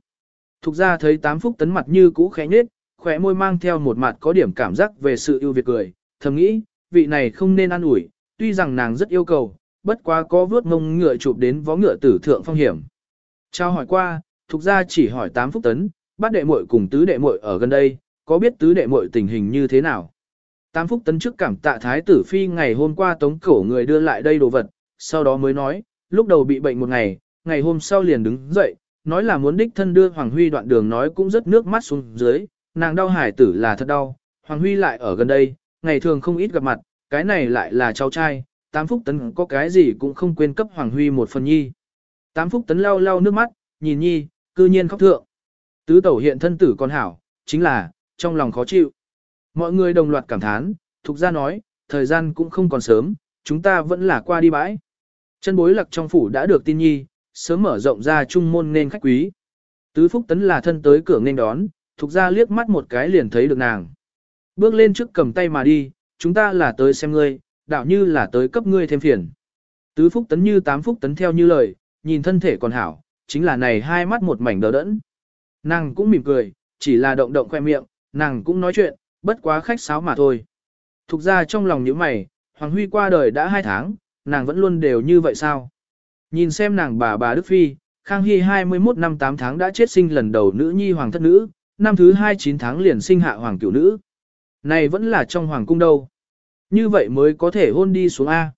Thục ra thấy tám phúc tấn mặt như cũ khẽ nhết, khỏe môi mang theo một mặt có điểm cảm giác về sự yêu việt cười, thầm nghĩ, vị này không nên ăn ủi, tuy rằng nàng rất yêu cầu, bất quá có vướt ngông ngựa chụp đến vó ngựa tử thượng phong hiểm. Trao hỏi qua, thục ra chỉ hỏi Tám Phúc tấn, bát đệ muội cùng tứ đệ muội ở gần đây, có biết tứ đệ muội tình hình như thế nào? Tám phúc tấn trước cảm tạ thái tử phi ngày hôm qua tống cổ người đưa lại đây đồ vật, sau đó mới nói, lúc đầu bị bệnh một ngày, ngày hôm sau liền đứng dậy, nói là muốn đích thân đưa Hoàng Huy đoạn đường nói cũng rất nước mắt xuống dưới, nàng đau hải tử là thật đau, Hoàng Huy lại ở gần đây, ngày thường không ít gặp mặt, cái này lại là cháu trai, tám phúc tấn có cái gì cũng không quên cấp Hoàng Huy một phần nhi. Tám phúc tấn lau lau nước mắt, nhìn nhi, cư nhiên khóc thượng. Tứ tẩu hiện thân tử con hảo, chính là, trong lòng khó chịu. Mọi người đồng loạt cảm thán, Thục ra nói, thời gian cũng không còn sớm, chúng ta vẫn là qua đi bãi. Chân bối lạc trong phủ đã được tin nhi, sớm mở rộng ra trung môn nên khách quý. Tứ Phúc Tấn là thân tới cửa nên đón, Thục ra liếc mắt một cái liền thấy được nàng. Bước lên trước cầm tay mà đi, chúng ta là tới xem ngươi, đạo như là tới cấp ngươi thêm phiền. Tứ Phúc Tấn như tám Phúc Tấn theo như lời, nhìn thân thể còn hảo, chính là này hai mắt một mảnh đờ đẫn. Nàng cũng mỉm cười, chỉ là động động khoe miệng, nàng cũng nói chuyện, bất quá khách sáo mà thôi. Thục ra trong lòng những mày, Hoàng Huy qua đời đã hai tháng, nàng vẫn luôn đều như vậy sao? Nhìn xem nàng bà bà Đức Phi, Khang Hy 21 năm 8 tháng đã chết sinh lần đầu nữ nhi hoàng thất nữ, năm thứ 29 tháng liền sinh hạ hoàng cửu nữ. Này vẫn là trong hoàng cung đâu. Như vậy mới có thể hôn đi xuống A.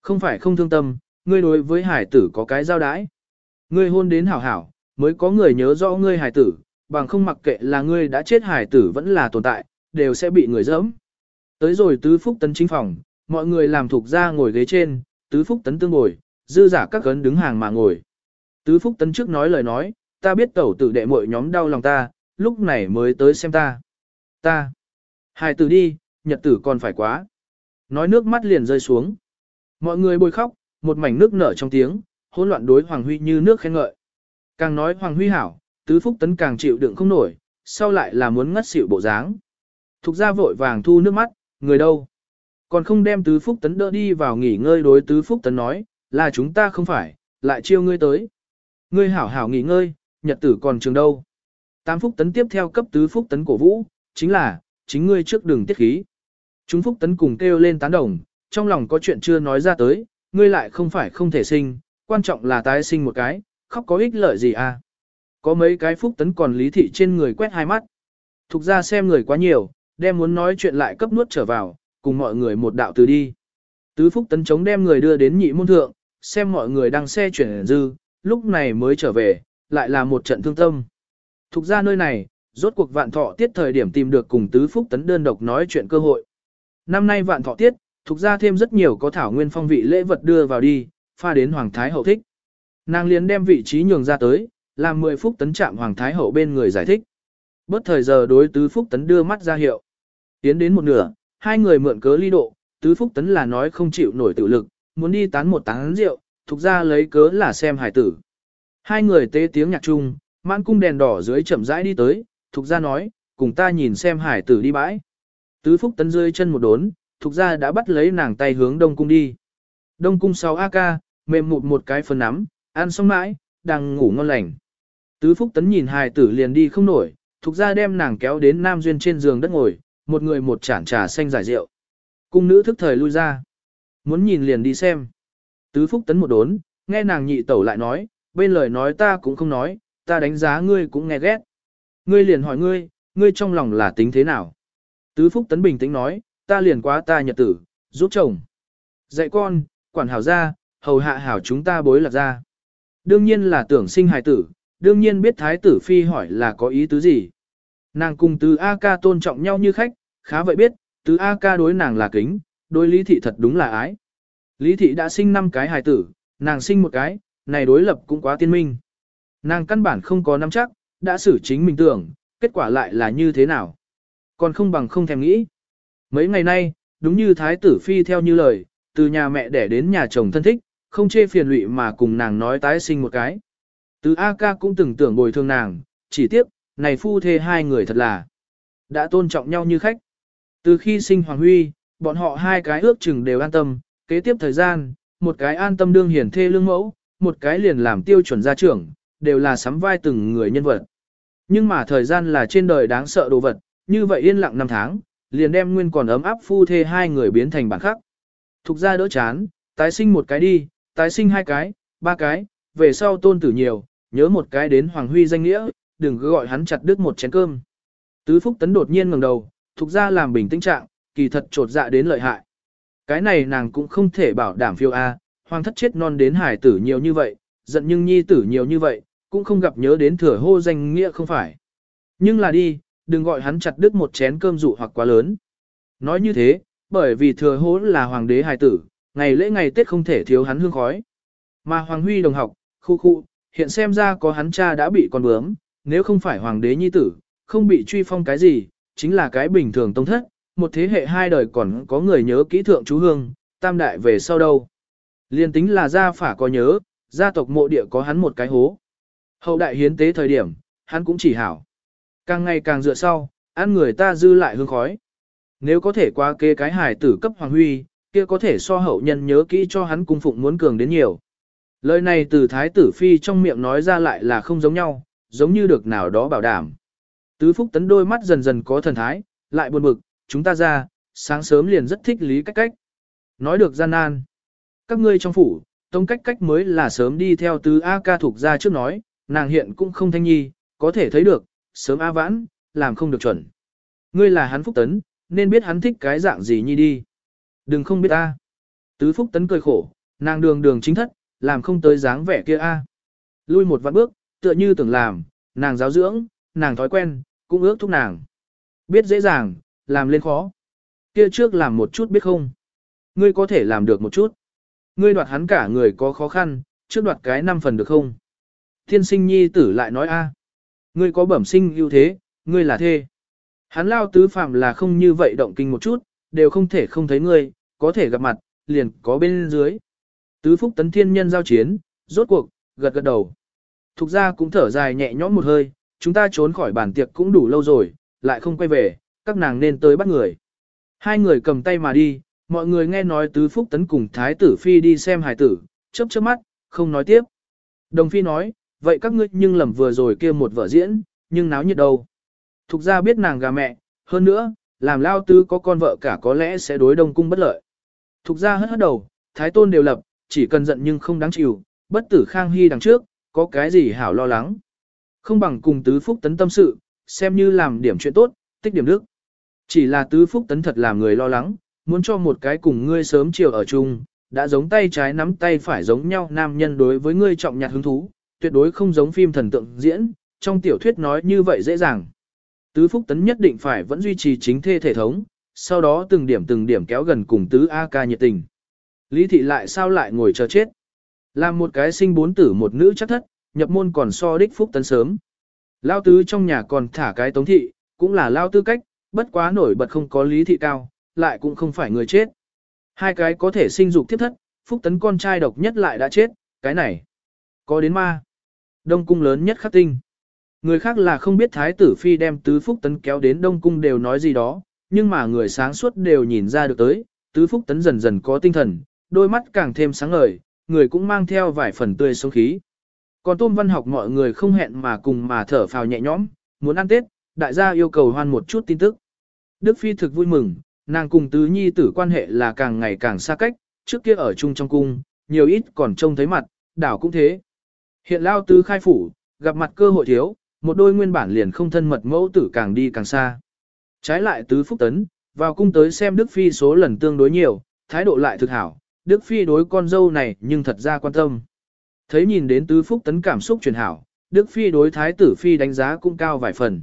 Không phải không thương tâm, ngươi đối với hải tử có cái giao đái. Ngươi hôn đến hảo hảo, mới có người nhớ rõ ngươi hải tử, bằng không mặc kệ là ngươi đã chết hải tử vẫn là tồn tại, đều sẽ bị người dẫm. Tới rồi tứ phúc tấn chính phòng, mọi người làm thuộc ra ngồi ghế trên, tứ phúc tấn tương ngồi, dư giả các cấn đứng hàng mà ngồi. Tứ phúc tấn trước nói lời nói, ta biết tẩu tử đệ muội nhóm đau lòng ta, lúc này mới tới xem ta. Ta. Hải tử đi, nhật tử còn phải quá. Nói nước mắt liền rơi xuống. Mọi người bồi khóc, một mảnh nước nở trong tiếng, hỗn loạn đối Hoàng Huy như nước khen ngợi. Càng nói Hoàng Huy hảo, tứ phúc tấn càng chịu đựng không nổi, sau lại là muốn ngất xỉu bộ dáng. Thục ra vội vàng thu nước mắt, người đâu? Còn không đem tứ phúc tấn đỡ đi vào nghỉ ngơi đối tứ phúc tấn nói, là chúng ta không phải, lại chiêu ngươi tới. Ngươi hảo hảo nghỉ ngơi, nhật tử còn trường đâu. Tám phúc tấn tiếp theo cấp tứ phúc tấn cổ vũ, chính là, chính ngươi trước đường tiết khí. Chúng phúc tấn cùng kêu lên tán đồng, trong lòng có chuyện chưa nói ra tới, ngươi lại không phải không thể sinh, quan trọng là tái sinh một cái, khóc có ích lợi gì à. Có mấy cái phúc tấn còn lý thị trên người quét hai mắt. Thục ra xem người quá nhiều, đem muốn nói chuyện lại cấp nuốt trở vào, cùng mọi người một đạo từ đi. Tứ phúc tấn chống đem người đưa đến nhị môn thượng, xem mọi người đang xe chuyển dư, lúc này mới trở về, lại là một trận thương tâm. Thục ra nơi này, rốt cuộc vạn thọ tiết thời điểm tìm được cùng tứ phúc tấn đơn độc nói chuyện cơ hội. Năm nay vạn thọ tiết, thục ra thêm rất nhiều có thảo nguyên phong vị lễ vật đưa vào đi, pha đến Hoàng Thái Hậu thích. Nàng liền đem vị trí nhường ra tới, làm 10 phút tấn chạm Hoàng Thái Hậu bên người giải thích. Bớt thời giờ đối tứ phúc tấn đưa mắt ra hiệu. Tiến đến một nửa, hai người mượn cớ ly độ, tứ phúc tấn là nói không chịu nổi tự lực, muốn đi tán một tán rượu, thuộc ra lấy cớ là xem hải tử. Hai người tế tiếng nhạc chung, mãn cung đèn đỏ dưới chậm rãi đi tới, thuộc ra nói, cùng ta nhìn xem hải tử đi bãi. Tứ phúc tấn rơi chân một đốn, thuộc ra đã bắt lấy nàng tay hướng đông cung đi. Đông cung sau AK, mềm mụt một cái phần nắm, ăn xong mãi, đang ngủ ngon lành. Tứ phúc tấn nhìn hải tử liền đi không nổi, thuộc ra đem nàng kéo đến nam duyên trên giường đất ngồi, một người một chản trà xanh giải rượu. Cung nữ thức thời lui ra. Muốn nhìn liền đi xem. Tứ phúc tấn một đốn, nghe nàng nhị tẩu lại nói, bên lời nói ta cũng không nói, ta đánh giá ngươi cũng nghe ghét. Ngươi liền hỏi ngươi, ngươi trong lòng là tính thế nào? Tứ phúc tấn bình tĩnh nói, ta liền quá ta nhật tử, giúp chồng. Dạy con, quản hảo ra, hầu hạ hảo chúng ta bối lạc ra. Đương nhiên là tưởng sinh hài tử, đương nhiên biết thái tử phi hỏi là có ý tứ gì. Nàng cùng tứ A ca tôn trọng nhau như khách, khá vậy biết, tứ A ca đối nàng là kính, đối lý thị thật đúng là ái. Lý thị đã sinh 5 cái hài tử, nàng sinh một cái, này đối lập cũng quá tiên minh. Nàng căn bản không có nắm chắc, đã xử chính mình tưởng, kết quả lại là như thế nào. Còn không bằng không thèm nghĩ. Mấy ngày nay, đúng như thái tử phi theo như lời, từ nhà mẹ đẻ đến nhà chồng thân thích, không chê phiền lụy mà cùng nàng nói tái sinh một cái. Từ A ca cũng từng tưởng bồi thường nàng, chỉ tiếc, này phu thê hai người thật là đã tôn trọng nhau như khách. Từ khi sinh Hoàng Huy, bọn họ hai cái ước chừng đều an tâm, kế tiếp thời gian, một cái an tâm đương hiển thê lương mẫu, một cái liền làm tiêu chuẩn gia trưởng, đều là sắm vai từng người nhân vật. Nhưng mà thời gian là trên đời đáng sợ đồ vật, như vậy yên lặng năm tháng, liền đem nguyên còn ấm áp phu thê hai người biến thành bản khắc. Thục ra đỡ chán, tái sinh một cái đi, tái sinh hai cái, ba cái, về sau tôn tử nhiều, nhớ một cái đến Hoàng Huy danh nghĩa, đừng cứ gọi hắn chặt đứt một chén cơm. Tứ Phúc Tấn đột nhiên ngẩng đầu, thuộc ra làm bình tĩnh trạng, kỳ thật trột dạ đến lợi hại. Cái này nàng cũng không thể bảo đảm phiêu A, hoàng thất chết non đến hải tử nhiều như vậy, giận nhưng nhi tử nhiều như vậy, cũng không gặp nhớ đến thừa hô danh nghĩa không phải. Nhưng là đi, đừng gọi hắn chặt đứt một chén cơm dụ hoặc quá lớn. Nói như thế, bởi vì thừa hô là hoàng đế hải tử, ngày lễ ngày Tết không thể thiếu hắn hương khói. Mà Hoàng Huy đồng học, khu khu, hiện xem ra có hắn cha đã bị con bướm, nếu không phải hoàng đế nhi tử, không bị truy phong cái gì, chính là cái bình thường tông thất, một thế hệ hai đời còn có người nhớ kỹ thượng chú hương, tam đại về sau đâu. Liên tính là gia phả có nhớ, gia tộc mộ địa có hắn một cái hố. Hậu đại hiến tế thời điểm, hắn cũng chỉ hảo. Càng ngày càng dựa sau, ăn người ta dư lại hương khói. Nếu có thể qua kê cái hài tử cấp Hoàng Huy, kia có thể so hậu nhân nhớ kỹ cho hắn cung phụng muốn cường đến nhiều. Lời này từ Thái tử Phi trong miệng nói ra lại là không giống nhau, giống như được nào đó bảo đảm. Tứ Phúc Tấn đôi mắt dần dần có thần thái, lại buồn bực, chúng ta ra, sáng sớm liền rất thích lý cách cách. Nói được gian nan. Các ngươi trong phủ, tông cách cách mới là sớm đi theo tứ A ca thuộc ra trước nói, nàng hiện cũng không thanh nhi, có thể thấy được, sớm A vãn, làm không được chuẩn. Ngươi là hắn Phúc Tấn, nên biết hắn thích cái dạng gì nhi đi. Đừng không biết A. Tứ Phúc Tấn cười khổ, nàng đường đường chính thất, làm không tới dáng vẻ kia A. Lui một vạn bước, tựa như tưởng làm, nàng giáo dưỡng, nàng thói quen, cũng ước thúc nàng. Biết dễ dàng, làm lên khó. Kia trước làm một chút biết không? Ngươi có thể làm được một chút. Ngươi đoạt hắn cả người có khó khăn, trước đoạt cái năm phần được không? Thiên sinh nhi tử lại nói a, Ngươi có bẩm sinh ưu thế, ngươi là thê. Hắn lao tứ phạm là không như vậy động kinh một chút, đều không thể không thấy ngươi, có thể gặp mặt, liền có bên dưới. Tứ phúc tấn thiên nhân giao chiến, rốt cuộc, gật gật đầu. Thục ra cũng thở dài nhẹ nhõm một hơi, chúng ta trốn khỏi bản tiệc cũng đủ lâu rồi, lại không quay về, các nàng nên tới bắt người. Hai người cầm tay mà đi, mọi người nghe nói tứ phúc tấn cùng thái tử phi đi xem hài tử, chớp chớp mắt, không nói tiếp. Đồng phi nói, vậy các ngươi nhưng lầm vừa rồi kia một vở diễn, nhưng náo nhiệt đâu. Thục ra biết nàng gà mẹ, hơn nữa, làm lao tứ có con vợ cả có lẽ sẽ đối đông cung bất lợi. Thục ra hất hất đầu, thái tôn đều lập, chỉ cần giận nhưng không đáng chịu, bất tử khang hy đằng trước, có cái gì hảo lo lắng. Không bằng cùng tứ phúc tấn tâm sự, xem như làm điểm chuyện tốt, tích điểm đức. Chỉ là tứ phúc tấn thật làm người lo lắng, muốn cho một cái cùng ngươi sớm chiều ở chung, đã giống tay trái nắm tay phải giống nhau nam nhân đối với ngươi trọng nhạt hứng thú, tuyệt đối không giống phim thần tượng diễn, trong tiểu thuyết nói như vậy dễ dàng. Tứ phúc tấn nhất định phải vẫn duy trì chính thê thể thống, sau đó từng điểm từng điểm kéo gần cùng tứ A ca nhiệt tình. Lý thị lại sao lại ngồi chờ chết? Làm một cái sinh bốn tử một nữ chắc thất, nhập môn còn so đích phúc tấn sớm. Lao tứ trong nhà còn thả cái tống thị, cũng là lao tư cách, bất quá nổi bật không có lý thị cao, lại cũng không phải người chết. Hai cái có thể sinh dục thiết thất, phúc tấn con trai độc nhất lại đã chết, cái này. Có đến ma. Đông cung lớn nhất khắc tinh. Người khác là không biết thái tử phi đem tứ phúc tấn kéo đến đông cung đều nói gì đó, nhưng mà người sáng suốt đều nhìn ra được tới, tứ phúc tấn dần dần có tinh thần, đôi mắt càng thêm sáng ngời, người cũng mang theo vài phần tươi sống khí. Còn tôm văn học mọi người không hẹn mà cùng mà thở phào nhẹ nhõm, muốn ăn Tết, đại gia yêu cầu hoan một chút tin tức. Đức Phi thực vui mừng, nàng cùng tứ nhi tử quan hệ là càng ngày càng xa cách, trước kia ở chung trong cung, nhiều ít còn trông thấy mặt, đảo cũng thế. Hiện lao tứ khai phủ, gặp mặt cơ hội thiếu, một đôi nguyên bản liền không thân mật mẫu tử càng đi càng xa. Trái lại tứ phúc tấn, vào cung tới xem Đức Phi số lần tương đối nhiều, thái độ lại thực hảo, Đức Phi đối con dâu này nhưng thật ra quan tâm. Thấy nhìn đến tứ phúc tấn cảm xúc truyền hảo, Đức Phi đối thái tử Phi đánh giá cũng cao vài phần.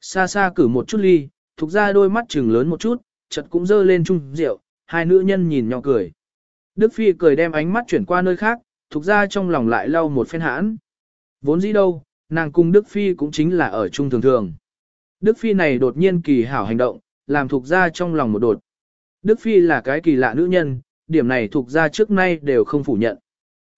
Xa xa cử một chút ly, thuộc ra đôi mắt trừng lớn một chút, chật cũng dơ lên chung rượu, hai nữ nhân nhìn nhỏ cười. Đức Phi cười đem ánh mắt chuyển qua nơi khác, thuộc ra trong lòng lại lau một phen hãn. Vốn dĩ đâu, nàng cùng Đức Phi cũng chính là ở chung thường thường. Đức Phi này đột nhiên kỳ hảo hành động, làm thuộc ra trong lòng một đột. Đức Phi là cái kỳ lạ nữ nhân, điểm này thuộc ra trước nay đều không phủ nhận.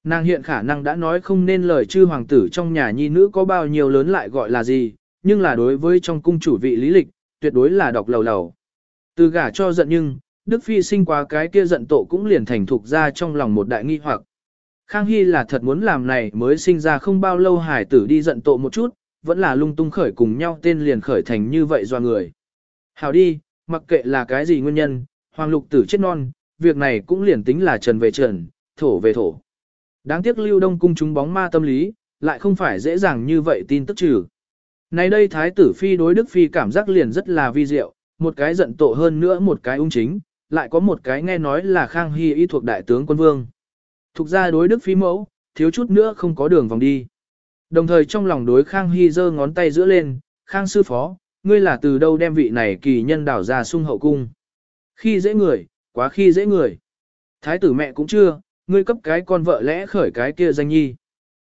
Nàng hiện khả năng đã nói không nên lời chư hoàng tử trong nhà nhi nữ có bao nhiêu lớn lại gọi là gì, nhưng là đối với trong cung chủ vị lý lịch, tuyệt đối là đọc lầu lầu. Từ gả cho giận nhưng, Đức Phi sinh qua cái kia giận tổ cũng liền thành thuộc ra trong lòng một đại nghi hoặc. Khang Hy là thật muốn làm này mới sinh ra không bao lâu hải tử đi giận tổ một chút, vẫn là lung tung khởi cùng nhau tên liền khởi thành như vậy do người. Hảo đi, mặc kệ là cái gì nguyên nhân, hoàng lục tử chết non, việc này cũng liền tính là trần về trần, thổ về thổ. Đáng tiếc lưu đông cung chúng bóng ma tâm lý, lại không phải dễ dàng như vậy tin tức trừ. Này đây thái tử phi đối đức phi cảm giác liền rất là vi diệu, một cái giận tội hơn nữa một cái ung chính, lại có một cái nghe nói là khang hy y thuộc đại tướng quân vương. Thuộc ra đối đức phi mẫu, thiếu chút nữa không có đường vòng đi. Đồng thời trong lòng đối khang hy giơ ngón tay giữa lên, khang sư phó, ngươi là từ đâu đem vị này kỳ nhân đảo ra sung hậu cung. Khi dễ người, quá khi dễ người. Thái tử mẹ cũng chưa, ngươi cấp cái con vợ lẽ khởi cái kia danh nhi.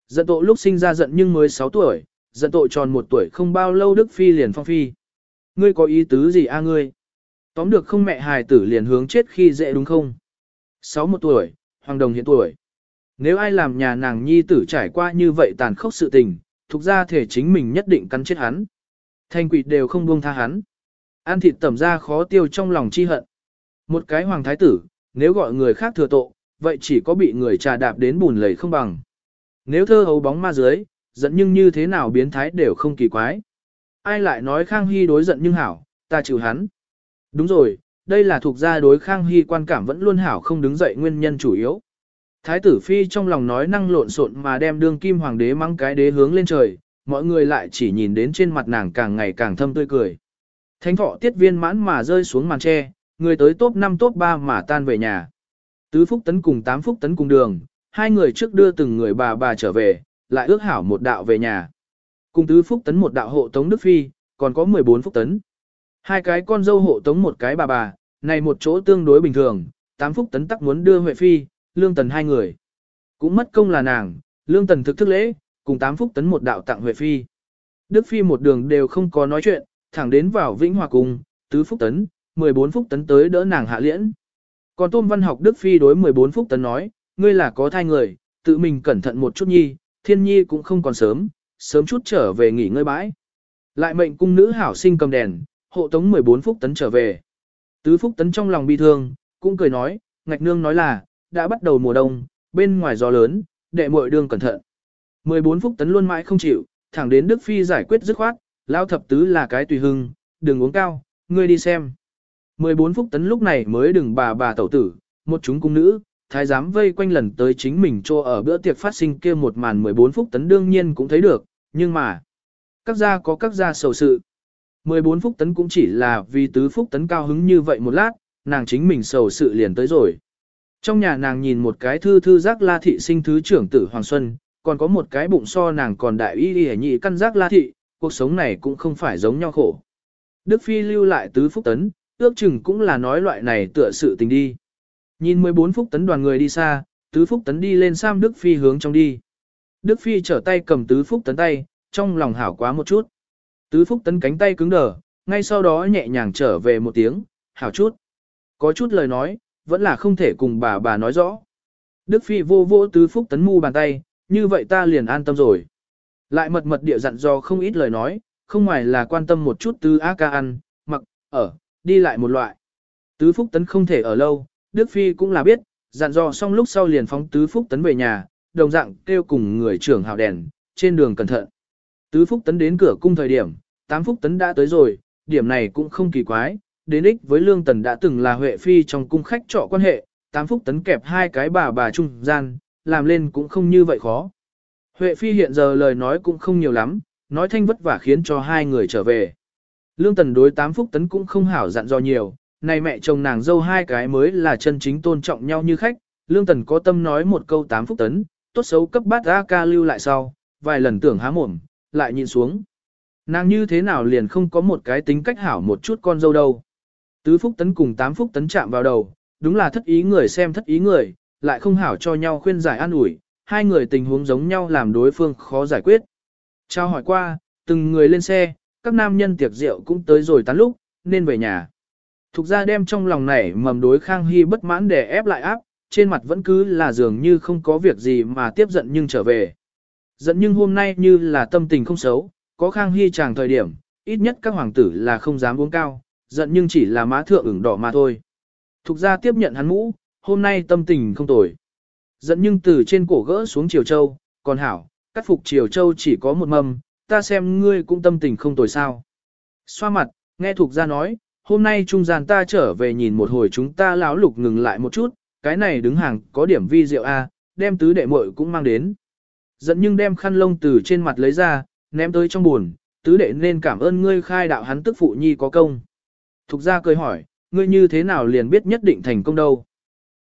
Giận tội lúc sinh ra giận nhưng mới 6 tuổi, giận tội tròn một tuổi không bao lâu Đức Phi liền phong phi. Ngươi có ý tứ gì a à ngươi? Tóm được không mẹ hài tử liền hướng chết khi dễ đúng không? 61 tuổi, hoàng đồng hiện tuổi. Nếu ai làm nhà nàng nhi tử trải qua như vậy tàn khốc sự tình, thuộc ra thể chính mình nhất định cắn chết hắn. Thanh quỷ đều không buông tha hắn. An thịt tẩm ra khó tiêu trong lòng chi hận. Một cái hoàng thái tử, nếu gọi người khác thừa tội, vậy chỉ có bị người trà đạp đến bùn lầy không bằng. Nếu thơ hấu bóng ma dưới, giận nhưng như thế nào biến thái đều không kỳ quái. Ai lại nói Khang Hy đối giận nhưng hảo, ta chịu hắn. Đúng rồi, đây là thuộc gia đối Khang Hy quan cảm vẫn luôn hảo không đứng dậy nguyên nhân chủ yếu. Thái tử Phi trong lòng nói năng lộn xộn mà đem đương kim hoàng đế mang cái đế hướng lên trời, mọi người lại chỉ nhìn đến trên mặt nàng càng ngày càng thâm tươi cười. Thánh thọ tiết viên mãn mà rơi xuống màn tre, người tới top 5 top 3 mà tan về nhà. Tứ Phúc Tấn cùng tám Phúc Tấn cùng đường, hai người trước đưa từng người bà bà trở về, lại ước hảo một đạo về nhà. Cùng Tứ Phúc Tấn một đạo hộ tống Đức Phi, còn có 14 Phúc Tấn. Hai cái con dâu hộ tống một cái bà bà, này một chỗ tương đối bình thường, tám Phúc Tấn tắc muốn đưa Huệ Phi, Lương Tần hai người. Cũng mất công là nàng, Lương Tần thực thức lễ, cùng tám Phúc Tấn một đạo tặng Huệ Phi. Đức Phi một đường đều không có nói chuyện, thẳng đến vào Vĩnh Hòa Cung, Tứ Phúc Tấn, 14 Phúc Tấn tới đỡ nàng hạ liễn. Còn Tôn Văn học Đức Phi đối 14 Phúc Tấn nói, ngươi là có thai người, tự mình cẩn thận một chút nhi, thiên nhi cũng không còn sớm, sớm chút trở về nghỉ ngơi bãi. Lại mệnh cung nữ hảo sinh cầm đèn, hộ tống 14 Phúc Tấn trở về. Tứ Phúc Tấn trong lòng bi thương, cũng cười nói, ngạch nương nói là, đã bắt đầu mùa đông, bên ngoài gió lớn, đệ muội đương cẩn thận. 14 Phúc Tấn luôn mãi không chịu, thẳng đến Đức Phi giải quyết dứt khoát, lao thập tứ là cái tùy hưng, đừng uống cao, ngươi đi xem. 14 phúc tấn lúc này mới đừng bà bà tẩu tử, một chúng cung nữ, thái giám vây quanh lần tới chính mình cho ở bữa tiệc phát sinh kia một màn 14 phúc tấn đương nhiên cũng thấy được, nhưng mà, các gia có các gia sầu sự. 14 phúc tấn cũng chỉ là vì tứ phúc tấn cao hứng như vậy một lát, nàng chính mình sầu sự liền tới rồi. Trong nhà nàng nhìn một cái thư thư giác la thị sinh thứ trưởng tử Hoàng Xuân, còn có một cái bụng so nàng còn đại y y nhị căn giác la thị, cuộc sống này cũng không phải giống nhau khổ. Đức Phi lưu lại tứ phúc tấn, ước chừng cũng là nói loại này tựa sự tình đi. Nhìn 14 phúc tấn đoàn người đi xa, tứ phúc tấn đi lên Sam Đức Phi hướng trong đi. Đức Phi trở tay cầm tứ phúc tấn tay, trong lòng hảo quá một chút. Tứ phúc tấn cánh tay cứng đờ, ngay sau đó nhẹ nhàng trở về một tiếng, hảo chút. Có chút lời nói, vẫn là không thể cùng bà bà nói rõ. Đức Phi vô vô tứ phúc tấn mu bàn tay, như vậy ta liền an tâm rồi. Lại mật mật địa dặn do không ít lời nói, không ngoài là quan tâm một chút tứ á ca ăn, mặc, ở, đi lại một loại. Tứ Phúc Tấn không thể ở lâu, Đức Phi cũng là biết, dặn dò xong lúc sau liền phóng Tứ Phúc Tấn về nhà, đồng dạng kêu cùng người trưởng hào đèn, trên đường cẩn thận. Tứ Phúc Tấn đến cửa cung thời điểm, Tám Phúc Tấn đã tới rồi, điểm này cũng không kỳ quái, đến ích với Lương Tần đã từng là Huệ Phi trong cung khách trọ quan hệ, Tám Phúc Tấn kẹp hai cái bà bà trung gian, làm lên cũng không như vậy khó. Huệ Phi hiện giờ lời nói cũng không nhiều lắm, nói thanh vất vả khiến cho hai người trở về. Lương Tần đối tám phúc tấn cũng không hảo dặn dò nhiều, này mẹ chồng nàng dâu hai cái mới là chân chính tôn trọng nhau như khách, Lương Tần có tâm nói một câu tám phúc tấn, tốt xấu cấp bát A ca lưu lại sau, vài lần tưởng há mồm, lại nhìn xuống. Nàng như thế nào liền không có một cái tính cách hảo một chút con dâu đâu. Tứ phúc tấn cùng tám phúc tấn chạm vào đầu, đúng là thất ý người xem thất ý người, lại không hảo cho nhau khuyên giải an ủi, hai người tình huống giống nhau làm đối phương khó giải quyết. Trao hỏi qua, từng người lên xe, các nam nhân tiệc rượu cũng tới rồi tán lúc, nên về nhà. Thục ra đem trong lòng này mầm đối Khang Hy bất mãn để ép lại áp, trên mặt vẫn cứ là dường như không có việc gì mà tiếp giận nhưng trở về. Giận nhưng hôm nay như là tâm tình không xấu, có Khang Hy chàng thời điểm, ít nhất các hoàng tử là không dám uống cao, giận nhưng chỉ là má thượng ửng đỏ mà thôi. Thục ra tiếp nhận hắn mũ, hôm nay tâm tình không tồi. Giận nhưng từ trên cổ gỡ xuống Triều Châu, còn hảo, cắt phục Triều Châu chỉ có một mâm, ta xem ngươi cũng tâm tình không tồi sao. Xoa mặt, nghe thuộc ra nói, hôm nay trung gian ta trở về nhìn một hồi chúng ta lão lục ngừng lại một chút, cái này đứng hàng có điểm vi diệu A, đem tứ đệ muội cũng mang đến. Dẫn nhưng đem khăn lông từ trên mặt lấy ra, ném tới trong buồn, tứ đệ nên cảm ơn ngươi khai đạo hắn tức phụ nhi có công. Thục ra cười hỏi, ngươi như thế nào liền biết nhất định thành công đâu.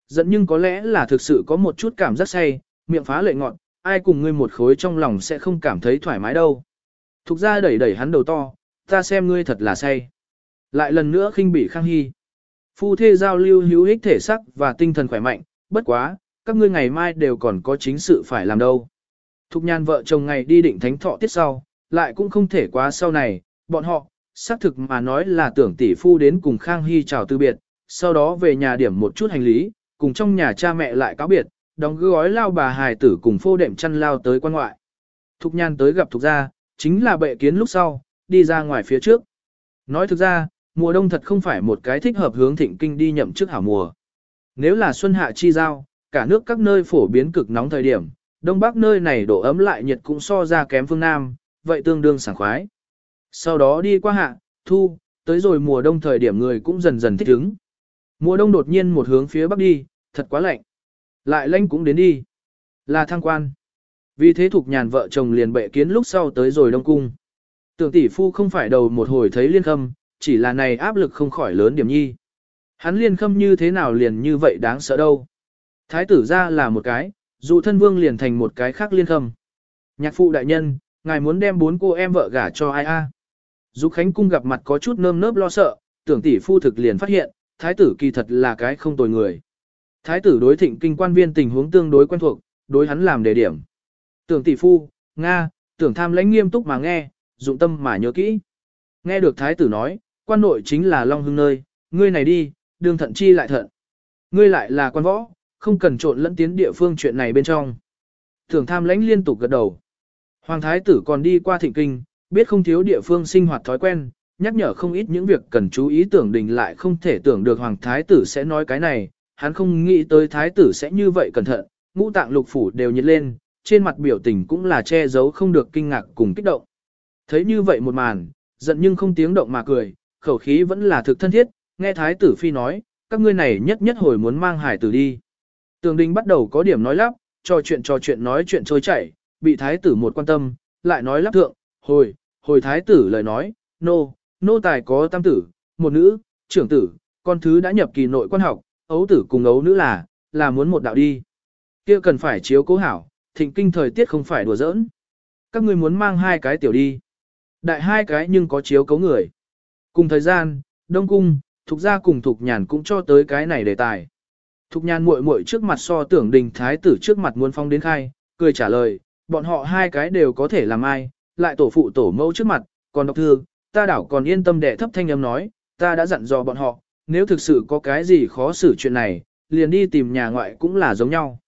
Dẫn nhưng có lẽ là thực sự có một chút cảm giác say, miệng phá lệ ngọn, ai cùng ngươi một khối trong lòng sẽ không cảm thấy thoải mái đâu. Thục ra đẩy đẩy hắn đầu to, ta xem ngươi thật là say. Lại lần nữa khinh bị khang hy. Phu thê giao lưu hữu ích thể sắc và tinh thần khỏe mạnh, bất quá, các ngươi ngày mai đều còn có chính sự phải làm đâu. Thục nhan vợ chồng ngày đi định thánh thọ tiết sau, lại cũng không thể quá sau này, bọn họ, xác thực mà nói là tưởng tỷ phu đến cùng Khang Hy chào từ biệt, sau đó về nhà điểm một chút hành lý, cùng trong nhà cha mẹ lại cáo biệt, đóng gói lao bà hài tử cùng phô đệm chăn lao tới quan ngoại. Thục nhan tới gặp thục gia, chính là bệ kiến lúc sau, đi ra ngoài phía trước. Nói thực ra, mùa đông thật không phải một cái thích hợp hướng thịnh kinh đi nhậm chức hảo mùa. Nếu là xuân hạ chi giao, cả nước các nơi phổ biến cực nóng thời điểm, đông bắc nơi này độ ấm lại nhiệt cũng so ra kém phương nam, vậy tương đương sảng khoái. Sau đó đi qua hạ, thu, tới rồi mùa đông thời điểm người cũng dần dần thích ứng. Mùa đông đột nhiên một hướng phía bắc đi, thật quá lạnh. Lại lạnh cũng đến đi. Là thăng quan. Vì thế thuộc nhàn vợ chồng liền bệ kiến lúc sau tới rồi đông cung. Tưởng tỷ phu không phải đầu một hồi thấy liên khâm, chỉ là này áp lực không khỏi lớn điểm nhi. Hắn liên khâm như thế nào liền như vậy đáng sợ đâu. Thái tử ra là một cái, dụ thân vương liền thành một cái khác liên khâm. Nhạc phụ đại nhân, ngài muốn đem bốn cô em vợ gả cho ai a? Dục Khánh Cung gặp mặt có chút nơm nớp lo sợ, tưởng tỷ phu thực liền phát hiện, thái tử kỳ thật là cái không tồi người. Thái tử đối thịnh kinh quan viên tình huống tương đối quen thuộc, đối hắn làm đề điểm. Tưởng tỷ phu, Nga, tưởng tham lãnh nghiêm túc mà nghe, dụng tâm mà nhớ kỹ. Nghe được thái tử nói, quan nội chính là Long Hưng nơi, ngươi này đi, đường thận chi lại thận. Ngươi lại là quan võ, không cần trộn lẫn tiến địa phương chuyện này bên trong. Tưởng tham lãnh liên tục gật đầu. Hoàng thái tử còn đi qua thịnh kinh, biết không thiếu địa phương sinh hoạt thói quen, nhắc nhở không ít những việc cần chú ý tưởng đình lại không thể tưởng được hoàng thái tử sẽ nói cái này, hắn không nghĩ tới thái tử sẽ như vậy cẩn thận, ngũ tạng lục phủ đều nhiệt lên, trên mặt biểu tình cũng là che giấu không được kinh ngạc cùng kích động. Thấy như vậy một màn, giận nhưng không tiếng động mà cười, khẩu khí vẫn là thực thân thiết, nghe thái tử phi nói, các ngươi này nhất nhất hồi muốn mang hải tử đi. Tường đình bắt đầu có điểm nói lắp, trò chuyện trò chuyện nói chuyện trôi chảy, bị thái tử một quan tâm, lại nói lắp thượng, hồi, hồi thái tử lời nói, nô, nô tài có tam tử, một nữ, trưởng tử, con thứ đã nhập kỳ nội quan học, ấu tử cùng ấu nữ là, là muốn một đạo đi. kia cần phải chiếu cố hảo, thịnh kinh thời tiết không phải đùa giỡn. Các ngươi muốn mang hai cái tiểu đi. Đại hai cái nhưng có chiếu cấu người. Cùng thời gian, Đông Cung, Thục gia cùng Thục Nhàn cũng cho tới cái này đề tài. Thục Nhàn muội muội trước mặt so tưởng đình thái tử trước mặt muốn phong đến khai, cười trả lời, bọn họ hai cái đều có thể làm ai, lại tổ phụ tổ mẫu trước mặt, còn độc thư, ta đảo còn yên tâm đệ thấp thanh âm nói, ta đã dặn dò bọn họ, nếu thực sự có cái gì khó xử chuyện này, liền đi tìm nhà ngoại cũng là giống nhau.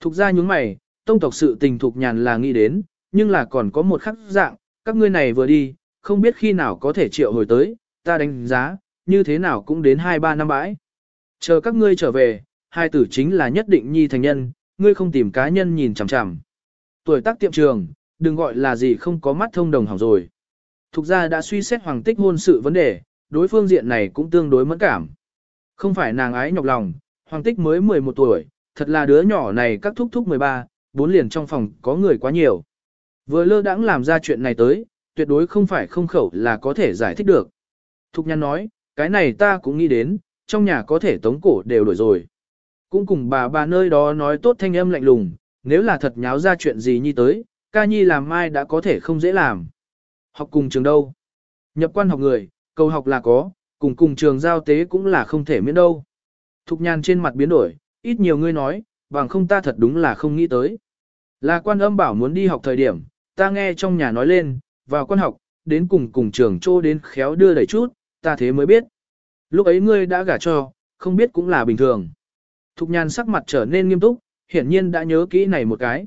Thục gia nhúng mày, tông tộc sự tình thục nhàn là nghĩ đến, nhưng là còn có một khắc dạng, các ngươi này vừa đi, không biết khi nào có thể triệu hồi tới, ta đánh giá, như thế nào cũng đến 2-3 năm bãi. Chờ các ngươi trở về, hai tử chính là nhất định nhi thành nhân, ngươi không tìm cá nhân nhìn chằm chằm. Tuổi tác tiệm trường, đừng gọi là gì không có mắt thông đồng hỏng rồi. Thục ra đã suy xét hoàng tích hôn sự vấn đề, đối phương diện này cũng tương đối mẫn cảm. Không phải nàng ái nhọc lòng, hoàng tích mới 11 tuổi, thật là đứa nhỏ này các thúc thúc 13, bốn liền trong phòng có người quá nhiều. Vừa lơ đãng làm ra chuyện này tới, tuyệt đối không phải không khẩu là có thể giải thích được. Thục Nhan nói, cái này ta cũng nghĩ đến, trong nhà có thể tống cổ đều đổi rồi. Cũng cùng bà bà nơi đó nói tốt thanh âm lạnh lùng, nếu là thật nháo ra chuyện gì nhi tới, ca nhi làm mai đã có thể không dễ làm. Học cùng trường đâu? Nhập quan học người, cầu học là có, cùng cùng trường giao tế cũng là không thể miễn đâu. Thục Nhan trên mặt biến đổi, ít nhiều ngươi nói, bằng không ta thật đúng là không nghĩ tới. Là quan âm bảo muốn đi học thời điểm, ta nghe trong nhà nói lên, vào quan học, đến cùng cùng trường trô đến khéo đưa đẩy chút, ta thế mới biết. Lúc ấy ngươi đã gả cho, không biết cũng là bình thường. Thục nhàn sắc mặt trở nên nghiêm túc, hiển nhiên đã nhớ kỹ này một cái.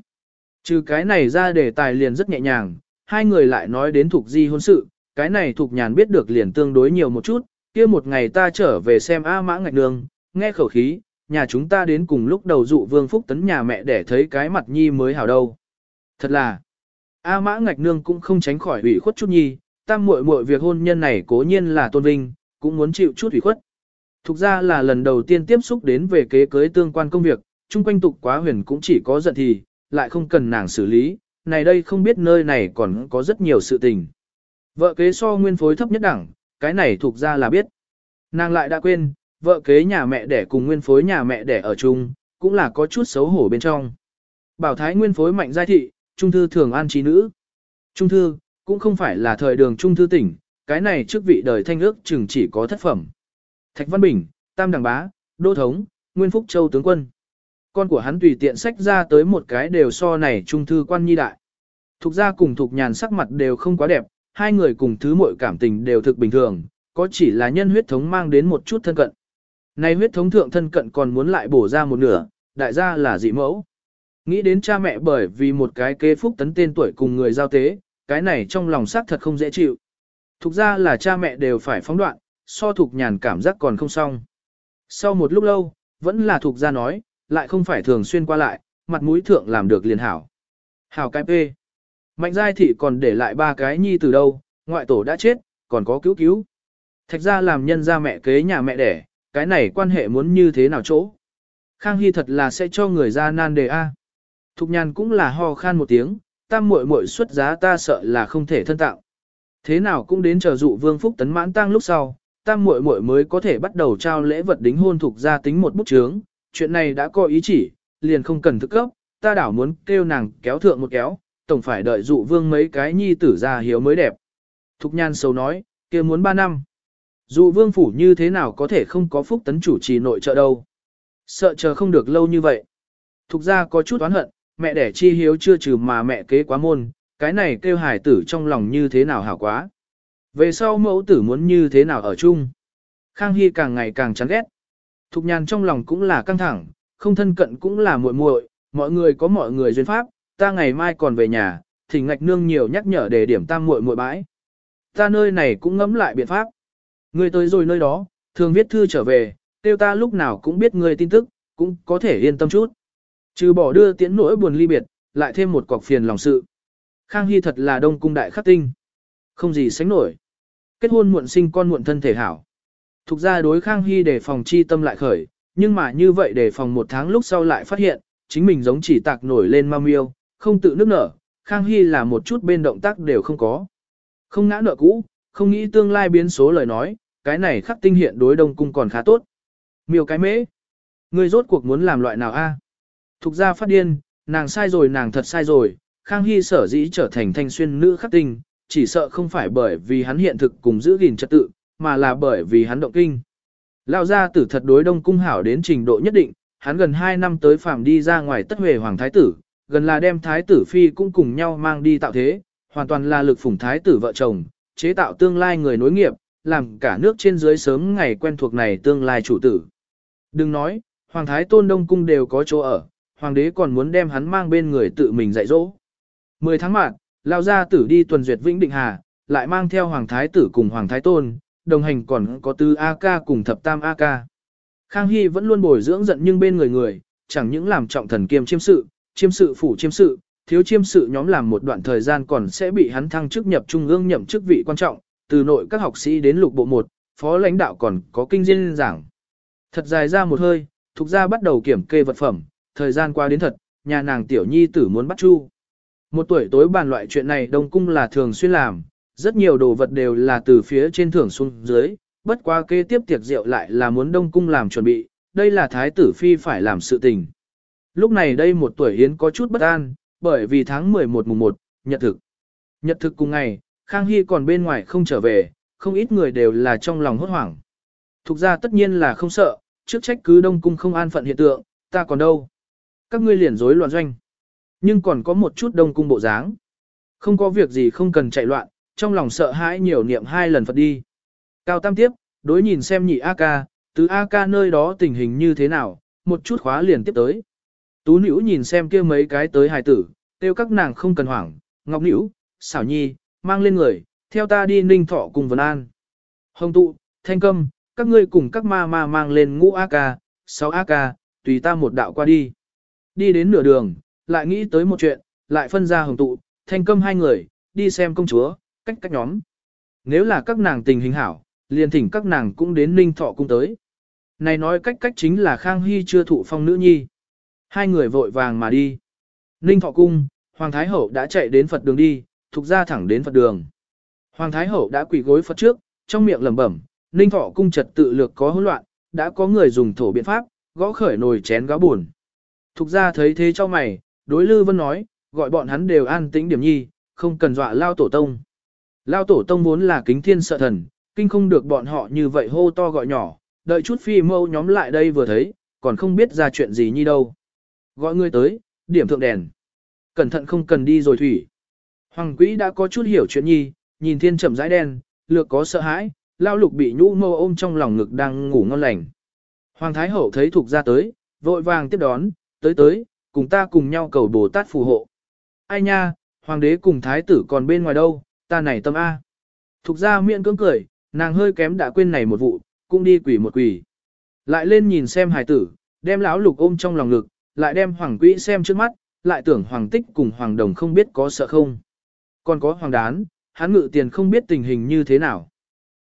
Trừ cái này ra để tài liền rất nhẹ nhàng, hai người lại nói đến Thục Di hôn sự, cái này Thục nhàn biết được liền tương đối nhiều một chút, kia một ngày ta trở về xem A mã ngạch đường, nghe khẩu khí, nhà chúng ta đến cùng lúc đầu dụ vương phúc tấn nhà mẹ để thấy cái mặt nhi mới hảo đâu. Thật là, A mã ngạch nương cũng không tránh khỏi ủy khuất chút nhi, tam muội muội việc hôn nhân này cố nhiên là tôn vinh, cũng muốn chịu chút ủy khuất. Thục ra là lần đầu tiên tiếp xúc đến về kế cưới tương quan công việc, chung quanh tục quá huyền cũng chỉ có giận thì, lại không cần nàng xử lý, này đây không biết nơi này còn có rất nhiều sự tình. Vợ kế so nguyên phối thấp nhất đẳng, cái này thuộc ra là biết. Nàng lại đã quên, vợ kế nhà mẹ đẻ cùng nguyên phối nhà mẹ đẻ ở chung, cũng là có chút xấu hổ bên trong. Bảo thái nguyên phối mạnh giai thị, trung thư thường an trí nữ. Trung thư, cũng không phải là thời đường trung thư tỉnh, cái này trước vị đời thanh ước chừng chỉ có thất phẩm. Thạch Văn Bình, Tam Đằng Bá, Đô Thống, Nguyên Phúc Châu tướng quân. Con của hắn tùy tiện sách ra tới một cái đều so này trung thư quan nhi đại. Thục gia cùng thục nhàn sắc mặt đều không quá đẹp, hai người cùng thứ mọi cảm tình đều thực bình thường, có chỉ là nhân huyết thống mang đến một chút thân cận nay huyết thống thượng thân cận còn muốn lại bổ ra một nửa, đại gia là dị mẫu. Nghĩ đến cha mẹ bởi vì một cái kế phúc tấn tên tuổi cùng người giao tế, cái này trong lòng xác thật không dễ chịu. Thục ra là cha mẹ đều phải phóng đoạn, so thục nhàn cảm giác còn không xong. Sau một lúc lâu, vẫn là thục ra nói, lại không phải thường xuyên qua lại, mặt mũi thượng làm được liền hảo. Hảo cái pê, Mạnh giai thị còn để lại ba cái nhi từ đâu, ngoại tổ đã chết, còn có cứu cứu. Thạch ra làm nhân ra mẹ kế nhà mẹ đẻ, cái này quan hệ muốn như thế nào chỗ. Khang Hy thật là sẽ cho người ra nan đề A. Thục nhàn cũng là ho khan một tiếng, tam muội muội xuất giá ta sợ là không thể thân tạo. Thế nào cũng đến chờ dụ vương phúc tấn mãn tang lúc sau, tam muội muội mới có thể bắt đầu trao lễ vật đính hôn thuộc gia tính một bút chướng, chuyện này đã có ý chỉ, liền không cần thức cấp, ta đảo muốn kêu nàng kéo thượng một kéo, tổng phải đợi dụ vương mấy cái nhi tử ra hiếu mới đẹp. Thục nhan sâu nói, kia muốn ba năm. Dù vương phủ như thế nào có thể không có phúc tấn chủ trì nội trợ đâu. Sợ chờ không được lâu như vậy. Thục ra có chút oán hận, mẹ đẻ chi hiếu chưa trừ mà mẹ kế quá môn, cái này kêu hài tử trong lòng như thế nào hảo quá. Về sau mẫu tử muốn như thế nào ở chung. Khang Hy càng ngày càng chán ghét. Thục nhàn trong lòng cũng là căng thẳng, không thân cận cũng là muội muội, mọi người có mọi người duyên pháp, ta ngày mai còn về nhà, thỉnh ngạch nương nhiều nhắc nhở để điểm tam muội muội bãi. Ta nơi này cũng ngẫm lại biện pháp. Ngươi tới rồi nơi đó, thường viết thư trở về, tiêu ta lúc nào cũng biết ngươi tin tức, cũng có thể yên tâm chút. Trừ bỏ đưa tiễn nỗi buồn ly biệt, lại thêm một cọc phiền lòng sự. Khang Hy thật là đông cung đại khắc tinh. Không gì sánh nổi. Kết hôn muộn sinh con muộn thân thể hảo. Thục ra đối Khang Hy để phòng chi tâm lại khởi, nhưng mà như vậy để phòng một tháng lúc sau lại phát hiện, chính mình giống chỉ tạc nổi lên ma miêu, không tự nước nở, Khang Hy là một chút bên động tác đều không có. Không ngã nợ cũ, không nghĩ tương lai biến số lời nói, cái này khắc tinh hiện đối đông cung còn khá tốt. Miêu cái mễ. ngươi rốt cuộc muốn làm loại nào a? Thục ra phát điên, nàng sai rồi nàng thật sai rồi, Khang Hy sở dĩ trở thành thanh xuyên nữ khắc tinh, chỉ sợ không phải bởi vì hắn hiện thực cùng giữ gìn trật tự, mà là bởi vì hắn động kinh. Lão gia tử thật đối đông cung hảo đến trình độ nhất định, hắn gần 2 năm tới phạm đi ra ngoài tất về hoàng thái tử, gần là đem thái tử phi cũng cùng nhau mang đi tạo thế, hoàn toàn là lực phủng thái tử vợ chồng, chế tạo tương lai người nối nghiệp, làm cả nước trên dưới sớm ngày quen thuộc này tương lai chủ tử. Đừng nói, hoàng thái tôn đông cung đều có chỗ ở, hoàng đế còn muốn đem hắn mang bên người tự mình dạy dỗ. 10 tháng mạng, lao gia tử đi tuần duyệt Vĩnh Định Hà, lại mang theo hoàng thái tử cùng hoàng thái tôn, đồng hành còn có tư A-ca cùng thập tam A-ca. Khang Hy vẫn luôn bồi dưỡng giận nhưng bên người người, chẳng những làm trọng thần kiêm chiêm sự, chiêm sự phủ chiêm sự, thiếu chiêm sự nhóm làm một đoạn thời gian còn sẽ bị hắn thăng chức nhập trung ương nhậm chức vị quan trọng, từ nội các học sĩ đến lục bộ một phó lãnh đạo còn có kinh diên giảng. Thật dài ra một hơi, thuộc ra bắt đầu kiểm kê vật phẩm, thời gian qua đến thật, nhà nàng tiểu nhi tử muốn bắt chu. Một tuổi tối bàn loại chuyện này đông cung là thường xuyên làm, rất nhiều đồ vật đều là từ phía trên thưởng xuống dưới, bất qua kế tiếp tiệc rượu lại là muốn đông cung làm chuẩn bị, đây là thái tử phi phải làm sự tình. Lúc này đây một tuổi hiến có chút bất an, bởi vì tháng 11 mùng 1, nhật thực. Nhật thực cùng ngày, Khang Hy còn bên ngoài không trở về, không ít người đều là trong lòng hốt hoảng. Thục ra tất nhiên là không sợ, trước trách cứ đông cung không an phận hiện tượng, ta còn đâu. Các ngươi liền rối loạn doanh. Nhưng còn có một chút đông cung bộ dáng. Không có việc gì không cần chạy loạn, trong lòng sợ hãi nhiều niệm hai lần Phật đi. Cao Tam tiếp, đối nhìn xem nhị A ca, tứ A ca nơi đó tình hình như thế nào, một chút khóa liền tiếp tới. Tú nữ nhìn xem kia mấy cái tới hài tử, tiêu các nàng không cần hoảng, ngọc nữ, xảo nhi, mang lên người, theo ta đi ninh thọ cùng Vân An. Hồng tụ, thanh câm, các ngươi cùng các ma ma mang lên ngũ A ca, sáu A ca, tùy ta một đạo qua đi. Đi đến nửa đường, lại nghĩ tới một chuyện, lại phân ra hồng tụ, thanh câm hai người, đi xem công chúa, cách cách nhóm. Nếu là các nàng tình hình hảo, liền thỉnh các nàng cũng đến Ninh Thọ cung tới. Này nói cách cách chính là Khang Hy chưa thụ phong nữ nhi. Hai người vội vàng mà đi. Ninh Thọ cung, Hoàng Thái Hậu đã chạy đến Phật đường đi, thuộc ra thẳng đến Phật đường. Hoàng Thái Hậu đã quỳ gối Phật trước, trong miệng lẩm bẩm, Ninh Thọ cung trật tự lược có hỗn loạn, đã có người dùng thổ biện pháp, gõ khởi nồi chén gáo buồn. Thục ra thấy thế cho mày, đối Lư Vân nói, gọi bọn hắn đều an tĩnh điểm nhi, không cần dọa lao tổ tông. Lao tổ tông vốn là kính thiên sợ thần, kinh không được bọn họ như vậy hô to gọi nhỏ, đợi chút phi mâu nhóm lại đây vừa thấy, còn không biết ra chuyện gì nhi đâu. Gọi người tới, điểm thượng đèn. Cẩn thận không cần đi rồi thủy. Hoàng quỹ đã có chút hiểu chuyện nhi, nhìn thiên chậm rãi đen, lược có sợ hãi, lao lục bị nhũ mô ôm trong lòng ngực đang ngủ ngon lành. Hoàng Thái Hậu thấy thuộc ra tới, vội vàng tiếp đón, tới tới, cùng ta cùng nhau cầu Bồ Tát phù hộ. Ai nha, Hoàng đế cùng Thái tử còn bên ngoài đâu, ta này tâm A. Thục ra miệng cưỡng cười, nàng hơi kém đã quên này một vụ, cũng đi quỷ một quỷ. Lại lên nhìn xem hài tử, đem lão lục ôm trong lòng ngực, lại đem hoàng quỹ xem trước mắt, lại tưởng hoàng tích cùng hoàng đồng không biết có sợ không. Còn có hoàng đán, hắn ngự tiền không biết tình hình như thế nào.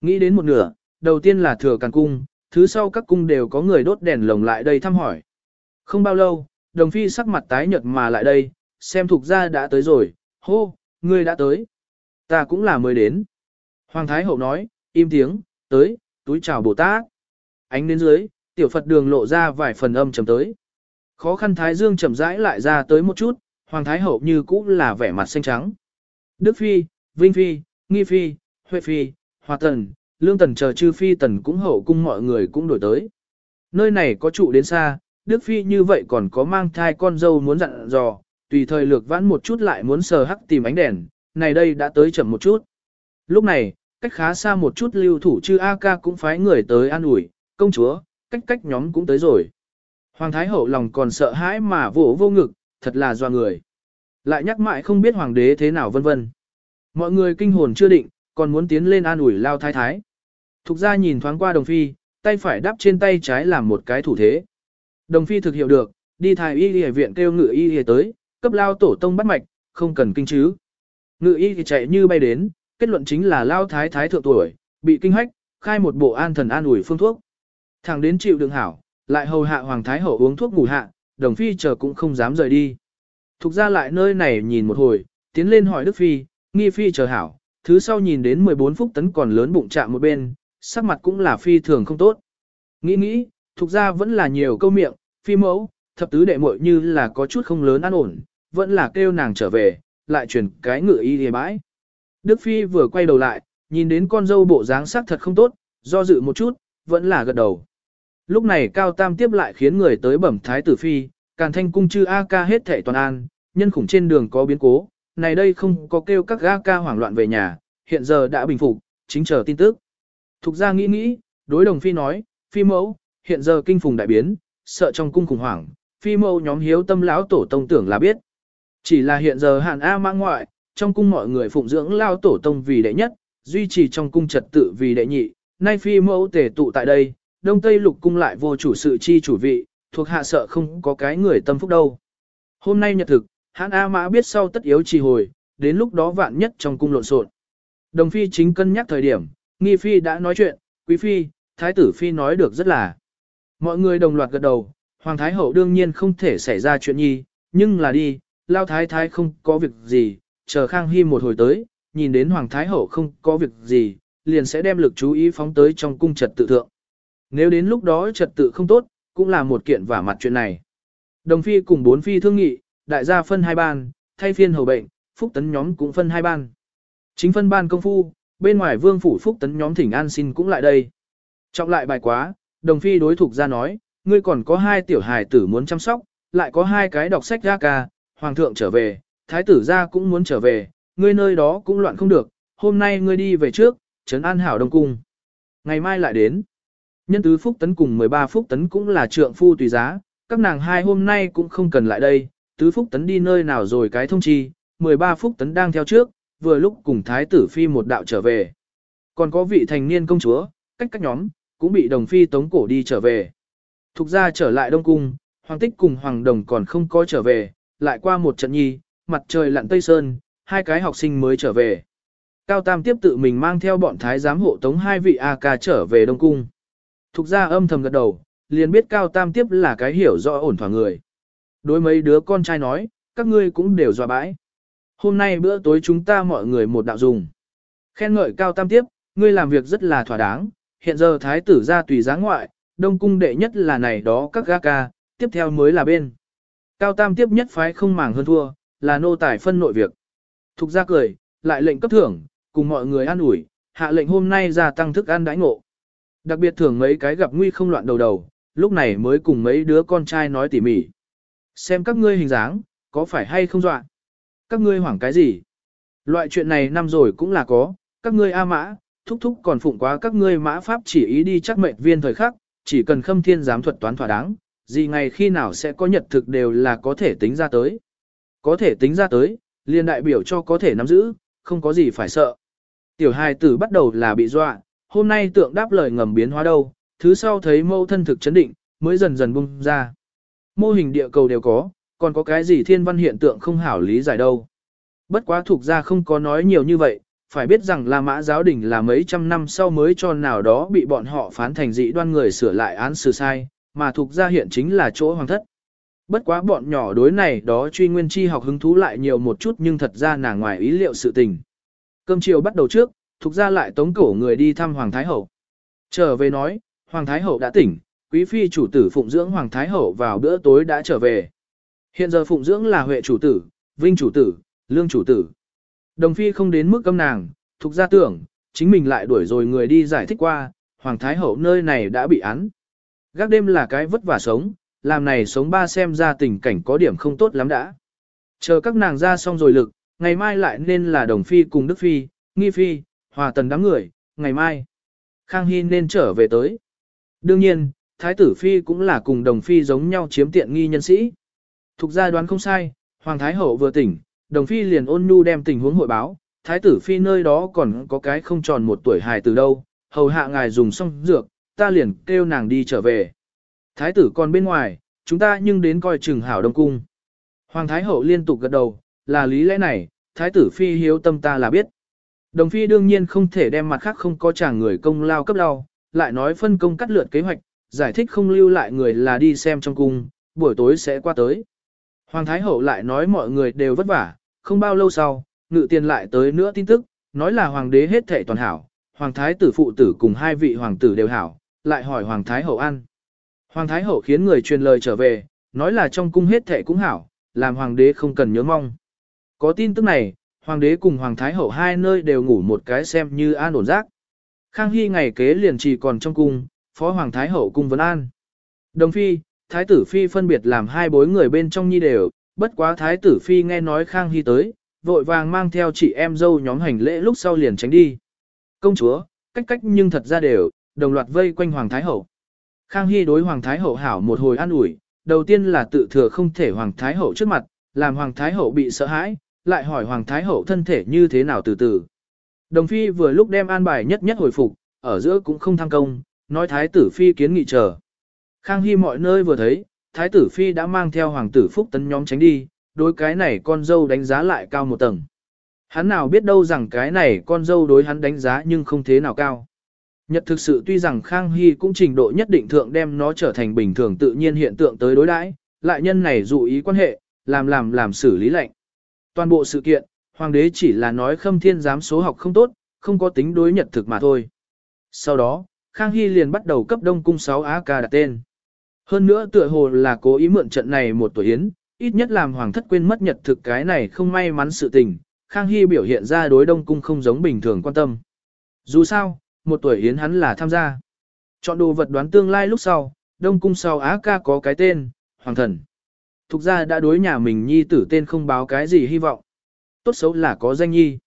Nghĩ đến một nửa, đầu tiên là thừa càn cung, thứ sau các cung đều có người đốt đèn lồng lại đây thăm hỏi. Không bao lâu, đồng phi sắc mặt tái nhợt mà lại đây, xem thuộc ra đã tới rồi, hô, ngươi đã tới. Ta cũng là mới đến. Hoàng Thái Hậu nói, im tiếng, tới, túi chào Bồ Tát. Ánh đến dưới, tiểu Phật đường lộ ra vài phần âm trầm tới. Khó khăn Thái Dương chậm rãi lại ra tới một chút, Hoàng Thái Hậu như cũ là vẻ mặt xanh trắng. Đức Phi, Vinh Phi, Nghi Phi, Huệ Phi, Hòa Tần, Lương Tần chờ chư Phi Tần cũng hậu cung mọi người cũng đổi tới. Nơi này có trụ đến xa, Đức Phi như vậy còn có mang thai con dâu muốn dặn dò, tùy thời lược vãn một chút lại muốn sờ hắc tìm ánh đèn, này đây đã tới chậm một chút. Lúc này, cách khá xa một chút lưu thủ chư A ca cũng phái người tới an ủi, công chúa, cách cách nhóm cũng tới rồi. Hoàng Thái Hậu lòng còn sợ hãi mà vỗ vô ngực, thật là doa người. Lại nhắc mãi không biết hoàng đế thế nào vân vân. Mọi người kinh hồn chưa định, còn muốn tiến lên an ủi lao thái thái. Thục ra nhìn thoáng qua đồng phi, tay phải đắp trên tay trái làm một cái thủ thế. Đồng phi thực hiểu được, đi thái y y viện kêu ngự y y tới, cấp lao tổ tông bắt mạch, không cần kinh chứ. Ngự y thì chạy như bay đến, kết luận chính là lao thái thái thượng tuổi, bị kinh hách, khai một bộ an thần an ủi phương thuốc. Thằng đến chịu đựng hảo, lại hầu hạ hoàng thái hậu uống thuốc ngủ hạ, đồng phi chờ cũng không dám rời đi. Thục ra lại nơi này nhìn một hồi, tiến lên hỏi Đức Phi, nghi Phi chờ hảo, thứ sau nhìn đến 14 phút tấn còn lớn bụng chạm một bên, sắc mặt cũng là Phi thường không tốt. Nghĩ nghĩ, thục ra vẫn là nhiều câu miệng, Phi mẫu, thập tứ đệ muội như là có chút không lớn an ổn, vẫn là kêu nàng trở về, lại chuyển cái ngựa y hề bãi. Đức Phi vừa quay đầu lại, nhìn đến con dâu bộ dáng sắc thật không tốt, do dự một chút, vẫn là gật đầu. Lúc này Cao Tam tiếp lại khiến người tới bẩm thái tử Phi, càn thanh cung chư A ca hết thệ toàn an, nhân khủng trên đường có biến cố, này đây không có kêu các A ca hoảng loạn về nhà, hiện giờ đã bình phục, chính chờ tin tức. Thục ra nghĩ nghĩ, đối đồng Phi nói, Phi mẫu, hiện giờ kinh phùng đại biến, sợ trong cung khủng hoảng, Phi mẫu nhóm hiếu tâm lão tổ tông tưởng là biết. Chỉ là hiện giờ hạn A mang ngoại, trong cung mọi người phụng dưỡng lao tổ tông vì đệ nhất, duy trì trong cung trật tự vì đệ nhị, nay phi mẫu tề tụ tại đây, đông tây lục cung lại vô chủ sự chi chủ vị, thuộc hạ sợ không có cái người tâm phúc đâu. Hôm nay nhật thực, hãn A mã biết sau tất yếu trì hồi, đến lúc đó vạn nhất trong cung lộn xộn. Đồng phi chính cân nhắc thời điểm, nghi phi đã nói chuyện, quý phi, thái tử phi nói được rất là. Mọi người đồng loạt gật đầu, hoàng thái hậu đương nhiên không thể xảy ra chuyện nhi, nhưng là đi, lao thái thái không có việc gì, chờ Khang Hy một hồi tới, nhìn đến Hoàng Thái Hậu không có việc gì, liền sẽ đem lực chú ý phóng tới trong cung trật tự thượng. Nếu đến lúc đó trật tự không tốt, cũng là một kiện vả mặt chuyện này. Đồng phi cùng bốn phi thương nghị, đại gia phân hai ban, thay phiên hầu bệnh, phúc tấn nhóm cũng phân hai ban. Chính phân ban công phu, bên ngoài vương phủ phúc tấn nhóm thỉnh an xin cũng lại đây. Trọng lại bài quá, đồng phi đối thuộc ra nói, ngươi còn có hai tiểu hài tử muốn chăm sóc, lại có hai cái đọc sách ra ca, hoàng thượng trở về, thái tử gia cũng muốn trở về, ngươi nơi đó cũng loạn không được, hôm nay ngươi đi về trước, trấn an hảo đông cung. Ngày mai lại đến. Nhân tứ phúc tấn cùng 13 phúc tấn cũng là trượng phu tùy giá, các nàng hai hôm nay cũng không cần lại đây, tứ phúc tấn đi nơi nào rồi cái thông chi, 13 phúc tấn đang theo trước, vừa lúc cùng thái tử phi một đạo trở về. Còn có vị thành niên công chúa, cách các nhóm, cũng bị đồng phi tống cổ đi trở về. Thục ra trở lại đông cung, hoàng tích cùng hoàng đồng còn không có trở về, lại qua một trận nhi, mặt trời lặn tây sơn, hai cái học sinh mới trở về. Cao Tam tiếp tự mình mang theo bọn thái giám hộ tống hai vị A ca trở về Đông Cung. Thục ra âm thầm gật đầu, liền biết Cao Tam tiếp là cái hiểu rõ ổn thỏa người. Đối mấy đứa con trai nói, các ngươi cũng đều dọa bãi. Hôm nay bữa tối chúng ta mọi người một đạo dùng. Khen ngợi Cao Tam tiếp, ngươi làm việc rất là thỏa đáng, hiện giờ thái tử ra tùy giá ngoại, Đông Cung đệ nhất là này đó các ga ca, tiếp theo mới là bên. Cao Tam tiếp nhất phái không màng hơn thua, là nô tài phân nội việc. Thục ra cười, lại lệnh cấp thưởng, cùng mọi người ăn ủi, hạ lệnh hôm nay gia tăng thức ăn đãi ngộ. Đặc biệt thường mấy cái gặp nguy không loạn đầu đầu, lúc này mới cùng mấy đứa con trai nói tỉ mỉ. Xem các ngươi hình dáng, có phải hay không dọa? Các ngươi hoảng cái gì? Loại chuyện này năm rồi cũng là có, các ngươi A mã, thúc thúc còn phụng quá các ngươi mã pháp chỉ ý đi chắc mệnh viên thời khắc, chỉ cần khâm thiên giám thuật toán thỏa đáng, gì ngày khi nào sẽ có nhật thực đều là có thể tính ra tới. Có thể tính ra tới, liền đại biểu cho có thể nắm giữ, không có gì phải sợ. Tiểu hài tử bắt đầu là bị dọa, hôm nay tượng đáp lời ngầm biến hóa đâu, thứ sau thấy mâu thân thực chấn định, mới dần dần bung ra. Mô hình địa cầu đều có, còn có cái gì thiên văn hiện tượng không hảo lý giải đâu. Bất quá thuộc ra không có nói nhiều như vậy, phải biết rằng La Mã giáo đình là mấy trăm năm sau mới cho nào đó bị bọn họ phán thành dị đoan người sửa lại án xử sai, mà thuộc ra hiện chính là chỗ hoàng thất. Bất quá bọn nhỏ đối này đó truy nguyên chi học hứng thú lại nhiều một chút nhưng thật ra nàng ngoài ý liệu sự tình. Cơm chiều bắt đầu trước, thuộc ra lại tống cổ người đi thăm Hoàng Thái Hậu. Trở về nói, Hoàng Thái Hậu đã tỉnh, quý phi chủ tử phụng dưỡng Hoàng Thái Hậu vào bữa tối đã trở về. Hiện giờ phụng dưỡng là Huệ chủ tử, Vinh chủ tử, Lương chủ tử. Đồng phi không đến mức câm nàng, thuộc ra tưởng, chính mình lại đuổi rồi người đi giải thích qua, Hoàng Thái Hậu nơi này đã bị án. Gác đêm là cái vất vả sống, làm này sống ba xem ra tình cảnh có điểm không tốt lắm đã. Chờ các nàng ra xong rồi lực, ngày mai lại nên là Đồng Phi cùng Đức Phi, Nghi Phi, Hòa Tần đám người, ngày mai. Khang Hy nên trở về tới. Đương nhiên, Thái tử Phi cũng là cùng Đồng Phi giống nhau chiếm tiện nghi nhân sĩ. Thục gia đoán không sai, Hoàng Thái Hậu vừa tỉnh, Đồng Phi liền ôn nhu đem tình huống hội báo, Thái tử Phi nơi đó còn có cái không tròn một tuổi hài từ đâu, hầu hạ ngài dùng xong dược, ta liền kêu nàng đi trở về. Thái tử còn bên ngoài, chúng ta nhưng đến coi chừng hảo đông cung. Hoàng Thái Hậu liên tục gật đầu, là lý lẽ này, Thái tử Phi hiếu tâm ta là biết. Đồng Phi đương nhiên không thể đem mặt khác không có trả người công lao cấp lao, lại nói phân công cắt lượt kế hoạch, giải thích không lưu lại người là đi xem trong cung, buổi tối sẽ qua tới. Hoàng Thái Hậu lại nói mọi người đều vất vả, không bao lâu sau, ngự tiền lại tới nữa tin tức, nói là Hoàng đế hết thể toàn hảo, Hoàng Thái tử phụ tử cùng hai vị Hoàng tử đều hảo, lại hỏi Hoàng Thái Hậu ăn. Hoàng Thái Hậu khiến người truyền lời trở về, nói là trong cung hết thệ cũng hảo, làm Hoàng đế không cần nhớ mong. Có tin tức này, Hoàng đế cùng Hoàng Thái Hậu hai nơi đều ngủ một cái xem như an ổn giấc. Khang Hy ngày kế liền chỉ còn trong cung, Phó Hoàng Thái Hậu cung vấn an. Đồng Phi, Thái tử Phi phân biệt làm hai bối người bên trong nhi đều, bất quá Thái tử Phi nghe nói Khang Hy tới, vội vàng mang theo chị em dâu nhóm hành lễ lúc sau liền tránh đi. Công chúa, cách cách nhưng thật ra đều, đồng loạt vây quanh Hoàng Thái Hậu. Khang Hy đối Hoàng Thái Hậu hảo một hồi an ủi, đầu tiên là tự thừa không thể Hoàng Thái Hậu trước mặt, làm Hoàng Thái Hậu bị sợ hãi, lại hỏi Hoàng Thái Hậu thân thể như thế nào từ từ. Đồng Phi vừa lúc đem an bài nhất nhất hồi phục, ở giữa cũng không tham công, nói Thái tử Phi kiến nghị chờ. Khang Hy mọi nơi vừa thấy, Thái tử Phi đã mang theo Hoàng tử Phúc tấn nhóm tránh đi, đối cái này con dâu đánh giá lại cao một tầng. Hắn nào biết đâu rằng cái này con dâu đối hắn đánh giá nhưng không thế nào cao. Nhật thực sự tuy rằng Khang Hy cũng trình độ nhất định thượng đem nó trở thành bình thường tự nhiên hiện tượng tới đối đãi, lại nhân này dụ ý quan hệ, làm làm làm xử lý lệnh. Toàn bộ sự kiện, hoàng đế chỉ là nói khâm thiên giám số học không tốt, không có tính đối nhật thực mà thôi. Sau đó, Khang Hy liền bắt đầu cấp đông cung 6 Á ca đặt tên. Hơn nữa tựa hồ là cố ý mượn trận này một tuổi yến, ít nhất làm hoàng thất quên mất nhật thực cái này không may mắn sự tình, Khang Hy biểu hiện ra đối đông cung không giống bình thường quan tâm. Dù sao, một tuổi yến hắn là tham gia. Chọn đồ vật đoán tương lai lúc sau, Đông Cung sau Á ca có cái tên, Hoàng Thần. Thục ra đã đối nhà mình nhi tử tên không báo cái gì hy vọng. Tốt xấu là có danh nhi.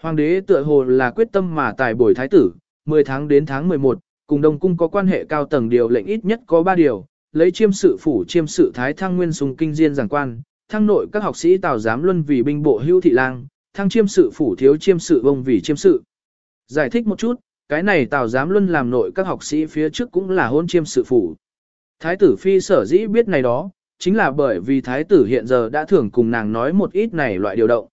Hoàng đế tựa hồ là quyết tâm mà tài bồi thái tử, 10 tháng đến tháng 11, cùng Đông Cung có quan hệ cao tầng điều lệnh ít nhất có 3 điều, lấy chiêm sự phủ chiêm sự thái thăng nguyên sùng kinh diên giảng quan, thăng nội các học sĩ tào giám luân vì binh bộ hưu thị lang, thăng chiêm sự phủ thiếu chiêm sự vông vì chiêm sự. Giải thích một chút, cái này Tào Giám Luân làm nội các học sĩ phía trước cũng là hôn chiêm sự phủ. Thái tử phi sở dĩ biết này đó, chính là bởi vì thái tử hiện giờ đã thường cùng nàng nói một ít này loại điều động.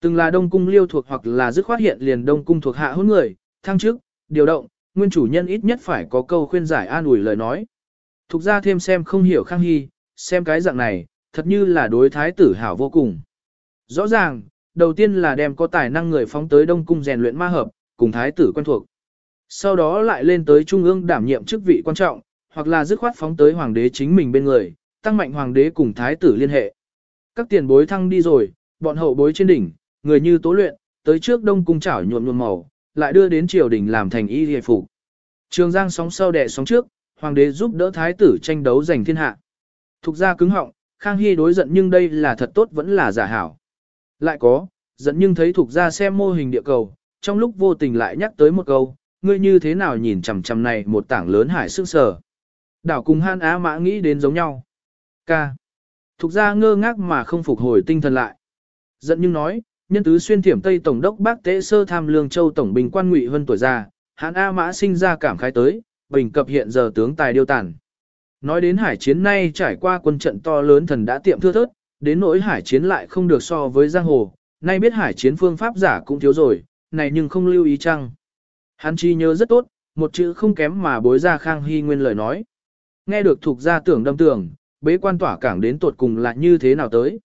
Từng là đông cung liêu thuộc hoặc là dứt khoát hiện liền đông cung thuộc hạ hôn người, thăng chức, điều động, nguyên chủ nhân ít nhất phải có câu khuyên giải an ủi lời nói. Thục ra thêm xem không hiểu khang hy, xem cái dạng này, thật như là đối thái tử hảo vô cùng. Rõ ràng, đầu tiên là đem có tài năng người phóng tới đông cung rèn luyện ma hợp, cùng thái tử quen thuộc. Sau đó lại lên tới trung ương đảm nhiệm chức vị quan trọng, hoặc là dứt khoát phóng tới hoàng đế chính mình bên người, tăng mạnh hoàng đế cùng thái tử liên hệ. Các tiền bối thăng đi rồi, bọn hậu bối trên đỉnh, người như tố luyện, tới trước đông cung chảo nhuộm nhuộm màu, lại đưa đến triều đình làm thành y hề phục. Trường Giang sóng sau đẻ sóng trước, hoàng đế giúp đỡ thái tử tranh đấu giành thiên hạ. Thục ra cứng họng, Khang Hy đối giận nhưng đây là thật tốt vẫn là giả hảo. Lại có, giận nhưng thấy thục ra xem mô hình địa cầu, trong lúc vô tình lại nhắc tới một câu, ngươi như thế nào nhìn chằm chằm này một tảng lớn hải sức sở. Đảo cùng han á mã nghĩ đến giống nhau. Ca. Thục ra ngơ ngác mà không phục hồi tinh thần lại. Giận nhưng nói, nhân tứ xuyên thiểm Tây Tổng đốc Bác Tế Sơ tham lương châu Tổng bình quan ngụy hơn tuổi già, hãn A Mã sinh ra cảm khái tới, bình cập hiện giờ tướng tài điêu tản. Nói đến hải chiến nay trải qua quân trận to lớn thần đã tiệm thưa thớt, đến nỗi hải chiến lại không được so với giang hồ, nay biết hải chiến phương pháp giả cũng thiếu rồi, này nhưng không lưu ý chăng. Hắn chi nhớ rất tốt, một chữ không kém mà bối ra Khang Hy nguyên lời nói. Nghe được thuộc gia tưởng đâm tưởng, bế quan tỏa cảng đến tột cùng là như thế nào tới.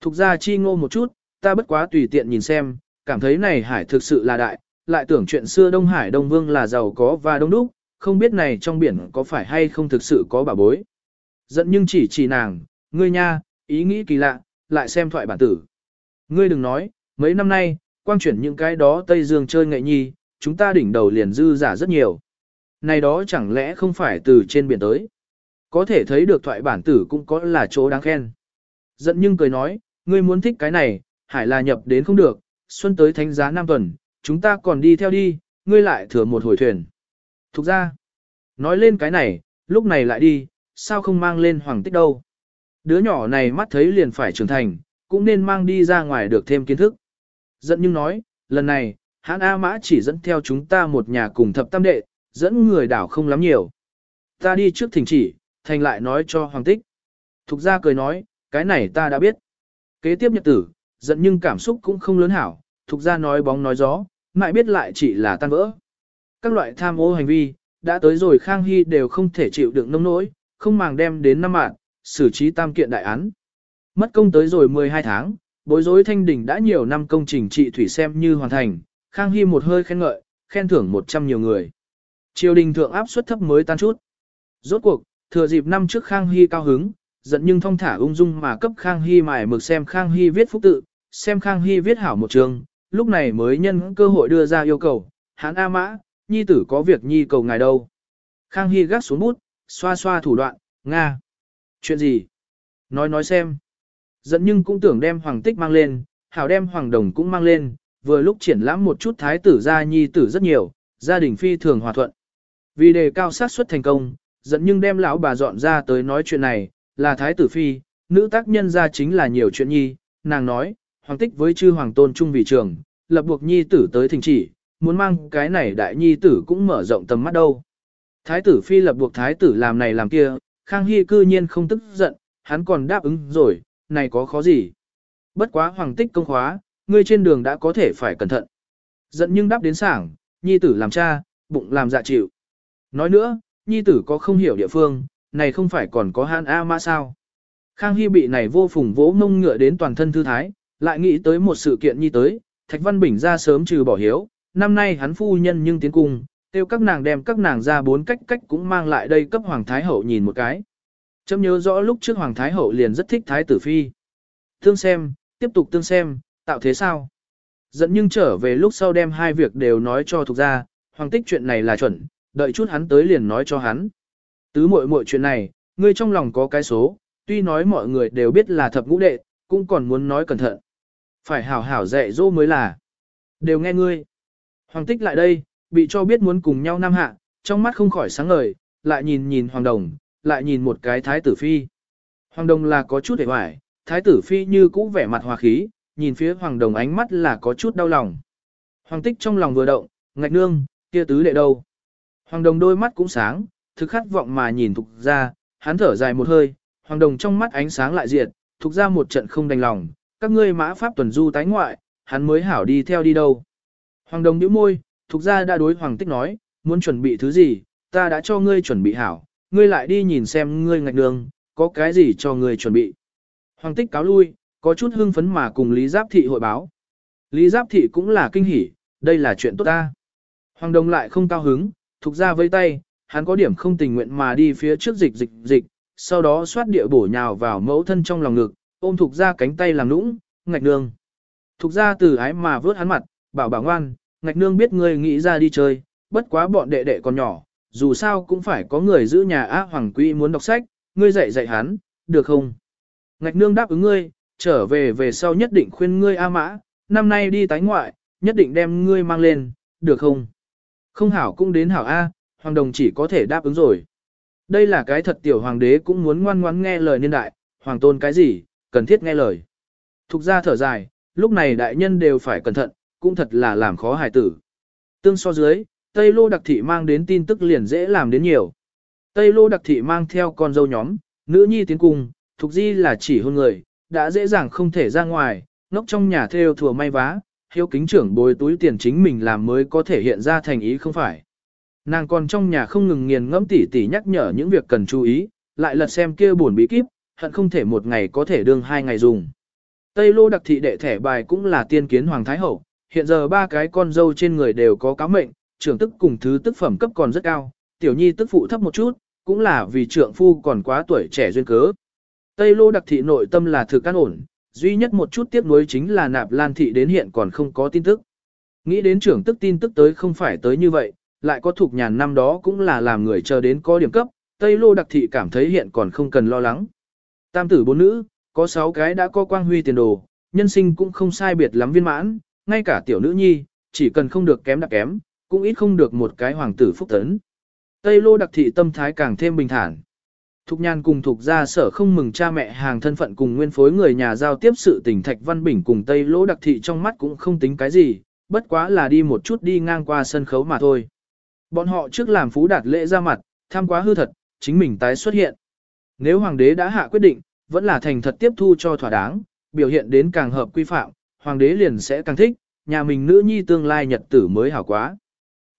Thục ra chi ngô một chút, ta bất quá tùy tiện nhìn xem, cảm thấy này hải thực sự là đại, lại tưởng chuyện xưa Đông Hải Đông Vương là giàu có và đông đúc, không biết này trong biển có phải hay không thực sự có bà bối. Giận nhưng chỉ chỉ nàng, ngươi nha, ý nghĩ kỳ lạ, lại xem thoại bản tử. Ngươi đừng nói, mấy năm nay, quang chuyển những cái đó Tây Dương chơi nghệ nhi, chúng ta đỉnh đầu liền dư giả rất nhiều. Này đó chẳng lẽ không phải từ trên biển tới. Có thể thấy được thoại bản tử cũng có là chỗ đáng khen. Giận nhưng cười nói, ngươi muốn thích cái này, hải là nhập đến không được, xuân tới thánh giá năm tuần, chúng ta còn đi theo đi, ngươi lại thừa một hồi thuyền. Thục ra, nói lên cái này, lúc này lại đi, sao không mang lên hoàng tích đâu. Đứa nhỏ này mắt thấy liền phải trưởng thành, cũng nên mang đi ra ngoài được thêm kiến thức. giận nhưng nói, lần này, hãn A Mã chỉ dẫn theo chúng ta một nhà cùng thập tam đệ, dẫn người đảo không lắm nhiều. Ta đi trước thỉnh chỉ, thành lại nói cho hoàng tích. Thục ra cười nói, cái này ta đã biết. Kế tiếp nhật tử, giận nhưng cảm xúc cũng không lớn hảo, Thục ra nói bóng nói gió, mãi biết lại chỉ là tan vỡ. Các loại tham ô hành vi, đã tới rồi Khang Hy đều không thể chịu đựng nông nỗi, không màng đem đến năm mạng, xử trí tam kiện đại án. Mất công tới rồi 12 tháng, bối rối thanh đỉnh đã nhiều năm công trình trị thủy xem như hoàn thành, Khang Hy một hơi khen ngợi, khen thưởng 100 nhiều người. Triều đình thượng áp suất thấp mới tan chút. Rốt cuộc, thừa dịp năm trước Khang Hy cao hứng, giận nhưng thong thả ung dung mà cấp Khang Hy mài mực xem Khang Hy viết phúc tự, xem Khang Hy viết hảo một trường, lúc này mới nhân cơ hội đưa ra yêu cầu, hán A Mã, nhi tử có việc nhi cầu ngài đâu. Khang Hy gác xuống bút, xoa xoa thủ đoạn, Nga. Chuyện gì? Nói nói xem. Giận nhưng cũng tưởng đem hoàng tích mang lên, hảo đem hoàng đồng cũng mang lên, vừa lúc triển lãm một chút thái tử gia nhi tử rất nhiều, gia đình phi thường hòa thuận. Vì đề cao sát suất thành công, giận nhưng đem lão bà dọn ra tới nói chuyện này, là thái tử phi, nữ tác nhân ra chính là nhiều chuyện nhi, nàng nói, hoàng tích với chư hoàng tôn trung vị trường, lập buộc nhi tử tới thỉnh chỉ, muốn mang cái này đại nhi tử cũng mở rộng tầm mắt đâu. Thái tử phi lập buộc thái tử làm này làm kia, Khang Hy cư nhiên không tức giận, hắn còn đáp ứng rồi, này có khó gì. Bất quá hoàng tích công khóa, ngươi trên đường đã có thể phải cẩn thận. Giận nhưng đáp đến sảng, nhi tử làm cha, bụng làm dạ chịu. Nói nữa, nhi tử có không hiểu địa phương, này không phải còn có han A ma sao. Khang Hy bị này vô phùng vỗ mông ngựa đến toàn thân thư thái, lại nghĩ tới một sự kiện nhi tới, Thạch Văn Bình ra sớm trừ bỏ hiếu, năm nay hắn phu nhân nhưng tiến cung, tiêu các nàng đem các nàng ra bốn cách cách cũng mang lại đây cấp Hoàng Thái Hậu nhìn một cái. Chấm nhớ rõ lúc trước Hoàng Thái Hậu liền rất thích Thái Tử Phi. Tương xem, tiếp tục tương xem, tạo thế sao? Dẫn nhưng trở về lúc sau đem hai việc đều nói cho thuộc ra, Hoàng tích chuyện này là chuẩn, đợi chút hắn tới liền nói cho hắn. Tứ muội muội chuyện này, ngươi trong lòng có cái số, tuy nói mọi người đều biết là thập ngũ đệ, cũng còn muốn nói cẩn thận. Phải hảo hảo dạy dỗ mới là. Đều nghe ngươi. Hoàng tích lại đây, bị cho biết muốn cùng nhau nam hạ, trong mắt không khỏi sáng ngời, lại nhìn nhìn Hoàng Đồng, lại nhìn một cái thái tử phi. Hoàng Đồng là có chút hề hoài, thái tử phi như cũ vẻ mặt hòa khí, nhìn phía Hoàng Đồng ánh mắt là có chút đau lòng. Hoàng tích trong lòng vừa động, ngạch nương, kia tứ đệ đâu. Hoàng Đồng đôi mắt cũng sáng, thực khát vọng mà nhìn thục ra, hắn thở dài một hơi, Hoàng Đồng trong mắt ánh sáng lại diệt, thục ra một trận không đành lòng, các ngươi mã pháp tuần du tái ngoại, hắn mới hảo đi theo đi đâu. Hoàng đồng nhíu môi, thục ra đã đối hoàng tích nói, muốn chuẩn bị thứ gì, ta đã cho ngươi chuẩn bị hảo, ngươi lại đi nhìn xem ngươi ngạch đường, có cái gì cho ngươi chuẩn bị. Hoàng tích cáo lui, có chút hưng phấn mà cùng Lý Giáp Thị hội báo. Lý Giáp Thị cũng là kinh hỉ, đây là chuyện tốt ta. Hoàng Đồng lại không cao hứng, thuộc ra với tay, hắn có điểm không tình nguyện mà đi phía trước dịch dịch dịch, sau đó xoát địa bổ nhào vào mẫu thân trong lòng ngực, ôm thuộc ra cánh tay làm nũng, ngạch nương. Thuộc ra từ ái mà vớt hắn mặt, bảo bảo ngoan, ngạch nương biết ngươi nghĩ ra đi chơi, bất quá bọn đệ đệ còn nhỏ, dù sao cũng phải có người giữ nhà á hoàng quý muốn đọc sách, ngươi dạy dạy hắn, được không? Ngạch nương đáp ứng ngươi, trở về về sau nhất định khuyên ngươi A mã, năm nay đi tái ngoại, nhất định đem ngươi mang lên, được không? Không hảo cũng đến hảo A, hoàng đồng chỉ có thể đáp ứng rồi. Đây là cái thật tiểu hoàng đế cũng muốn ngoan ngoãn nghe lời niên đại, hoàng tôn cái gì, cần thiết nghe lời. Thục ra thở dài, lúc này đại nhân đều phải cẩn thận, cũng thật là làm khó hài tử. Tương so dưới, Tây Lô Đặc Thị mang đến tin tức liền dễ làm đến nhiều. Tây Lô Đặc Thị mang theo con dâu nhóm, nữ nhi tiến cung, Thục Di là chỉ hôn người, đã dễ dàng không thể ra ngoài, ngốc trong nhà theo thừa may vá, hiếu kính trưởng bồi túi tiền chính mình làm mới có thể hiện ra thành ý không phải. Nàng còn trong nhà không ngừng nghiền ngẫm tỉ tỉ nhắc nhở những việc cần chú ý, lại lật xem kia buồn bí kíp, hận không thể một ngày có thể đương hai ngày dùng. Tây lô đặc thị đệ thẻ bài cũng là tiên kiến Hoàng Thái Hậu, hiện giờ ba cái con dâu trên người đều có cáo mệnh, trưởng tức cùng thứ tức phẩm cấp còn rất cao, tiểu nhi tức phụ thấp một chút, cũng là vì trưởng phu còn quá tuổi trẻ duyên cớ. Tây lô đặc thị nội tâm là thực an ổn, duy nhất một chút tiếc nuối chính là nạp lan thị đến hiện còn không có tin tức. Nghĩ đến trưởng tức tin tức tới không phải tới như vậy, lại có thuộc nhàn năm đó cũng là làm người chờ đến có điểm cấp, Tây lô đặc thị cảm thấy hiện còn không cần lo lắng. Tam tử bốn nữ, có sáu cái đã có quang huy tiền đồ, nhân sinh cũng không sai biệt lắm viên mãn, ngay cả tiểu nữ nhi, chỉ cần không được kém đặc kém, cũng ít không được một cái hoàng tử phúc tấn. Tây lô đặc thị tâm thái càng thêm bình thản. Thục Nhan cùng Thục gia sở không mừng cha mẹ hàng thân phận cùng nguyên phối người nhà giao tiếp sự tình Thạch Văn Bình cùng Tây Lỗ Đặc Thị trong mắt cũng không tính cái gì, bất quá là đi một chút đi ngang qua sân khấu mà thôi. Bọn họ trước làm phú đạt lễ ra mặt, tham quá hư thật, chính mình tái xuất hiện. Nếu hoàng đế đã hạ quyết định, vẫn là thành thật tiếp thu cho thỏa đáng, biểu hiện đến càng hợp quy phạm, hoàng đế liền sẽ càng thích, nhà mình nữ nhi tương lai nhật tử mới hảo quá.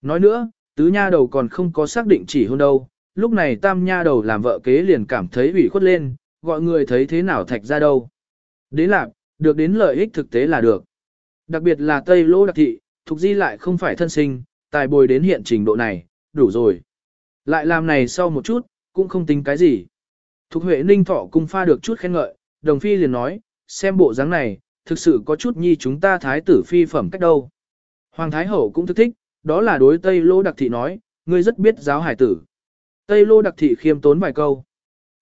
Nói nữa, tứ nha đầu còn không có xác định chỉ hôn đâu, lúc này tam nha đầu làm vợ kế liền cảm thấy ủy khuất lên, gọi người thấy thế nào thạch ra đâu. Đến lạc, được đến lợi ích thực tế là được. Đặc biệt là Tây Lô Đặc Thị, Thục Di lại không phải thân sinh, tài bồi đến hiện trình độ này, đủ rồi. Lại làm này sau một chút, cũng không tính cái gì. Thục Huệ Ninh Thọ cung pha được chút khen ngợi, đồng phi liền nói, xem bộ dáng này, thực sự có chút nhi chúng ta thái tử phi phẩm cách đâu. Hoàng Thái Hậu cũng thức thích, đó là đối Tây Lô Đặc Thị nói, ngươi rất biết giáo hải tử. Tây Lô Đặc Thị khiêm tốn vài câu.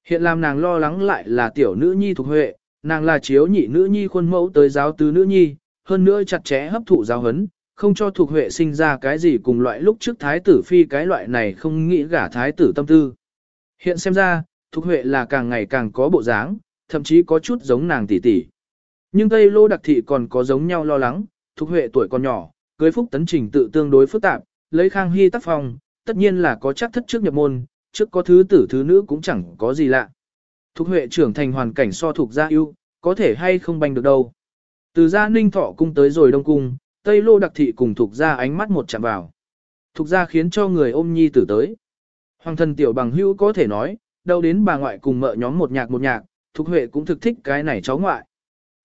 Hiện làm nàng lo lắng lại là tiểu nữ nhi thuộc huệ, nàng là chiếu nhị nữ nhi khuôn mẫu tới giáo tứ nữ nhi, hơn nữa chặt chẽ hấp thụ giáo huấn, không cho thuộc huệ sinh ra cái gì cùng loại lúc trước thái tử phi cái loại này không nghĩ gả thái tử tâm tư. Hiện xem ra, thuộc huệ là càng ngày càng có bộ dáng, thậm chí có chút giống nàng tỷ tỷ. Nhưng Tây Lô Đặc Thị còn có giống nhau lo lắng, thuộc huệ tuổi còn nhỏ, cưới phúc tấn trình tự tương đối phức tạp, lấy khang hy tác phong, tất nhiên là có chắc thất trước nhập môn, trước có thứ tử thứ nữ cũng chẳng có gì lạ. Thục Huệ trưởng thành hoàn cảnh so thuộc gia ưu, có thể hay không banh được đâu. Từ gia ninh thọ cung tới rồi đông cung, Tây Lô đặc thị cùng thuộc gia ánh mắt một chạm vào. Thuộc gia khiến cho người ôm nhi tử tới. Hoàng thân tiểu bằng hữu có thể nói, đâu đến bà ngoại cùng mợ nhóm một nhạc một nhạc, Thục Huệ cũng thực thích cái này cháu ngoại.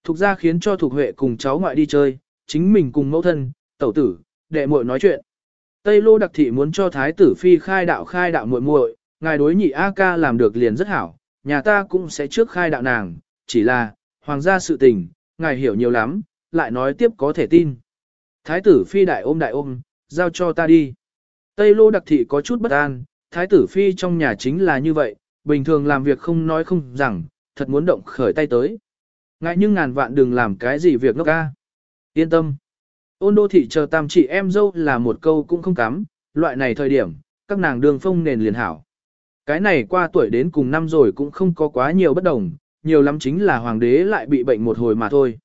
Thục gia khiến cho Thục Huệ cùng cháu ngoại đi chơi, chính mình cùng mẫu thân, tẩu tử, đệ muội nói chuyện. Tây Lô đặc thị muốn cho thái tử phi khai đạo khai đạo muội muội, ngài đối nhị A ca làm được liền rất hảo, nhà ta cũng sẽ trước khai đạo nàng, chỉ là, hoàng gia sự tình, ngài hiểu nhiều lắm, lại nói tiếp có thể tin. Thái tử phi đại ôm đại ôm, giao cho ta đi. Tây lô đặc thị có chút bất an, thái tử phi trong nhà chính là như vậy, bình thường làm việc không nói không rằng, thật muốn động khởi tay tới. Ngại nhưng ngàn vạn đừng làm cái gì việc ngốc ca. Yên tâm. Ôn đô thị chờ tam chị em dâu là một câu cũng không cắm, loại này thời điểm, các nàng đường phong nền liền hảo. Cái này qua tuổi đến cùng năm rồi cũng không có quá nhiều bất đồng, nhiều lắm chính là hoàng đế lại bị bệnh một hồi mà thôi.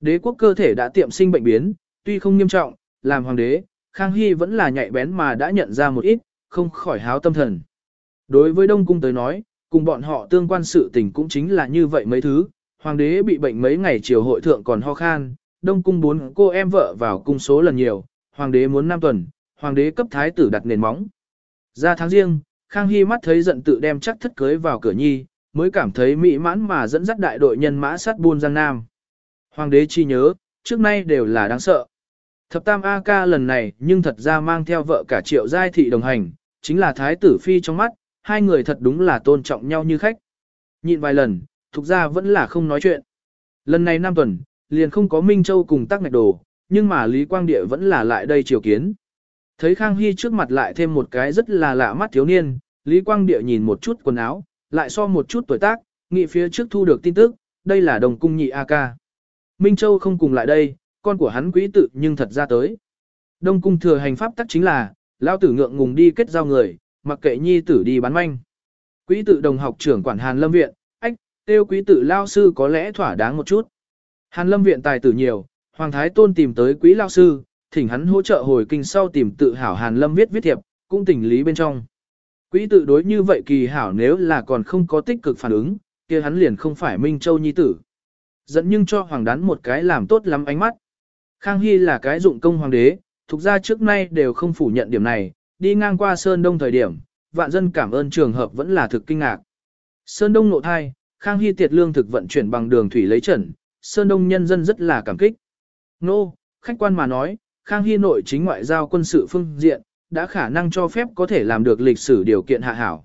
Đế quốc cơ thể đã tiệm sinh bệnh biến, tuy không nghiêm trọng, làm hoàng đế, Khang Hy vẫn là nhạy bén mà đã nhận ra một ít, không khỏi háo tâm thần. Đối với Đông Cung tới nói, cùng bọn họ tương quan sự tình cũng chính là như vậy mấy thứ, hoàng đế bị bệnh mấy ngày chiều hội thượng còn ho khan, đông cung bốn cô em vợ vào cung số lần nhiều, hoàng đế muốn năm tuần, hoàng đế cấp thái tử đặt nền móng. Ra tháng riêng, Khang Hy mắt thấy giận tự đem chắc thất cưới vào cửa nhi, mới cảm thấy mỹ mãn mà dẫn dắt đại đội nhân mã sát buôn giang nam. Hoàng đế chi nhớ, trước nay đều là đáng sợ. Thập tam A ca lần này nhưng thật ra mang theo vợ cả triệu giai thị đồng hành, chính là thái tử phi trong mắt, hai người thật đúng là tôn trọng nhau như khách. Nhịn vài lần, thuộc ra vẫn là không nói chuyện. Lần này năm tuần, liền không có Minh Châu cùng tác ngạch đồ, nhưng mà Lý Quang Địa vẫn là lại đây triều kiến. Thấy Khang Hy trước mặt lại thêm một cái rất là lạ mắt thiếu niên, Lý Quang Địa nhìn một chút quần áo, lại so một chút tuổi tác, nghị phía trước thu được tin tức, đây là đồng cung nhị A ca. Minh Châu không cùng lại đây, con của hắn quý tự nhưng thật ra tới. Đông cung thừa hành pháp tắc chính là, lao tử ngượng ngùng đi kết giao người, mặc kệ nhi tử đi bán manh. Quý tự đồng học trưởng quản Hàn Lâm Viện, ách, tiêu quý tự lao sư có lẽ thỏa đáng một chút. Hàn Lâm Viện tài tử nhiều, Hoàng Thái Tôn tìm tới quý lao sư, thỉnh hắn hỗ trợ hồi kinh sau tìm tự hảo Hàn Lâm viết viết thiệp, cũng tình lý bên trong. Quý tự đối như vậy kỳ hảo nếu là còn không có tích cực phản ứng, kia hắn liền không phải Minh Châu Nhi tử. Dẫn nhưng cho Hoàng đán một cái làm tốt lắm ánh mắt. Khang Hy là cái dụng công hoàng đế, thuộc ra trước nay đều không phủ nhận điểm này, đi ngang qua Sơn Đông thời điểm, vạn dân cảm ơn trường hợp vẫn là thực kinh ngạc. Sơn Đông nộ thai, Khang Hy tiệt lương thực vận chuyển bằng đường thủy lấy trần, Sơn Đông nhân dân rất là cảm kích. Nô, khách quan mà nói, Khang Hy nội chính ngoại giao quân sự phương diện, đã khả năng cho phép có thể làm được lịch sử điều kiện hạ hảo.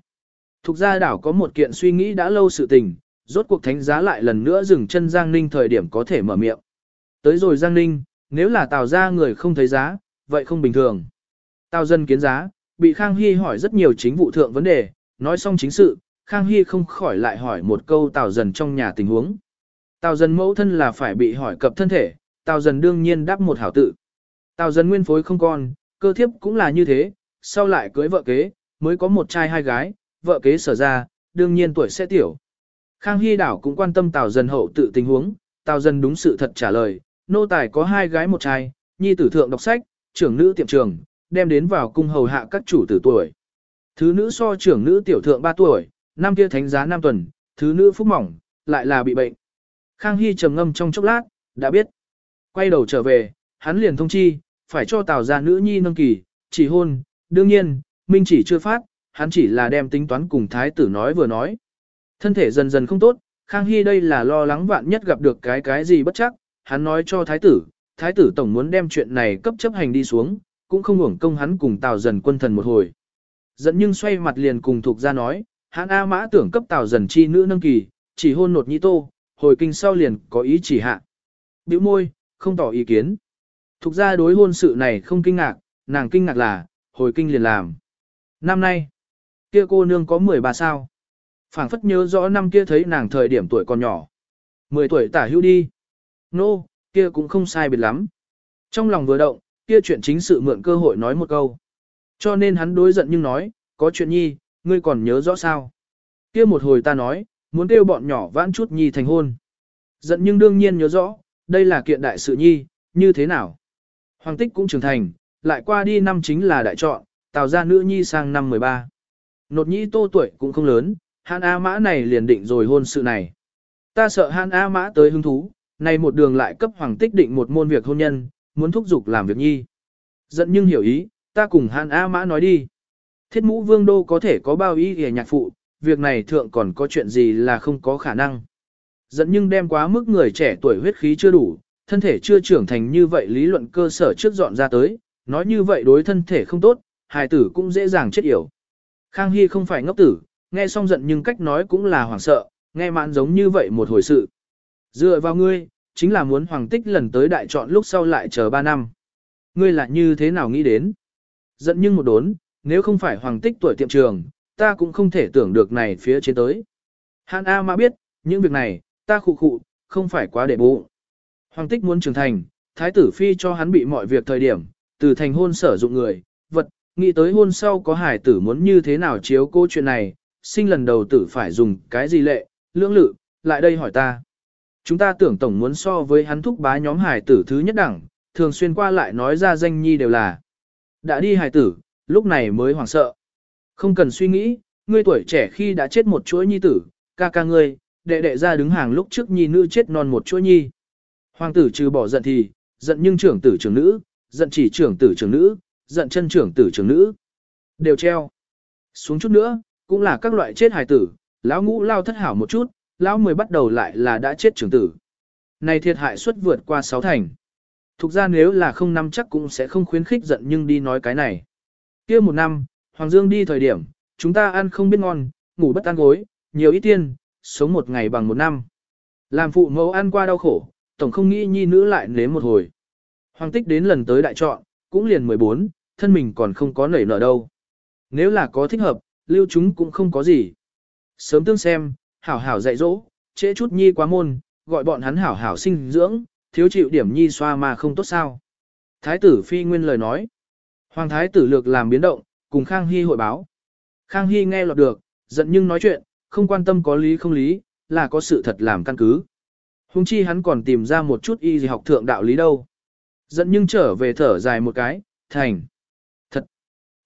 Thục gia đảo có một kiện suy nghĩ đã lâu sự tình, rốt cuộc thánh giá lại lần nữa dừng chân Giang Ninh thời điểm có thể mở miệng. Tới rồi Giang Ninh, nếu là tào ra người không thấy giá, vậy không bình thường. Tào dân kiến giá, bị Khang Hy hỏi rất nhiều chính vụ thượng vấn đề, nói xong chính sự, Khang Hy không khỏi lại hỏi một câu tào dần trong nhà tình huống. Tào dần mẫu thân là phải bị hỏi cập thân thể, tào dần đương nhiên đáp một hảo tự. Tào Dân nguyên phối không con, cơ thiếp cũng là như thế, sau lại cưới vợ kế, mới có một trai hai gái, vợ kế sở ra, đương nhiên tuổi sẽ tiểu. Khang Hy đảo cũng quan tâm tào dần hậu tự tình huống, tào dần đúng sự thật trả lời, nô tài có hai gái một trai, nhi tử thượng đọc sách, trưởng nữ tiệm trường, đem đến vào cung hầu hạ các chủ tử tuổi. Thứ nữ so trưởng nữ tiểu thượng 3 tuổi, năm kia thánh giá năm tuần, thứ nữ phúc mỏng, lại là bị bệnh. Khang Hy trầm ngâm trong chốc lát, đã biết. Quay đầu trở về, hắn liền thông chi, phải cho tào gia nữ nhi nâng kỳ, chỉ hôn, đương nhiên, minh chỉ chưa phát, hắn chỉ là đem tính toán cùng thái tử nói vừa nói. Thân thể dần dần không tốt, Khang Hy đây là lo lắng vạn nhất gặp được cái cái gì bất chắc, hắn nói cho thái tử, thái tử tổng muốn đem chuyện này cấp chấp hành đi xuống, cũng không hưởng công hắn cùng tào dần quân thần một hồi. Dẫn nhưng xoay mặt liền cùng thuộc ra nói, hắn A mã tưởng cấp tào dần chi nữ nâng kỳ, chỉ hôn nột nhi tô, hồi kinh sau liền có ý chỉ hạ. Biểu môi, không tỏ ý kiến. Thục ra đối hôn sự này không kinh ngạc, nàng kinh ngạc là, hồi kinh liền làm. Năm nay, kia cô nương có 13 sao. phảng phất nhớ rõ năm kia thấy nàng thời điểm tuổi còn nhỏ. 10 tuổi tả hữu đi. Nô, no, kia cũng không sai biệt lắm. Trong lòng vừa động, kia chuyện chính sự mượn cơ hội nói một câu. Cho nên hắn đối giận nhưng nói, có chuyện nhi, ngươi còn nhớ rõ sao. Kia một hồi ta nói, muốn kêu bọn nhỏ vãn chút nhi thành hôn. Giận nhưng đương nhiên nhớ rõ, đây là kiện đại sự nhi, như thế nào. Hoàng tích cũng trưởng thành, lại qua đi năm chính là đại chọn, tạo ra nữ nhi sang năm 13. Nột nhĩ tô tuổi cũng không lớn, Hàn A Mã này liền định rồi hôn sự này. Ta sợ Hàn A Mã tới hứng thú, này một đường lại cấp hoàng tích định một môn việc hôn nhân, muốn thúc giục làm việc nhi. Giận nhưng hiểu ý, ta cùng Hàn A Mã nói đi. Thiết mũ vương đô có thể có bao ý hề nhạc phụ, việc này thượng còn có chuyện gì là không có khả năng. Giận nhưng đem quá mức người trẻ tuổi huyết khí chưa đủ, thân thể chưa trưởng thành như vậy lý luận cơ sở trước dọn ra tới, nói như vậy đối thân thể không tốt, hài tử cũng dễ dàng chết yểu. Khang Hy không phải ngốc tử, nghe xong giận nhưng cách nói cũng là hoảng sợ, nghe mạn giống như vậy một hồi sự. Dựa vào ngươi, chính là muốn hoàng tích lần tới đại chọn lúc sau lại chờ 3 năm. Ngươi là như thế nào nghĩ đến? Giận nhưng một đốn, nếu không phải hoàng tích tuổi tiệm trường, ta cũng không thể tưởng được này phía trên tới. Hàn A mà biết, những việc này, ta khụ khụ, không phải quá để bụng. Hoàng tích muốn trưởng thành, thái tử phi cho hắn bị mọi việc thời điểm, từ thành hôn sở dụng người, vật, nghĩ tới hôn sau có hải tử muốn như thế nào chiếu cô chuyện này, sinh lần đầu tử phải dùng cái gì lệ, lưỡng lự, lại đây hỏi ta. Chúng ta tưởng tổng muốn so với hắn thúc bá nhóm hải tử thứ nhất đẳng, thường xuyên qua lại nói ra danh nhi đều là. Đã đi hải tử, lúc này mới hoảng sợ. Không cần suy nghĩ, ngươi tuổi trẻ khi đã chết một chuỗi nhi tử, ca ca ngươi, đệ đệ ra đứng hàng lúc trước nhi nữ chết non một chuỗi nhi. Hoàng tử trừ bỏ giận thì, giận nhưng trưởng tử trưởng nữ, giận chỉ trưởng tử trưởng nữ, giận chân trưởng tử trưởng nữ. Đều treo. Xuống chút nữa, cũng là các loại chết hài tử, lão ngũ lao thất hảo một chút, lão mười bắt đầu lại là đã chết trưởng tử. Này thiệt hại suất vượt qua sáu thành. Thục ra nếu là không năm chắc cũng sẽ không khuyến khích giận nhưng đi nói cái này. kia một năm, Hoàng Dương đi thời điểm, chúng ta ăn không biết ngon, ngủ bất ăn gối, nhiều ít tiên sống một ngày bằng một năm. Làm phụ mẫu ăn qua đau khổ, tổng không nghĩ nhi nữ lại nếm một hồi. Hoàng tích đến lần tới đại chọn, cũng liền 14, thân mình còn không có nảy nở đâu. Nếu là có thích hợp, lưu chúng cũng không có gì. Sớm tương xem, hảo hảo dạy dỗ, trễ chút nhi quá môn, gọi bọn hắn hảo hảo sinh dưỡng, thiếu chịu điểm nhi xoa mà không tốt sao. Thái tử phi nguyên lời nói. Hoàng thái tử lược làm biến động, cùng Khang Hy hội báo. Khang Hy nghe lọt được, giận nhưng nói chuyện, không quan tâm có lý không lý, là có sự thật làm căn cứ. Hùng chi hắn còn tìm ra một chút y gì học thượng đạo lý đâu. Giận nhưng trở về thở dài một cái, thành. Thật.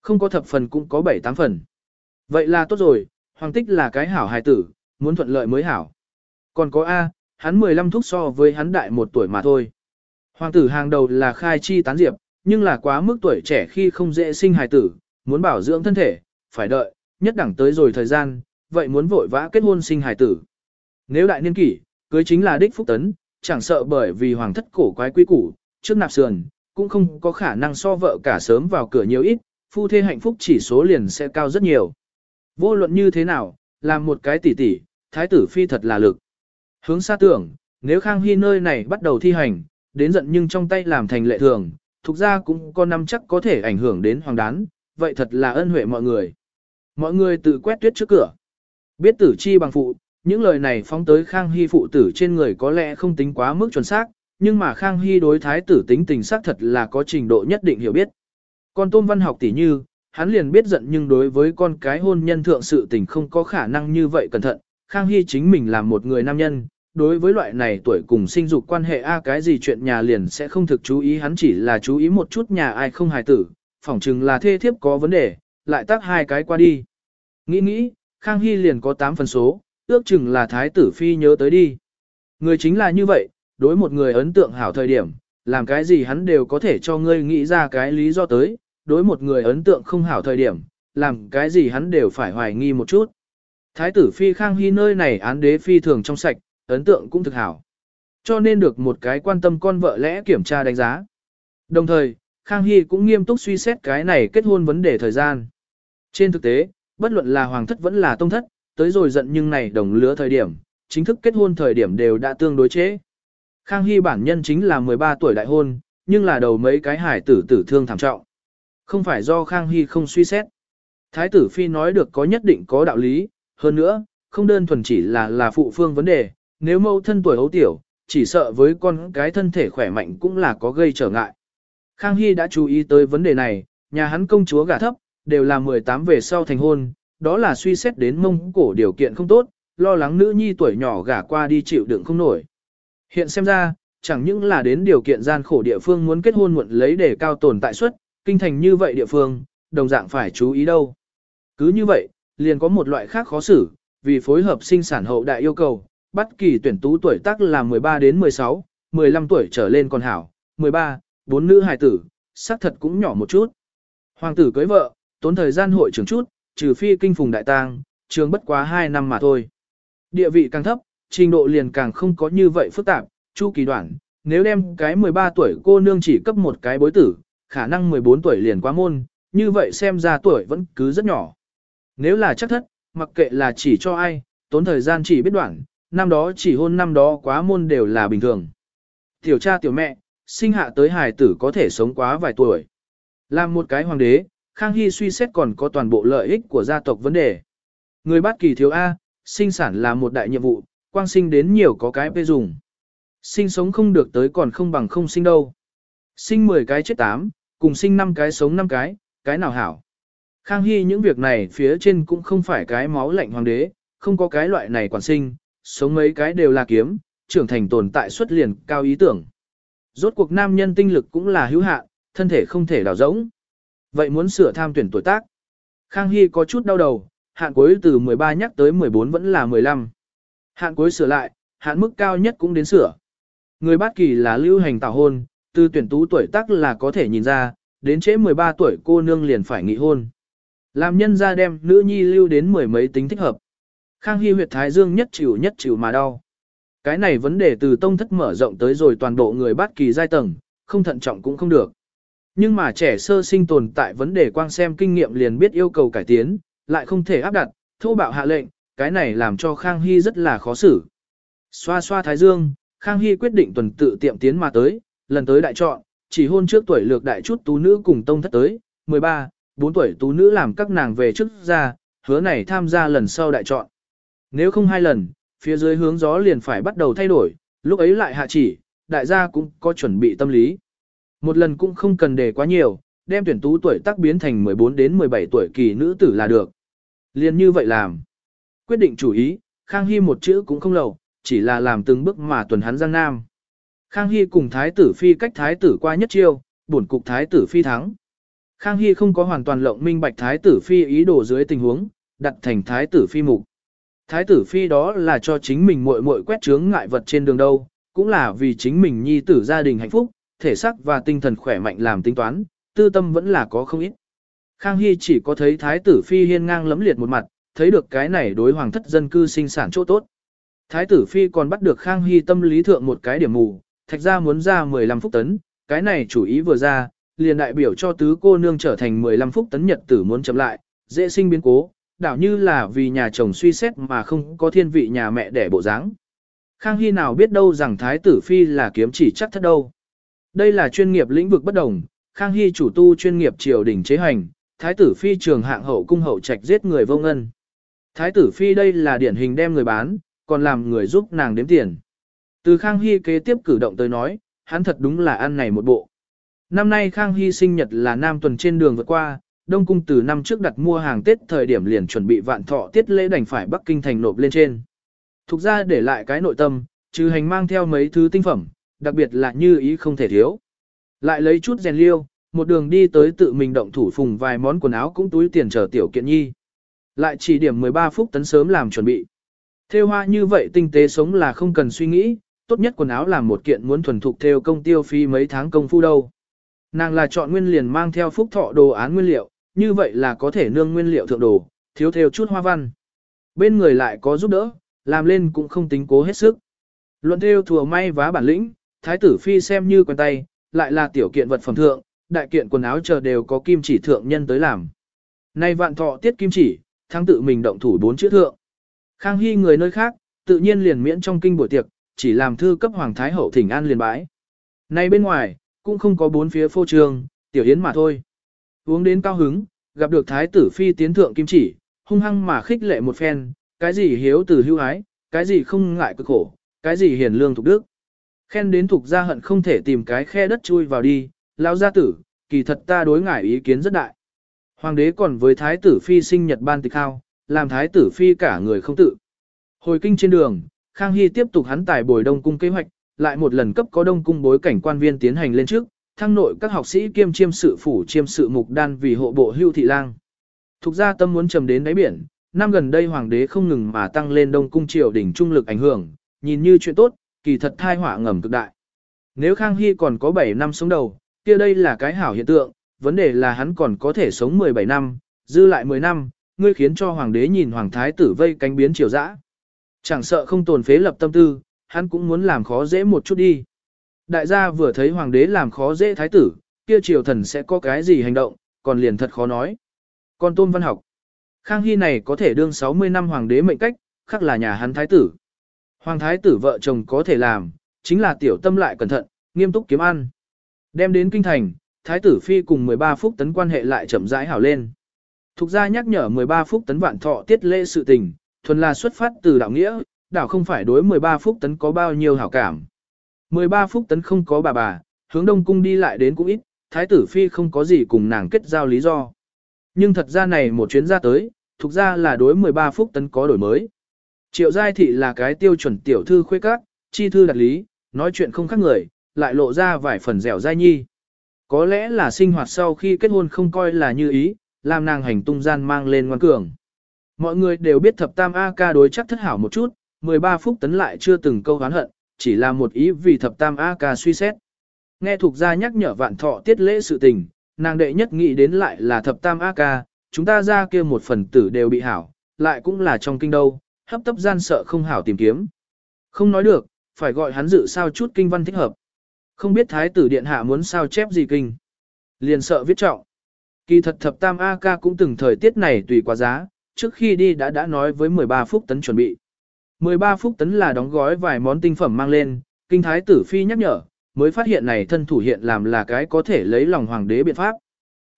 Không có thập phần cũng có bảy tám phần. Vậy là tốt rồi, Hoàng tích là cái hảo hài tử, muốn thuận lợi mới hảo. Còn có A, hắn 15 thúc so với hắn đại một tuổi mà thôi. Hoàng tử hàng đầu là khai chi tán diệp, nhưng là quá mức tuổi trẻ khi không dễ sinh hài tử, muốn bảo dưỡng thân thể, phải đợi, nhất đẳng tới rồi thời gian, vậy muốn vội vã kết hôn sinh hài tử. Nếu đại niên kỷ, cưới chính là đích phúc tấn, chẳng sợ bởi vì hoàng thất cổ quái quý củ, trước nạp sườn, cũng không có khả năng so vợ cả sớm vào cửa nhiều ít, phu thê hạnh phúc chỉ số liền sẽ cao rất nhiều. Vô luận như thế nào, làm một cái tỷ tỷ, thái tử phi thật là lực. Hướng xa tưởng, nếu Khang Hy nơi này bắt đầu thi hành, đến giận nhưng trong tay làm thành lệ thường, thuộc ra cũng có năm chắc có thể ảnh hưởng đến hoàng đán, vậy thật là ân huệ mọi người. Mọi người tự quét tuyết trước cửa. Biết tử chi bằng phụ, những lời này phóng tới Khang Hy phụ tử trên người có lẽ không tính quá mức chuẩn xác, nhưng mà Khang Hy đối thái tử tính tình xác thật là có trình độ nhất định hiểu biết. Con tôn văn học tỷ như, hắn liền biết giận nhưng đối với con cái hôn nhân thượng sự tình không có khả năng như vậy cẩn thận. Khang Hy chính mình là một người nam nhân, đối với loại này tuổi cùng sinh dục quan hệ a cái gì chuyện nhà liền sẽ không thực chú ý hắn chỉ là chú ý một chút nhà ai không hài tử, phỏng chừng là thê thiếp có vấn đề, lại tác hai cái qua đi. Nghĩ nghĩ, Khang Hy liền có 8 phần số, ước chừng là thái tử phi nhớ tới đi. Người chính là như vậy, đối một người ấn tượng hảo thời điểm, làm cái gì hắn đều có thể cho ngươi nghĩ ra cái lý do tới, đối một người ấn tượng không hảo thời điểm, làm cái gì hắn đều phải hoài nghi một chút. Thái tử phi Khang Hy nơi này án đế phi thường trong sạch, ấn tượng cũng thực hảo. Cho nên được một cái quan tâm con vợ lẽ kiểm tra đánh giá. Đồng thời, Khang Hy cũng nghiêm túc suy xét cái này kết hôn vấn đề thời gian. Trên thực tế, bất luận là hoàng thất vẫn là tông thất, tới rồi giận nhưng này đồng lứa thời điểm, chính thức kết hôn thời điểm đều đã tương đối chế. Khang Hy bản nhân chính là 13 tuổi đại hôn, nhưng là đầu mấy cái hải tử tử thương thảm trọng. Không phải do Khang Hy không suy xét. Thái tử Phi nói được có nhất định có đạo lý, hơn nữa, không đơn thuần chỉ là là phụ phương vấn đề, nếu mâu thân tuổi hấu tiểu, chỉ sợ với con cái thân thể khỏe mạnh cũng là có gây trở ngại. Khang Hy đã chú ý tới vấn đề này, nhà hắn công chúa gả thấp, đều là 18 về sau thành hôn, đó là suy xét đến mông cổ điều kiện không tốt, lo lắng nữ nhi tuổi nhỏ gả qua đi chịu đựng không nổi. Hiện xem ra, chẳng những là đến điều kiện gian khổ địa phương muốn kết hôn muộn lấy để cao tồn tại suất, kinh thành như vậy địa phương, đồng dạng phải chú ý đâu. Cứ như vậy, liền có một loại khác khó xử, vì phối hợp sinh sản hậu đại yêu cầu, bắt kỳ tuyển tú tuổi tác là 13 đến 16, 15 tuổi trở lên còn hảo, 13, bốn nữ hài tử, xác thật cũng nhỏ một chút. Hoàng tử cưới vợ, tốn thời gian hội trưởng chút, trừ phi kinh phùng đại tang, trường bất quá 2 năm mà thôi. Địa vị càng thấp, trình độ liền càng không có như vậy phức tạp, chu kỳ đoạn, nếu đem cái 13 tuổi cô nương chỉ cấp một cái bối tử, khả năng 14 tuổi liền quá môn, như vậy xem ra tuổi vẫn cứ rất nhỏ. Nếu là chắc thất, mặc kệ là chỉ cho ai, tốn thời gian chỉ biết đoạn, năm đó chỉ hôn năm đó quá môn đều là bình thường. Tiểu cha tiểu mẹ, sinh hạ tới hài tử có thể sống quá vài tuổi. Làm một cái hoàng đế, Khang Hy suy xét còn có toàn bộ lợi ích của gia tộc vấn đề. Người bát kỳ thiếu A, sinh sản là một đại nhiệm vụ, quang sinh đến nhiều có cái bê dùng. Sinh sống không được tới còn không bằng không sinh đâu. Sinh 10 cái chết 8, cùng sinh 5 cái sống 5 cái, cái nào hảo. Khang Hy những việc này phía trên cũng không phải cái máu lạnh hoàng đế, không có cái loại này quản sinh, sống mấy cái đều là kiếm, trưởng thành tồn tại xuất liền cao ý tưởng. Rốt cuộc nam nhân tinh lực cũng là hữu hạn, thân thể không thể đào rỗng. Vậy muốn sửa tham tuyển tuổi tác. Khang Hy có chút đau đầu, hạn cuối từ 13 nhắc tới 14 vẫn là 15. Hạn cuối sửa lại, hạn mức cao nhất cũng đến sửa. Người bát kỳ là lưu hành tảo hôn, từ tuyển tú tuổi tác là có thể nhìn ra, đến trễ 13 tuổi cô nương liền phải nghị hôn. Làm nhân ra đem nữ nhi lưu đến mười mấy tính thích hợp. Khang Hy huyệt thái dương nhất chịu nhất chịu mà đau. Cái này vấn đề từ tông thất mở rộng tới rồi toàn bộ người bát kỳ giai tầng, không thận trọng cũng không được. Nhưng mà trẻ sơ sinh tồn tại vấn đề quang xem kinh nghiệm liền biết yêu cầu cải tiến, lại không thể áp đặt, thô bạo hạ lệnh, cái này làm cho Khang Hy rất là khó xử. Xoa xoa thái dương, Khang Hy quyết định tuần tự tiệm tiến mà tới, lần tới đại chọn, chỉ hôn trước tuổi lược đại chút tú nữ cùng tông thất tới, 13, 4 tuổi tú nữ làm các nàng về trước ra, hứa này tham gia lần sau đại chọn. Nếu không hai lần, phía dưới hướng gió liền phải bắt đầu thay đổi, lúc ấy lại hạ chỉ, đại gia cũng có chuẩn bị tâm lý. Một lần cũng không cần để quá nhiều, đem tuyển tú tuổi tác biến thành 14 đến 17 tuổi kỳ nữ tử là được. Liền như vậy làm. Quyết định chủ ý, Khang Hy một chữ cũng không lầu, chỉ là làm từng bước mà tuần hắn giang nam. Khang Hy cùng thái tử phi cách thái tử qua nhất chiêu, bổn cục thái tử phi thắng. Khang Hy không có hoàn toàn lộng minh bạch thái tử phi ý đồ dưới tình huống, đặt thành thái tử phi mục. Thái tử phi đó là cho chính mình muội muội quét chướng ngại vật trên đường đâu, cũng là vì chính mình nhi tử gia đình hạnh phúc, thể xác và tinh thần khỏe mạnh làm tính toán, tư tâm vẫn là có không ít. Khang Hy chỉ có thấy thái tử phi hiên ngang lấm liệt một mặt, thấy được cái này đối hoàng thất dân cư sinh sản chỗ tốt. Thái tử phi còn bắt được Khang Hy tâm lý thượng một cái điểm mù, thạch ra muốn ra 15 phút tấn, cái này chủ ý vừa ra, liền đại biểu cho tứ cô nương trở thành 15 phút tấn nhật tử muốn chậm lại, dễ sinh biến cố, đảo như là vì nhà chồng suy xét mà không có thiên vị nhà mẹ đẻ bộ dáng. Khang Hy nào biết đâu rằng thái tử phi là kiếm chỉ chắc thất đâu. Đây là chuyên nghiệp lĩnh vực bất đồng, Khang Hy chủ tu chuyên nghiệp triều đình chế hành, thái tử phi trường hạng hậu cung hậu trạch giết người vô ngân. Thái tử phi đây là điển hình đem người bán, còn làm người giúp nàng đếm tiền. Từ Khang Hy kế tiếp cử động tới nói, hắn thật đúng là ăn này một bộ. Năm nay Khang Hy sinh nhật là nam tuần trên đường vượt qua, Đông Cung từ năm trước đặt mua hàng Tết thời điểm liền chuẩn bị vạn thọ tiết lễ đành phải Bắc Kinh thành nộp lên trên. Thục ra để lại cái nội tâm, trừ hành mang theo mấy thứ tinh phẩm, đặc biệt là như ý không thể thiếu. Lại lấy chút rèn liêu, một đường đi tới tự mình động thủ phùng vài món quần áo cũng túi tiền chờ tiểu kiện nhi. Lại chỉ điểm 13 phút tấn sớm làm chuẩn bị. Theo hoa như vậy tinh tế sống là không cần suy nghĩ, tốt nhất quần áo làm một kiện muốn thuần thục theo công tiêu phi mấy tháng công phu đâu. Nàng là chọn nguyên liền mang theo phúc thọ đồ án nguyên liệu, như vậy là có thể nương nguyên liệu thượng đồ, thiếu theo chút hoa văn. Bên người lại có giúp đỡ, làm lên cũng không tính cố hết sức. Luận theo thừa may vá bản lĩnh, thái tử phi xem như quen tay, lại là tiểu kiện vật phẩm thượng, đại kiện quần áo chờ đều có kim chỉ thượng nhân tới làm. Nay vạn thọ tiết kim chỉ, thắng tự mình động thủ bốn chữ thượng. Khang Hy người nơi khác, tự nhiên liền miễn trong kinh buổi tiệc, chỉ làm thư cấp hoàng thái hậu thỉnh an liền bãi. Nay bên ngoài, cũng không có bốn phía phô trương, tiểu yến mà thôi. Uống đến cao hứng, gặp được thái tử phi tiến thượng kim chỉ, hung hăng mà khích lệ một phen, cái gì hiếu từ hưu ái, cái gì không ngại cực khổ, cái gì hiền lương thục đức. Khen đến thuộc gia hận không thể tìm cái khe đất chui vào đi, lão gia tử, kỳ thật ta đối ngại ý kiến rất đại. Hoàng đế còn với thái tử phi sinh nhật ban tịch khao, làm thái tử phi cả người không tự. Hồi kinh trên đường, Khang Hy tiếp tục hắn tài bồi đông cung kế hoạch, lại một lần cấp có đông cung bối cảnh quan viên tiến hành lên trước, thăng nội các học sĩ kiêm chiêm sự phủ chiêm sự mục đan vì hộ bộ hưu thị lang. Thục gia tâm muốn trầm đến đáy biển, năm gần đây hoàng đế không ngừng mà tăng lên đông cung triều đỉnh trung lực ảnh hưởng, nhìn như chuyện tốt, kỳ thật thai họa ngầm cực đại. Nếu Khang Hy còn có 7 năm sống đầu, kia đây là cái hảo hiện tượng, vấn đề là hắn còn có thể sống 17 năm, dư lại 10 năm, ngươi khiến cho hoàng đế nhìn hoàng thái tử vây cánh biến triều dã. Chẳng sợ không tồn phế lập tâm tư, hắn cũng muốn làm khó dễ một chút đi. Đại gia vừa thấy hoàng đế làm khó dễ thái tử, kia triều thần sẽ có cái gì hành động, còn liền thật khó nói. Còn tôn văn học, Khang Hy này có thể đương 60 năm hoàng đế mệnh cách, khác là nhà hắn thái tử. Hoàng thái tử vợ chồng có thể làm, chính là tiểu tâm lại cẩn thận, nghiêm túc kiếm ăn. Đem đến kinh thành, thái tử phi cùng 13 phúc tấn quan hệ lại chậm rãi hảo lên. Thục gia nhắc nhở 13 phúc tấn vạn thọ tiết lễ sự tình, thuần là xuất phát từ đạo nghĩa, đảo không phải đối 13 phúc tấn có bao nhiêu hảo cảm. 13 phúc tấn không có bà bà, hướng đông cung đi lại đến cũng ít, thái tử phi không có gì cùng nàng kết giao lý do. Nhưng thật ra này một chuyến ra tới, thuộc ra là đối 13 phúc tấn có đổi mới. Triệu giai thị là cái tiêu chuẩn tiểu thư khuê các, chi thư đặt lý, nói chuyện không khác người, lại lộ ra vài phần dẻo dai nhi. Có lẽ là sinh hoạt sau khi kết hôn không coi là như ý, làm nàng hành tung gian mang lên ngoan cường. Mọi người đều biết thập tam A ca đối chắc thất hảo một chút, 13 phút tấn lại chưa từng câu hán hận, chỉ là một ý vì thập tam A ca suy xét. Nghe thuộc gia nhắc nhở vạn thọ tiết lễ sự tình, nàng đệ nhất nghĩ đến lại là thập tam A ca, chúng ta ra kia một phần tử đều bị hảo, lại cũng là trong kinh đâu, hấp tấp gian sợ không hảo tìm kiếm. Không nói được, phải gọi hắn dự sao chút kinh văn thích hợp. Không biết thái tử điện hạ muốn sao chép gì kinh. Liền sợ viết trọng. Kỳ thật thập tam A ca cũng từng thời tiết này tùy quá giá, trước khi đi đã đã nói với 13 phút tấn chuẩn bị. 13 phút tấn là đóng gói vài món tinh phẩm mang lên, kinh thái tử phi nhắc nhở, mới phát hiện này thân thủ hiện làm là cái có thể lấy lòng hoàng đế biện pháp.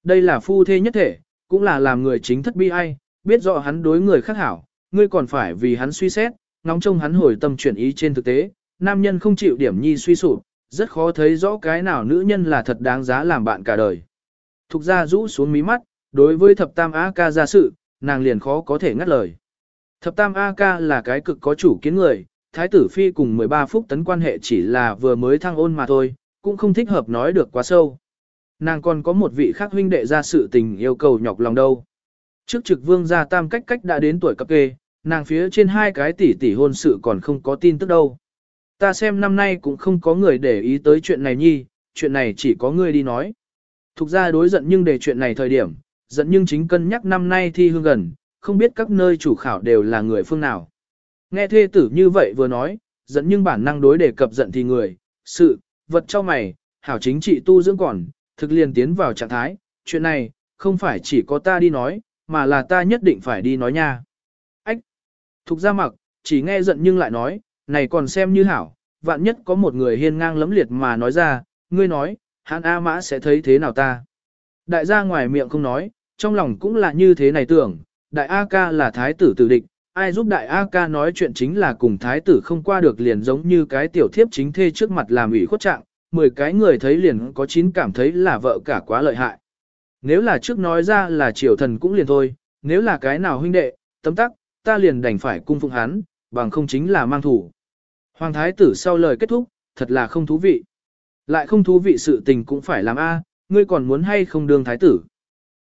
Đây là phu thê nhất thể, cũng là làm người chính thất bi ai, biết rõ hắn đối người khác hảo, ngươi còn phải vì hắn suy xét, ngóng trông hắn hồi tâm chuyển ý trên thực tế, nam nhân không chịu điểm nhi suy sụp, rất khó thấy rõ cái nào nữ nhân là thật đáng giá làm bạn cả đời. Thục ra rũ xuống mí mắt, đối với thập tam A ca ra sự, nàng liền khó có thể ngắt lời. Thập tam A ca là cái cực có chủ kiến người, thái tử phi cùng 13 phút tấn quan hệ chỉ là vừa mới thăng ôn mà thôi, cũng không thích hợp nói được quá sâu. Nàng còn có một vị khác huynh đệ ra sự tình yêu cầu nhọc lòng đâu. Trước trực vương gia tam cách cách đã đến tuổi cập kê, nàng phía trên hai cái tỷ tỷ hôn sự còn không có tin tức đâu. Ta xem năm nay cũng không có người để ý tới chuyện này nhi, chuyện này chỉ có ngươi đi nói. Thục ra đối giận nhưng để chuyện này thời điểm, giận nhưng chính cân nhắc năm nay thi hương gần, không biết các nơi chủ khảo đều là người phương nào. Nghe thê tử như vậy vừa nói, giận nhưng bản năng đối đề cập giận thì người, sự, vật cho mày, hảo chính trị tu dưỡng còn, thực liền tiến vào trạng thái, chuyện này, không phải chỉ có ta đi nói, mà là ta nhất định phải đi nói nha. Ách! Thục ra mặc, chỉ nghe giận nhưng lại nói, này còn xem như hảo, vạn nhất có một người hiên ngang lấm liệt mà nói ra, ngươi nói, hắn A Mã sẽ thấy thế nào ta. Đại gia ngoài miệng không nói, trong lòng cũng là như thế này tưởng, đại A ca là thái tử tử địch, ai giúp đại A ca nói chuyện chính là cùng thái tử không qua được liền giống như cái tiểu thiếp chính thê trước mặt làm ủy khuất trạng, 10 cái người thấy liền có 9 cảm thấy là vợ cả quá lợi hại. Nếu là trước nói ra là triều thần cũng liền thôi, nếu là cái nào huynh đệ, tấm tắc, ta liền đành phải cung phụng hắn, bằng không chính là mang thủ. Hoàng thái tử sau lời kết thúc, thật là không thú vị. Lại không thú vị sự tình cũng phải làm a, ngươi còn muốn hay không đương thái tử.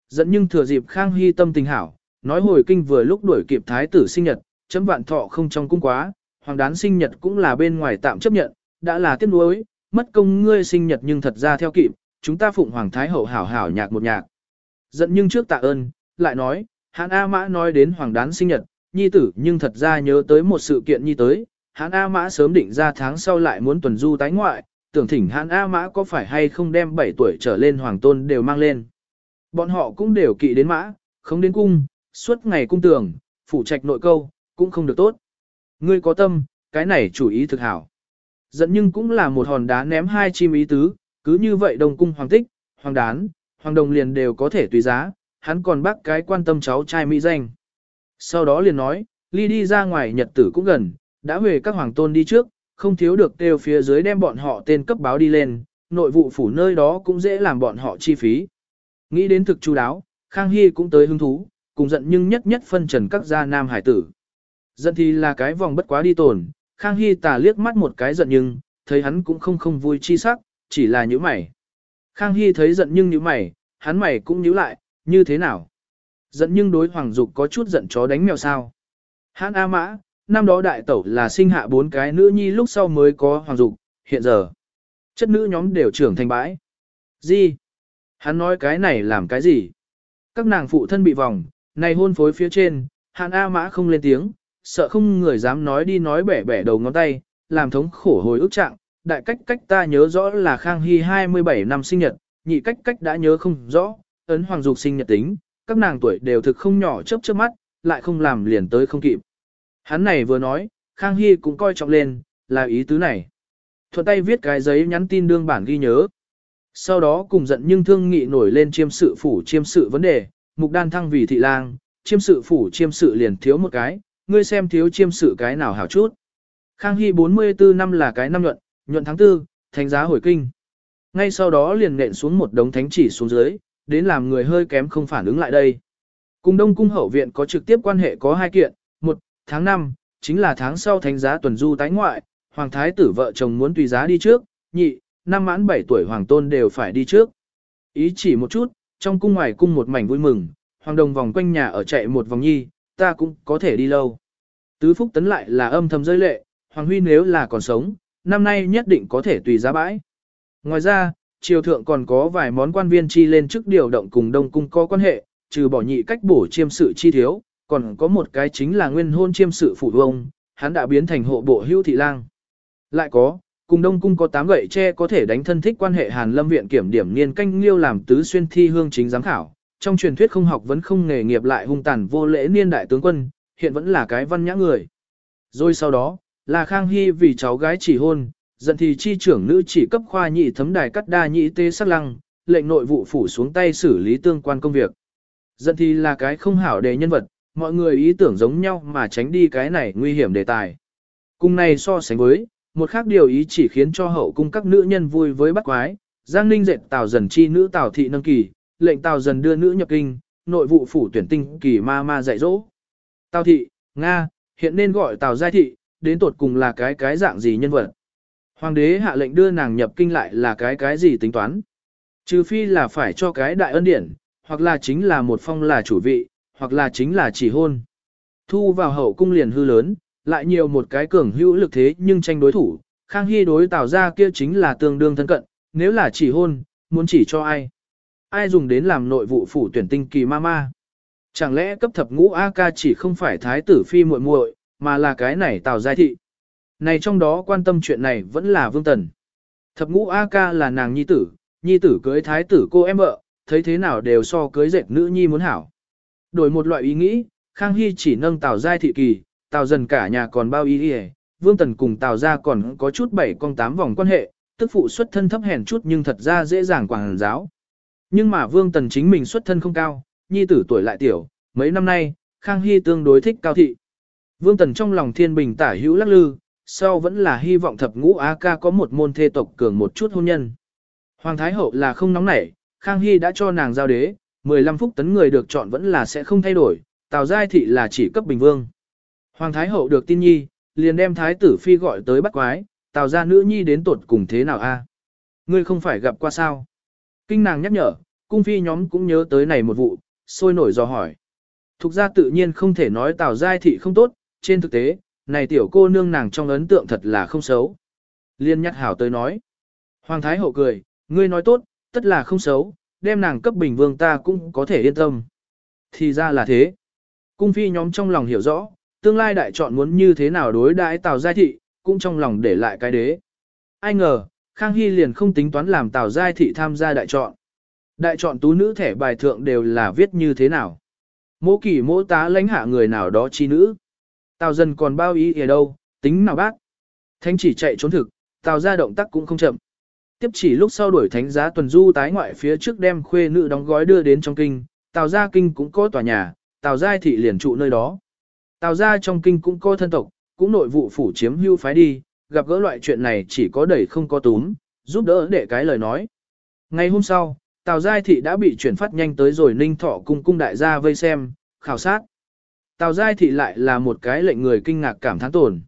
Dẫn nhưng thừa dịp Khang Hy tâm tình hảo, nói hồi kinh vừa lúc đuổi kịp thái tử sinh nhật, chấm vạn thọ không trong cung quá, hoàng đán sinh nhật cũng là bên ngoài tạm chấp nhận, đã là tiếc nuối, mất công ngươi sinh nhật nhưng thật ra theo kịp, chúng ta phụng hoàng thái hậu hảo hảo nhạc một nhạc. Giận nhưng trước tạ ơn, lại nói, hãn A Mã nói đến hoàng đán sinh nhật, nhi tử nhưng thật ra nhớ tới một sự kiện nhi tới, hãn A Mã sớm định ra tháng sau lại muốn tuần du tái ngoại, tưởng thỉnh hãn A Mã có phải hay không đem 7 tuổi trở lên hoàng tôn đều mang lên. Bọn họ cũng đều kỵ đến mã, không đến cung, suốt ngày cung tường, phủ trạch nội câu, cũng không được tốt. Ngươi có tâm, cái này chủ ý thực hảo. Dẫn nhưng cũng là một hòn đá ném hai chim ý tứ, cứ như vậy đồng cung hoàng tích, hoàng đán, hoàng đồng liền đều có thể tùy giá, hắn còn bác cái quan tâm cháu trai mỹ danh. Sau đó liền nói, ly đi ra ngoài nhật tử cũng gần, đã về các hoàng tôn đi trước, không thiếu được đều phía dưới đem bọn họ tên cấp báo đi lên, nội vụ phủ nơi đó cũng dễ làm bọn họ chi phí. Nghĩ đến thực chú đáo, Khang Hy cũng tới hứng thú, cùng giận nhưng nhất nhất phân trần các gia nam hải tử. Giận thì là cái vòng bất quá đi tổn, Khang Hy tà liếc mắt một cái giận nhưng, thấy hắn cũng không không vui chi sắc, chỉ là những mày. Khang Hy thấy giận nhưng như mày, hắn mày cũng nhíu lại, như thế nào? Giận nhưng đối Hoàng Dục có chút giận chó đánh mèo sao. Hãn A Mã, năm đó đại tẩu là sinh hạ bốn cái nữ nhi lúc sau mới có Hoàng Dục, hiện giờ. Chất nữ nhóm đều trưởng thành bãi. Gì? Hắn nói cái này làm cái gì? Các nàng phụ thân bị vòng, này hôn phối phía trên, Hàn A Mã không lên tiếng, sợ không người dám nói đi nói bẻ bẻ đầu ngón tay, làm thống khổ hồi ức trạng. Đại cách cách ta nhớ rõ là Khang Hy 27 năm sinh nhật, nhị cách cách đã nhớ không rõ, ấn hoàng dục sinh nhật tính, các nàng tuổi đều thực không nhỏ chớp chớp mắt, lại không làm liền tới không kịp. Hắn này vừa nói, Khang Hy cũng coi trọng lên, là ý tứ này. Thuận tay viết cái giấy nhắn tin đương bản ghi nhớ. Sau đó cùng giận nhưng thương nghị nổi lên chiêm sự phủ chiêm sự vấn đề, mục đan thăng vì thị lang, chiêm sự phủ chiêm sự liền thiếu một cái, ngươi xem thiếu chiêm sự cái nào hảo chút. Khang Hy 44 năm là cái năm nhuận, nhuận tháng tư, thánh giá hồi kinh. Ngay sau đó liền nện xuống một đống thánh chỉ xuống dưới, đến làm người hơi kém không phản ứng lại đây. Cùng Đông Cung Hậu Viện có trực tiếp quan hệ có hai kiện, một, tháng 5, chính là tháng sau thánh giá tuần du tái ngoại, Hoàng Thái tử vợ chồng muốn tùy giá đi trước, nhị, năm mãn 7 tuổi Hoàng Tôn đều phải đi trước. Ý chỉ một chút, trong cung ngoài cung một mảnh vui mừng, Hoàng Đồng vòng quanh nhà ở chạy một vòng nhi, ta cũng có thể đi lâu. Tứ Phúc Tấn lại là âm thầm rơi lệ, Hoàng Huy nếu là còn sống, năm nay nhất định có thể tùy giá bãi. Ngoài ra, triều thượng còn có vài món quan viên chi lên chức điều động cùng đông cung có quan hệ, trừ bỏ nhị cách bổ chiêm sự chi thiếu, còn có một cái chính là nguyên hôn chiêm sự phủ vông, hắn đã biến thành hộ bộ hưu thị lang. Lại có, cùng đông cung có tám gậy tre có thể đánh thân thích quan hệ hàn lâm viện kiểm điểm niên canh liêu làm tứ xuyên thi hương chính giám khảo. Trong truyền thuyết không học vẫn không nghề nghiệp lại hung tàn vô lễ niên đại tướng quân, hiện vẫn là cái văn nhã người. Rồi sau đó, là Khang Hy vì cháu gái chỉ hôn, giận thì chi trưởng nữ chỉ cấp khoa nhị thấm đài cắt đa nhị tê sắc lăng, lệnh nội vụ phủ xuống tay xử lý tương quan công việc. Giận thì là cái không hảo đề nhân vật, mọi người ý tưởng giống nhau mà tránh đi cái này nguy hiểm đề tài. Cùng này so sánh với, một khác điều ý chỉ khiến cho hậu cung các nữ nhân vui với bắt quái, Giang Ninh dệt tào dần chi nữ tào thị nâng kỳ, lệnh tào dần đưa nữ nhập kinh, nội vụ phủ tuyển tinh kỳ ma ma dạy dỗ. Tào thị, Nga, hiện nên gọi tào giai thị, đến tột cùng là cái cái dạng gì nhân vật. Hoàng đế hạ lệnh đưa nàng nhập kinh lại là cái cái gì tính toán. Trừ phi là phải cho cái đại ân điển, hoặc là chính là một phong là chủ vị, hoặc là chính là chỉ hôn. Thu vào hậu cung liền hư lớn, lại nhiều một cái cường hữu lực thế nhưng tranh đối thủ, Khang Hy đối tạo ra kia chính là tương đương thân cận, nếu là chỉ hôn, muốn chỉ cho ai? Ai dùng đến làm nội vụ phủ tuyển tinh kỳ ma ma? Chẳng lẽ cấp thập ngũ A ca chỉ không phải thái tử phi muội muội, mà là cái này Tào giai thị? Này trong đó quan tâm chuyện này vẫn là Vương Tần. Thập ngũ A ca là nàng nhi tử, nhi tử cưới thái tử cô em vợ, thấy thế nào đều so cưới dệt nữ nhi muốn hảo. Đổi một loại ý nghĩ, Khang Hy chỉ nâng Tào giai thị kỳ, Tào dần cả nhà còn bao ý đi Vương Tần cùng Tào ra còn có chút bảy con tám vòng quan hệ, tức phụ xuất thân thấp hèn chút nhưng thật ra dễ dàng quảng giáo. Nhưng mà Vương Tần chính mình xuất thân không cao, nhi tử tuổi lại tiểu, mấy năm nay, Khang Hy tương đối thích cao thị. Vương Tần trong lòng thiên bình tả hữu lắc lư, sau vẫn là hy vọng thập ngũ A ca có một môn thê tộc cường một chút hôn nhân. Hoàng Thái Hậu là không nóng nảy, Khang Hy đã cho nàng giao đế, 15 phút tấn người được chọn vẫn là sẽ không thay đổi, Tào Giai Thị là chỉ cấp bình vương. Hoàng Thái Hậu được tin nhi, liền đem Thái tử Phi gọi tới bắt quái, Tào ra nữ nhi đến tuột cùng thế nào a? Ngươi không phải gặp qua sao? Kinh nàng nhắc nhở, cung phi nhóm cũng nhớ tới này một vụ, sôi nổi dò hỏi. Thục ra tự nhiên không thể nói Tào Giai Thị không tốt, trên thực tế, này tiểu cô nương nàng trong ấn tượng thật là không xấu. Liên nhắc hảo tới nói. Hoàng Thái Hậu cười, ngươi nói tốt, tất là không xấu, đem nàng cấp bình vương ta cũng có thể yên tâm. Thì ra là thế. Cung phi nhóm trong lòng hiểu rõ, tương lai đại chọn muốn như thế nào đối đãi Tào Giai Thị, cũng trong lòng để lại cái đế. Ai ngờ, Khang Hy liền không tính toán làm Tào Giai Thị tham gia đại chọn. Đại chọn tú nữ thẻ bài thượng đều là viết như thế nào. Mỗ kỷ mỗ tá lãnh hạ người nào đó chi nữ. Tào dần còn bao ý ở đâu, tính nào bác. Thánh chỉ chạy trốn thực, Tào ra động tác cũng không chậm. Tiếp chỉ lúc sau đuổi thánh giá tuần du tái ngoại phía trước đem khuê nữ đóng gói đưa đến trong kinh, Tào gia kinh cũng có tòa nhà, Tào gia thị liền trụ nơi đó. Tào gia trong kinh cũng có thân tộc, cũng nội vụ phủ chiếm hưu phái đi, gặp gỡ loại chuyện này chỉ có đẩy không có túm, giúp đỡ để cái lời nói. Ngày hôm sau, Tào Giai Thị đã bị chuyển phát nhanh tới rồi Ninh Thọ cung cung đại gia vây xem, khảo sát. Tào Giai Thị lại là một cái lệnh người kinh ngạc cảm thán tổn.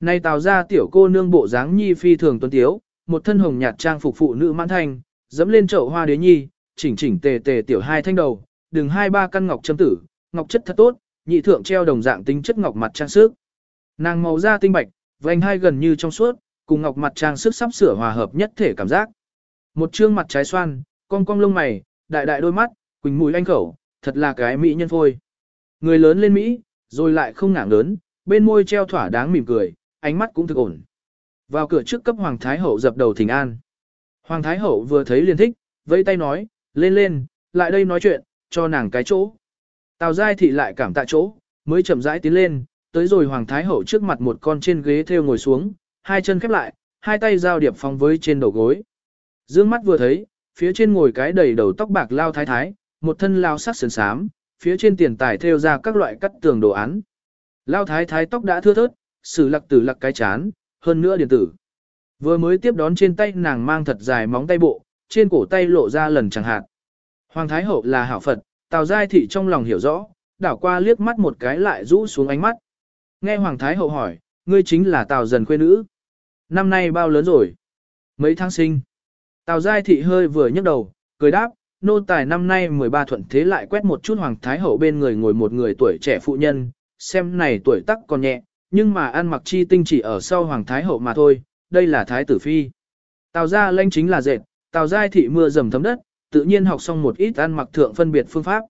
Nay Tào gia tiểu cô nương bộ dáng nhi phi thường tuấn tiếu, một thân hồng nhạt trang phục phụ nữ mãn thanh, dẫm lên chậu hoa đế nhi, chỉnh chỉnh tề tề tiểu hai thanh đầu, đường hai ba căn ngọc châm tử, ngọc chất thật tốt, nhị thượng treo đồng dạng tính chất ngọc mặt trang sức. Nàng màu da tinh bạch, vành hai gần như trong suốt, cùng ngọc mặt trang sức sắp sửa hòa hợp nhất thể cảm giác. Một trương mặt trái xoan, cong cong lông mày, đại đại đôi mắt, quỳnh mũi anh khẩu, thật là cái mỹ nhân phôi. Người lớn lên Mỹ, rồi lại không ngảng lớn, bên môi treo thỏa đáng mỉm cười, ánh mắt cũng thực ổn. Vào cửa trước cấp Hoàng Thái Hậu dập đầu thỉnh an. Hoàng Thái Hậu vừa thấy liền thích, vẫy tay nói, lên lên, lại đây nói chuyện, cho nàng cái chỗ. Tào Giai Thị lại cảm tạ chỗ, mới chậm rãi tiến lên, tới rồi Hoàng Thái Hậu trước mặt một con trên ghế theo ngồi xuống, hai chân khép lại, hai tay giao điệp phong với trên đầu gối. Dương mắt vừa thấy, phía trên ngồi cái đầy đầu tóc bạc lao thái thái, một thân lao sắc sườn sám, phía trên tiền tài theo ra các loại cắt tường đồ án. Lao thái thái tóc đã thưa thớt, sử lặc tử lặc cái chán, hơn nữa điện tử. Vừa mới tiếp đón trên tay nàng mang thật dài móng tay bộ, trên cổ tay lộ ra lần chẳng hạn. Hoàng Thái Hậu là hảo Phật, Tào Giai Thị trong lòng hiểu rõ, đảo qua liếc mắt một cái lại rũ xuống ánh mắt. Nghe Hoàng Thái Hậu hỏi, ngươi chính là Tào dần khuê nữ. Năm nay bao lớn rồi? Mấy tháng sinh? Tào Giai Thị hơi vừa nhấc đầu, cười đáp, nô tài năm nay 13 thuận thế lại quét một chút Hoàng Thái Hậu bên người ngồi một người tuổi trẻ phụ nhân, xem này tuổi tắc còn nhẹ, nhưng mà ăn mặc chi tinh chỉ ở sau Hoàng Thái Hậu mà thôi, đây là thái tử phi. Tào gia lãnh chính là dệt, tào giai thị mưa dầm thấm đất, tự nhiên học xong một ít ăn mặc thượng phân biệt phương pháp.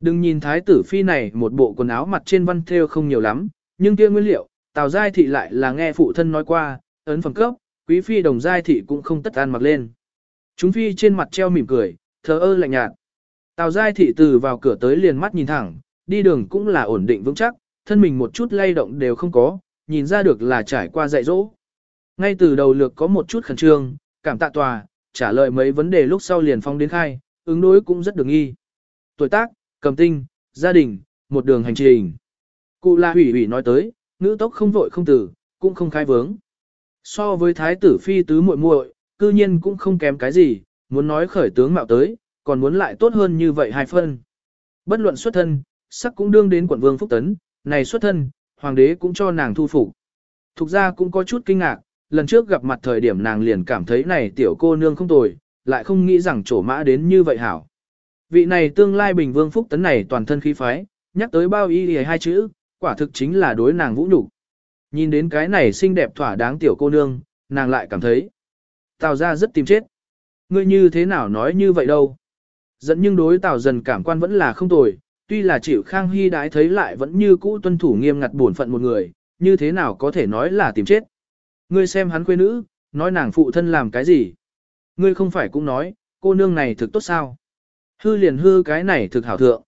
Đừng nhìn thái tử phi này một bộ quần áo mặt trên văn thêu không nhiều lắm, nhưng kia nguyên liệu, tào giai thị lại là nghe phụ thân nói qua, ấn phẩm cấp, quý phi đồng giai thị cũng không tất ăn mặc lên. Chúng phi trên mặt treo mỉm cười, thờ ơ lạnh nhạt. Tào giai thị từ vào cửa tới liền mắt nhìn thẳng, đi đường cũng là ổn định vững chắc, thân mình một chút lay động đều không có, nhìn ra được là trải qua dạy dỗ. Ngay từ đầu lược có một chút khẩn trương, cảm tạ tòa, trả lời mấy vấn đề lúc sau liền phong đến khai, ứng đối cũng rất được nghi. Tuổi tác, cầm tinh, gia đình, một đường hành trình. Cụ La hủy hủy nói tới, nữ tốc không vội không tử, cũng không khai vướng. So với thái tử phi tứ muội muội, cư nhiên cũng không kém cái gì, muốn nói khởi tướng mạo tới, còn muốn lại tốt hơn như vậy hai phân. Bất luận xuất thân, sắc cũng đương đến quận vương phúc tấn, này xuất thân, hoàng đế cũng cho nàng thu phục. Thục ra cũng có chút kinh ngạc, lần trước gặp mặt thời điểm nàng liền cảm thấy này tiểu cô nương không tồi, lại không nghĩ rằng trổ mã đến như vậy hảo. Vị này tương lai bình vương phúc tấn này toàn thân khí phái, nhắc tới bao y hai chữ, quả thực chính là đối nàng vũ nhục. Nhìn đến cái này xinh đẹp thỏa đáng tiểu cô nương, nàng lại cảm thấy. Tào ra rất tìm chết. Ngươi như thế nào nói như vậy đâu. Dẫn nhưng đối tào dần cảm quan vẫn là không tồi, tuy là chịu khang hy đái thấy lại vẫn như cũ tuân thủ nghiêm ngặt bổn phận một người, như thế nào có thể nói là tìm chết. Ngươi xem hắn quê nữ, nói nàng phụ thân làm cái gì. Ngươi không phải cũng nói, cô nương này thực tốt sao. Hư liền hư cái này thực hảo thượng.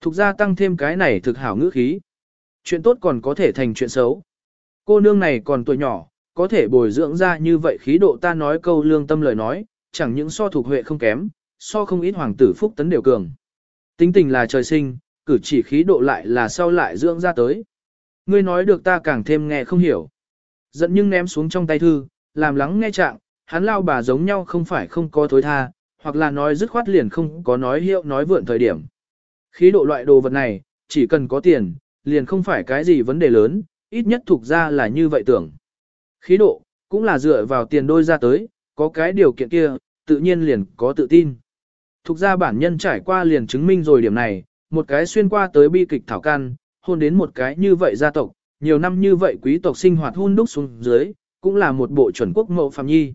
Thục ra tăng thêm cái này thực hảo ngữ khí. Chuyện tốt còn có thể thành chuyện xấu. Cô nương này còn tuổi nhỏ, có thể bồi dưỡng ra như vậy khí độ ta nói câu lương tâm lời nói, chẳng những so thuộc huệ không kém, so không ít hoàng tử phúc tấn đều cường. Tính tình là trời sinh, cử chỉ khí độ lại là sau lại dưỡng ra tới. Ngươi nói được ta càng thêm nghe không hiểu. Giận nhưng ném xuống trong tay thư, làm lắng nghe trạng, hắn lao bà giống nhau không phải không có thối tha, hoặc là nói dứt khoát liền không có nói hiệu nói vượn thời điểm. Khí độ loại đồ vật này, chỉ cần có tiền, liền không phải cái gì vấn đề lớn, ít nhất thuộc ra là như vậy tưởng. Khí độ, cũng là dựa vào tiền đôi ra tới, có cái điều kiện kia, tự nhiên liền có tự tin. Thục ra bản nhân trải qua liền chứng minh rồi điểm này, một cái xuyên qua tới bi kịch thảo can, hôn đến một cái như vậy gia tộc, nhiều năm như vậy quý tộc sinh hoạt hun đúc xuống dưới, cũng là một bộ chuẩn quốc mẫu phạm nhi.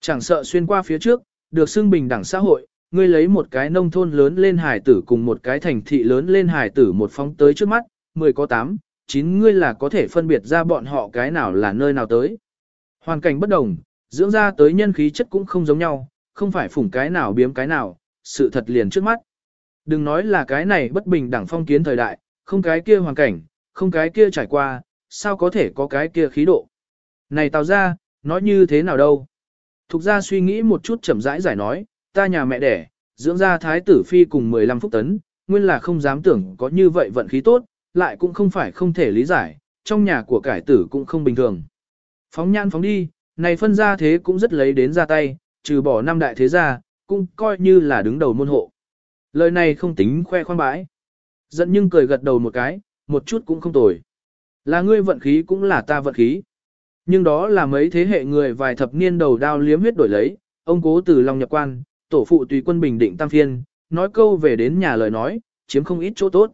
Chẳng sợ xuyên qua phía trước, được xưng bình đẳng xã hội, ngươi lấy một cái nông thôn lớn lên hải tử cùng một cái thành thị lớn lên hải tử một phóng tới trước mắt, 10 có 8, 9 ngươi là có thể phân biệt ra bọn họ cái nào là nơi nào tới. Hoàn cảnh bất đồng, dưỡng ra tới nhân khí chất cũng không giống nhau, không phải phủng cái nào biếm cái nào, sự thật liền trước mắt. Đừng nói là cái này bất bình đẳng phong kiến thời đại, không cái kia hoàn cảnh, không cái kia trải qua, sao có thể có cái kia khí độ. Này tào ra, nói như thế nào đâu. Thục ra suy nghĩ một chút chậm rãi giải nói, ta nhà mẹ đẻ, dưỡng ra thái tử phi cùng 15 phút tấn, nguyên là không dám tưởng có như vậy vận khí tốt, lại cũng không phải không thể lý giải, trong nhà của cải tử cũng không bình thường. Phóng nhan phóng đi, này phân ra thế cũng rất lấy đến ra tay, trừ bỏ năm đại thế gia, cũng coi như là đứng đầu môn hộ. Lời này không tính khoe khoang bãi. Giận nhưng cười gật đầu một cái, một chút cũng không tồi. Là ngươi vận khí cũng là ta vận khí. Nhưng đó là mấy thế hệ người vài thập niên đầu đao liếm huyết đổi lấy, ông cố từ lòng nhập quan, tổ phụ tùy quân bình định tam phiên, nói câu về đến nhà lời nói, chiếm không ít chỗ tốt.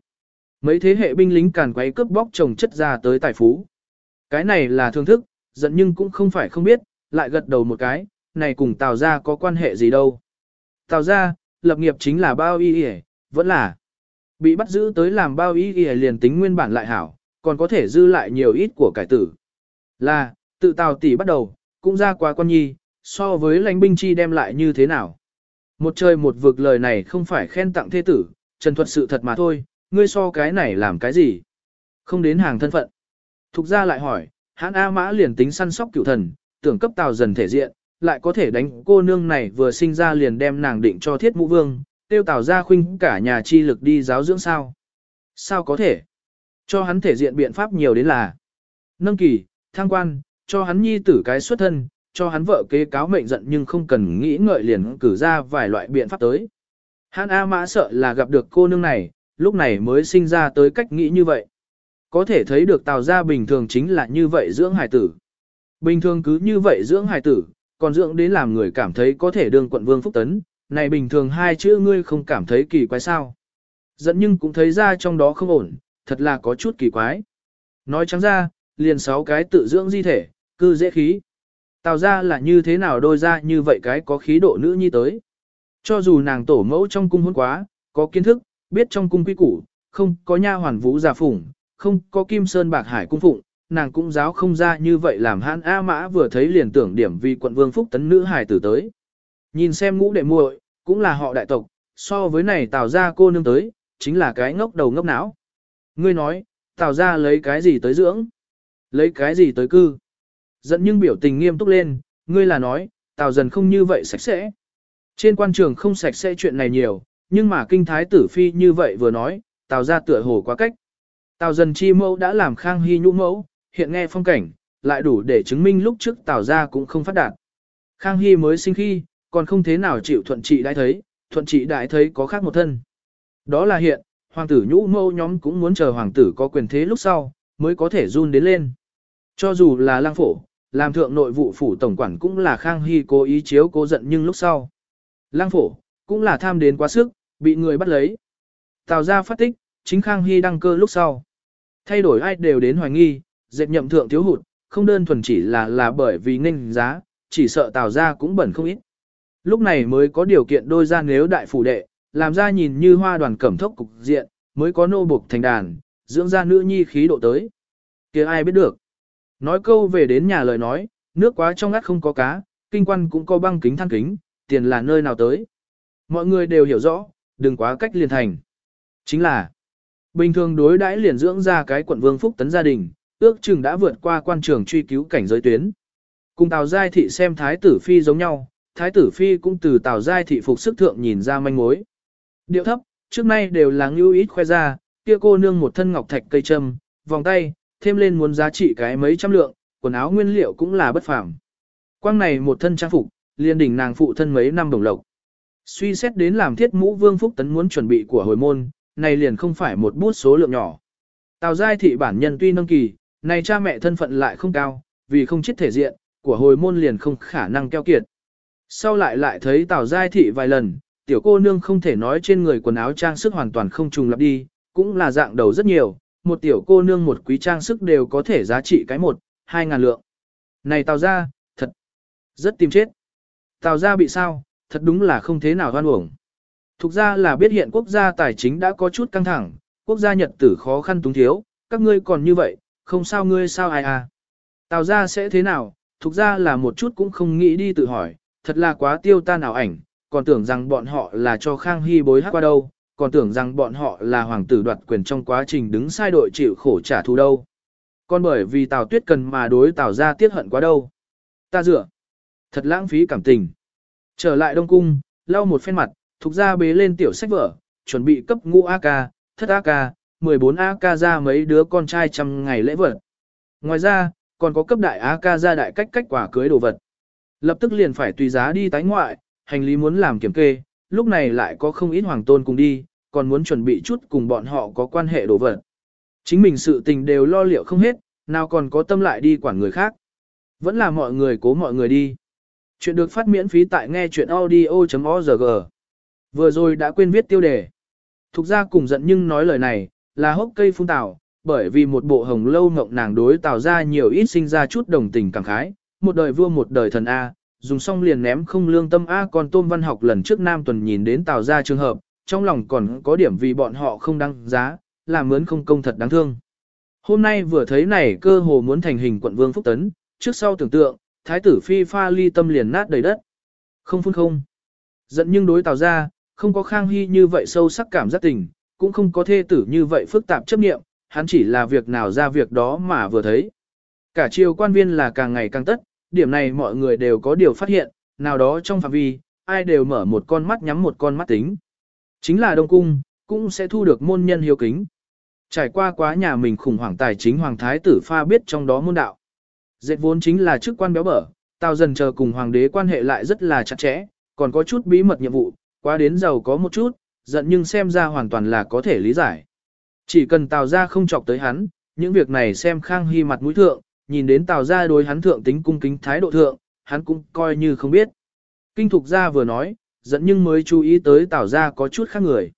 Mấy thế hệ binh lính càn quấy cướp bóc trồng chất ra tới tài phú. Cái này là thương thức, giận nhưng cũng không phải không biết, lại gật đầu một cái, này cùng Tào gia có quan hệ gì đâu. Tào gia, lập nghiệp chính là bao y y, vẫn là bị bắt giữ tới làm bao y y liền tính nguyên bản lại hảo, còn có thể dư lại nhiều ít của cải tử. Là, tự Tào tỷ bắt đầu, cũng ra quá quan nhi, so với lãnh binh chi đem lại như thế nào. Một trời một vực lời này không phải khen tặng thế tử, trần thuật sự thật mà thôi, ngươi so cái này làm cái gì? Không đến hàng thân phận. Thục ra lại hỏi, hãn A mã liền tính săn sóc cửu thần, tưởng cấp tào dần thể diện, lại có thể đánh cô nương này vừa sinh ra liền đem nàng định cho thiết mũ vương, tiêu tào ra khuynh cả nhà chi lực đi giáo dưỡng sao. Sao có thể? Cho hắn thể diện biện pháp nhiều đến là nâng kỳ, thăng quan, cho hắn nhi tử cái xuất thân, cho hắn vợ kế cáo mệnh giận nhưng không cần nghĩ ngợi liền cử ra vài loại biện pháp tới. Hắn A mã sợ là gặp được cô nương này, lúc này mới sinh ra tới cách nghĩ như vậy. Có thể thấy được tào gia bình thường chính là như vậy dưỡng hải tử. Bình thường cứ như vậy dưỡng hải tử, còn dưỡng đến làm người cảm thấy có thể đương quận vương phúc tấn, này bình thường hai chữ ngươi không cảm thấy kỳ quái sao. Dẫn nhưng cũng thấy ra trong đó không ổn, thật là có chút kỳ quái. Nói trắng ra, liền sáu cái tự dưỡng di thể, cư dễ khí. Tào ra là như thế nào đôi ra như vậy cái có khí độ nữ nhi tới. Cho dù nàng tổ mẫu trong cung hôn quá, có kiến thức, biết trong cung quy củ, không có nha hoàn vũ giả phủng, không có kim sơn bạc hải cung phụng, nàng cũng giáo không ra như vậy làm hãn A mã vừa thấy liền tưởng điểm vì quận vương phúc tấn nữ hải tử tới. Nhìn xem ngũ đệ muội, cũng là họ đại tộc, so với này tào ra cô nương tới, chính là cái ngốc đầu ngốc não. Ngươi nói, tào ra lấy cái gì tới dưỡng? Lấy cái gì tới cư? Giận nhưng biểu tình nghiêm túc lên, ngươi là nói, tào dần không như vậy sạch sẽ. Trên quan trường không sạch sẽ chuyện này nhiều, nhưng mà kinh thái tử phi như vậy vừa nói, tào ra tựa hồ quá cách. Tào dần chi mẫu đã làm khang hy nhũ mẫu, hiện nghe phong cảnh, lại đủ để chứng minh lúc trước tào ra cũng không phát đạt. Khang hy mới sinh khi, còn không thế nào chịu thuận trị đại thấy, thuận trị đại thấy có khác một thân. Đó là hiện, hoàng tử nhũ mẫu nhóm cũng muốn chờ hoàng tử có quyền thế lúc sau, mới có thể run đến lên. Cho dù là lang phổ, làm thượng nội vụ phủ tổng quản cũng là khang hy cố ý chiếu cố giận nhưng lúc sau. Lang phổ, cũng là tham đến quá sức, bị người bắt lấy. Tào ra phát tích, chính khang hy đăng cơ lúc sau. Thay đổi ai đều đến hoài nghi, dệt nhậm thượng thiếu hụt, không đơn thuần chỉ là là bởi vì ninh giá, chỉ sợ tào ra cũng bẩn không ít. Lúc này mới có điều kiện đôi ra nếu đại phủ đệ, làm ra nhìn như hoa đoàn cẩm thốc cục diện, mới có nô buộc thành đàn, dưỡng ra nữ nhi khí độ tới. kia ai biết được. Nói câu về đến nhà lời nói, nước quá trong ngắt không có cá, kinh quan cũng có băng kính than kính, tiền là nơi nào tới. Mọi người đều hiểu rõ, đừng quá cách liền thành. Chính là, bình thường đối đãi liền dưỡng ra cái quận vương phúc tấn gia đình, ước chừng đã vượt qua quan trường truy cứu cảnh giới tuyến. Cùng Tào Giai Thị xem Thái tử Phi giống nhau, Thái tử Phi cũng từ Tào Giai Thị phục sức thượng nhìn ra manh mối. Điệu thấp, trước nay đều là ngưu ít khoe ra, kia cô nương một thân ngọc thạch cây châm, vòng tay, thêm lên muốn giá trị cái mấy trăm lượng, quần áo nguyên liệu cũng là bất phàm. Quang này một thân trang phục, liên đỉnh nàng phụ thân mấy năm đồng lộc. Suy xét đến làm thiết mũ vương phúc tấn muốn chuẩn bị của hồi môn, này liền không phải một bút số lượng nhỏ. Tào giai thị bản nhân tuy nâng kỳ, này cha mẹ thân phận lại không cao, vì không chết thể diện, của hồi môn liền không khả năng keo kiệt. Sau lại lại thấy Tào giai thị vài lần, tiểu cô nương không thể nói trên người quần áo trang sức hoàn toàn không trùng lập đi, cũng là dạng đầu rất nhiều, một tiểu cô nương một quý trang sức đều có thể giá trị cái một, hai ngàn lượng. Này Tào Gia thật, rất tìm chết. Tào Gia bị sao, thật đúng là không thế nào hoan uổng. Thục ra là biết hiện quốc gia tài chính đã có chút căng thẳng, quốc gia nhật tử khó khăn túng thiếu, các ngươi còn như vậy, không sao ngươi sao ai à. Tào ra sẽ thế nào, thục ra là một chút cũng không nghĩ đi tự hỏi, thật là quá tiêu tan nào ảnh, còn tưởng rằng bọn họ là cho Khang Hy bối hát qua đâu, còn tưởng rằng bọn họ là hoàng tử đoạt quyền trong quá trình đứng sai đội chịu khổ trả thù đâu. Còn bởi vì Tào Tuyết cần mà đối Tào ra tiết hận quá đâu. Ta dựa. Thật lãng phí cảm tình. Trở lại Đông Cung, lau một phen mặt, thục ra bế lên tiểu sách vở, chuẩn bị cấp ngũ AK, thất AK, 14 AK ra mấy đứa con trai trăm ngày lễ vật. Ngoài ra, còn có cấp đại AK ra đại cách cách quả cưới đồ vật. Lập tức liền phải tùy giá đi tái ngoại, hành lý muốn làm kiểm kê, lúc này lại có không ít hoàng tôn cùng đi, còn muốn chuẩn bị chút cùng bọn họ có quan hệ đồ vật. Chính mình sự tình đều lo liệu không hết, nào còn có tâm lại đi quản người khác. Vẫn là mọi người cố mọi người đi. Chuyện được phát miễn phí tại nghe chuyện audio.org. Vừa rồi đã quên viết tiêu đề. Thục ra cùng giận nhưng nói lời này, là hốc cây phun tảo, bởi vì một bộ hồng lâu ngộng nàng đối tạo ra nhiều ít sinh ra chút đồng tình cảm khái, một đời vua một đời thần A, dùng xong liền ném không lương tâm A còn tôm văn học lần trước Nam Tuần nhìn đến tạo ra trường hợp, trong lòng còn có điểm vì bọn họ không đăng giá, làm mướn không công thật đáng thương. Hôm nay vừa thấy này cơ hồ muốn thành hình quận vương Phúc Tấn, trước sau tưởng tượng, thái tử phi pha ly tâm liền nát đầy đất. Không phun không. Giận nhưng đối tào ra, không có khang hy như vậy sâu sắc cảm giác tình, cũng không có thê tử như vậy phức tạp chấp nghiệm, hắn chỉ là việc nào ra việc đó mà vừa thấy. Cả triều quan viên là càng ngày càng tất, điểm này mọi người đều có điều phát hiện, nào đó trong phạm vi, ai đều mở một con mắt nhắm một con mắt tính. Chính là Đông Cung, cũng sẽ thu được môn nhân hiếu kính. Trải qua quá nhà mình khủng hoảng tài chính hoàng thái tử pha biết trong đó môn đạo. Dệt vốn chính là chức quan béo bở, tao dần chờ cùng hoàng đế quan hệ lại rất là chặt chẽ, còn có chút bí mật nhiệm vụ, quá đến giàu có một chút, giận nhưng xem ra hoàn toàn là có thể lý giải. Chỉ cần tào ra không chọc tới hắn, những việc này xem khang hy mặt mũi thượng, nhìn đến tào ra đối hắn thượng tính cung kính thái độ thượng, hắn cũng coi như không biết. Kinh thục gia vừa nói, giận nhưng mới chú ý tới tào ra có chút khác người.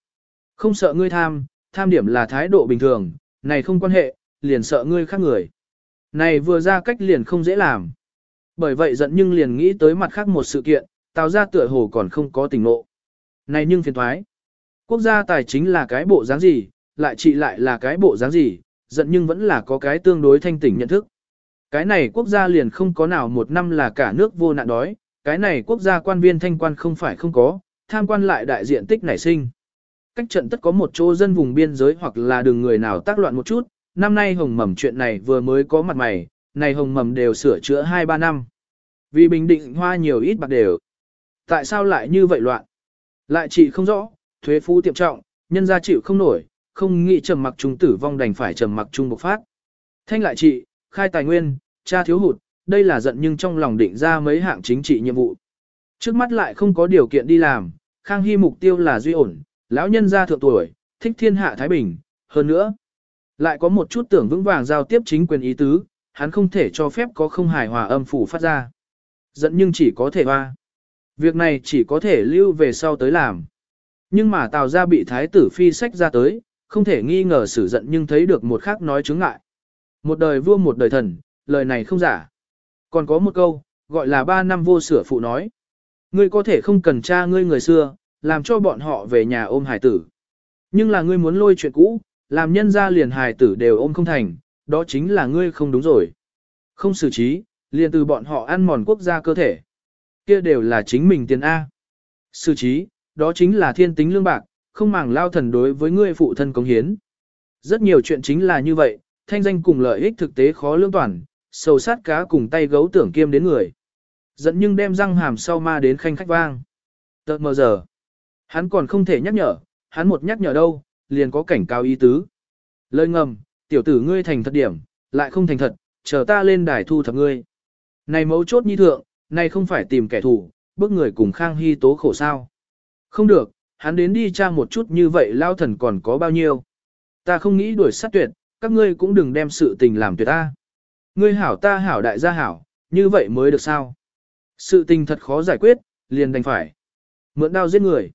Không sợ ngươi tham, tham điểm là thái độ bình thường, này không quan hệ, liền sợ ngươi khác người. Này vừa ra cách liền không dễ làm. Bởi vậy giận nhưng liền nghĩ tới mặt khác một sự kiện, tào ra tựa hồ còn không có tình ngộ. Này nhưng phiền thoái. Quốc gia tài chính là cái bộ dáng gì, lại trị lại là cái bộ dáng gì, giận nhưng vẫn là có cái tương đối thanh tỉnh nhận thức. Cái này quốc gia liền không có nào một năm là cả nước vô nạn đói, cái này quốc gia quan viên thanh quan không phải không có, tham quan lại đại diện tích nảy sinh. Cách trận tất có một chỗ dân vùng biên giới hoặc là đường người nào tác loạn một chút, năm nay hồng mầm chuyện này vừa mới có mặt mày, này hồng mầm đều sửa chữa 2-3 năm. Vì bình định hoa nhiều ít bạc đều. Tại sao lại như vậy loạn? Lại chị không rõ, thuế phú tiệm trọng, nhân gia chịu không nổi, không nghĩ trầm mặc trung tử vong đành phải trầm mặc trung bộc phát. Thanh lại chỉ khai tài nguyên, cha thiếu hụt, đây là giận nhưng trong lòng định ra mấy hạng chính trị nhiệm vụ. Trước mắt lại không có điều kiện đi làm, Khang Hy mục tiêu là duy ổn, lão nhân gia thượng tuổi, thích thiên hạ Thái Bình, hơn nữa. Lại có một chút tưởng vững vàng giao tiếp chính quyền ý tứ, hắn không thể cho phép có không hài hòa âm phủ phát ra. Giận nhưng chỉ có thể hoa. Việc này chỉ có thể lưu về sau tới làm. Nhưng mà Tào gia bị thái tử phi sách ra tới, không thể nghi ngờ sử giận nhưng thấy được một khác nói chứng ngại. Một đời vua một đời thần, lời này không giả. Còn có một câu, gọi là ba năm vô sửa phụ nói. Ngươi có thể không cần cha ngươi người xưa, làm cho bọn họ về nhà ôm hài tử. Nhưng là ngươi muốn lôi chuyện cũ, làm nhân ra liền hài tử đều ôm không thành, đó chính là ngươi không đúng rồi. Không xử trí, liền từ bọn họ ăn mòn quốc gia cơ thể kia đều là chính mình tiền A. sư trí, đó chính là thiên tính lương bạc, không màng lao thần đối với ngươi phụ thân cống hiến. Rất nhiều chuyện chính là như vậy, thanh danh cùng lợi ích thực tế khó lương toàn, sầu sát cá cùng tay gấu tưởng kiêm đến người. Dẫn nhưng đem răng hàm sau ma đến khanh khách vang. Tợt mờ giờ. Hắn còn không thể nhắc nhở, hắn một nhắc nhở đâu, liền có cảnh cáo ý tứ. Lời ngầm, tiểu tử ngươi thành thật điểm, lại không thành thật, chờ ta lên đài thu thập ngươi. Này mấu chốt nhi thượng, này không phải tìm kẻ thù, bước người cùng Khang Hy tố khổ sao. Không được, hắn đến đi tra một chút như vậy lao thần còn có bao nhiêu. Ta không nghĩ đuổi sát tuyệt, các ngươi cũng đừng đem sự tình làm tuyệt ta. Ngươi hảo ta hảo đại gia hảo, như vậy mới được sao. Sự tình thật khó giải quyết, liền đành phải. Mượn đao giết người.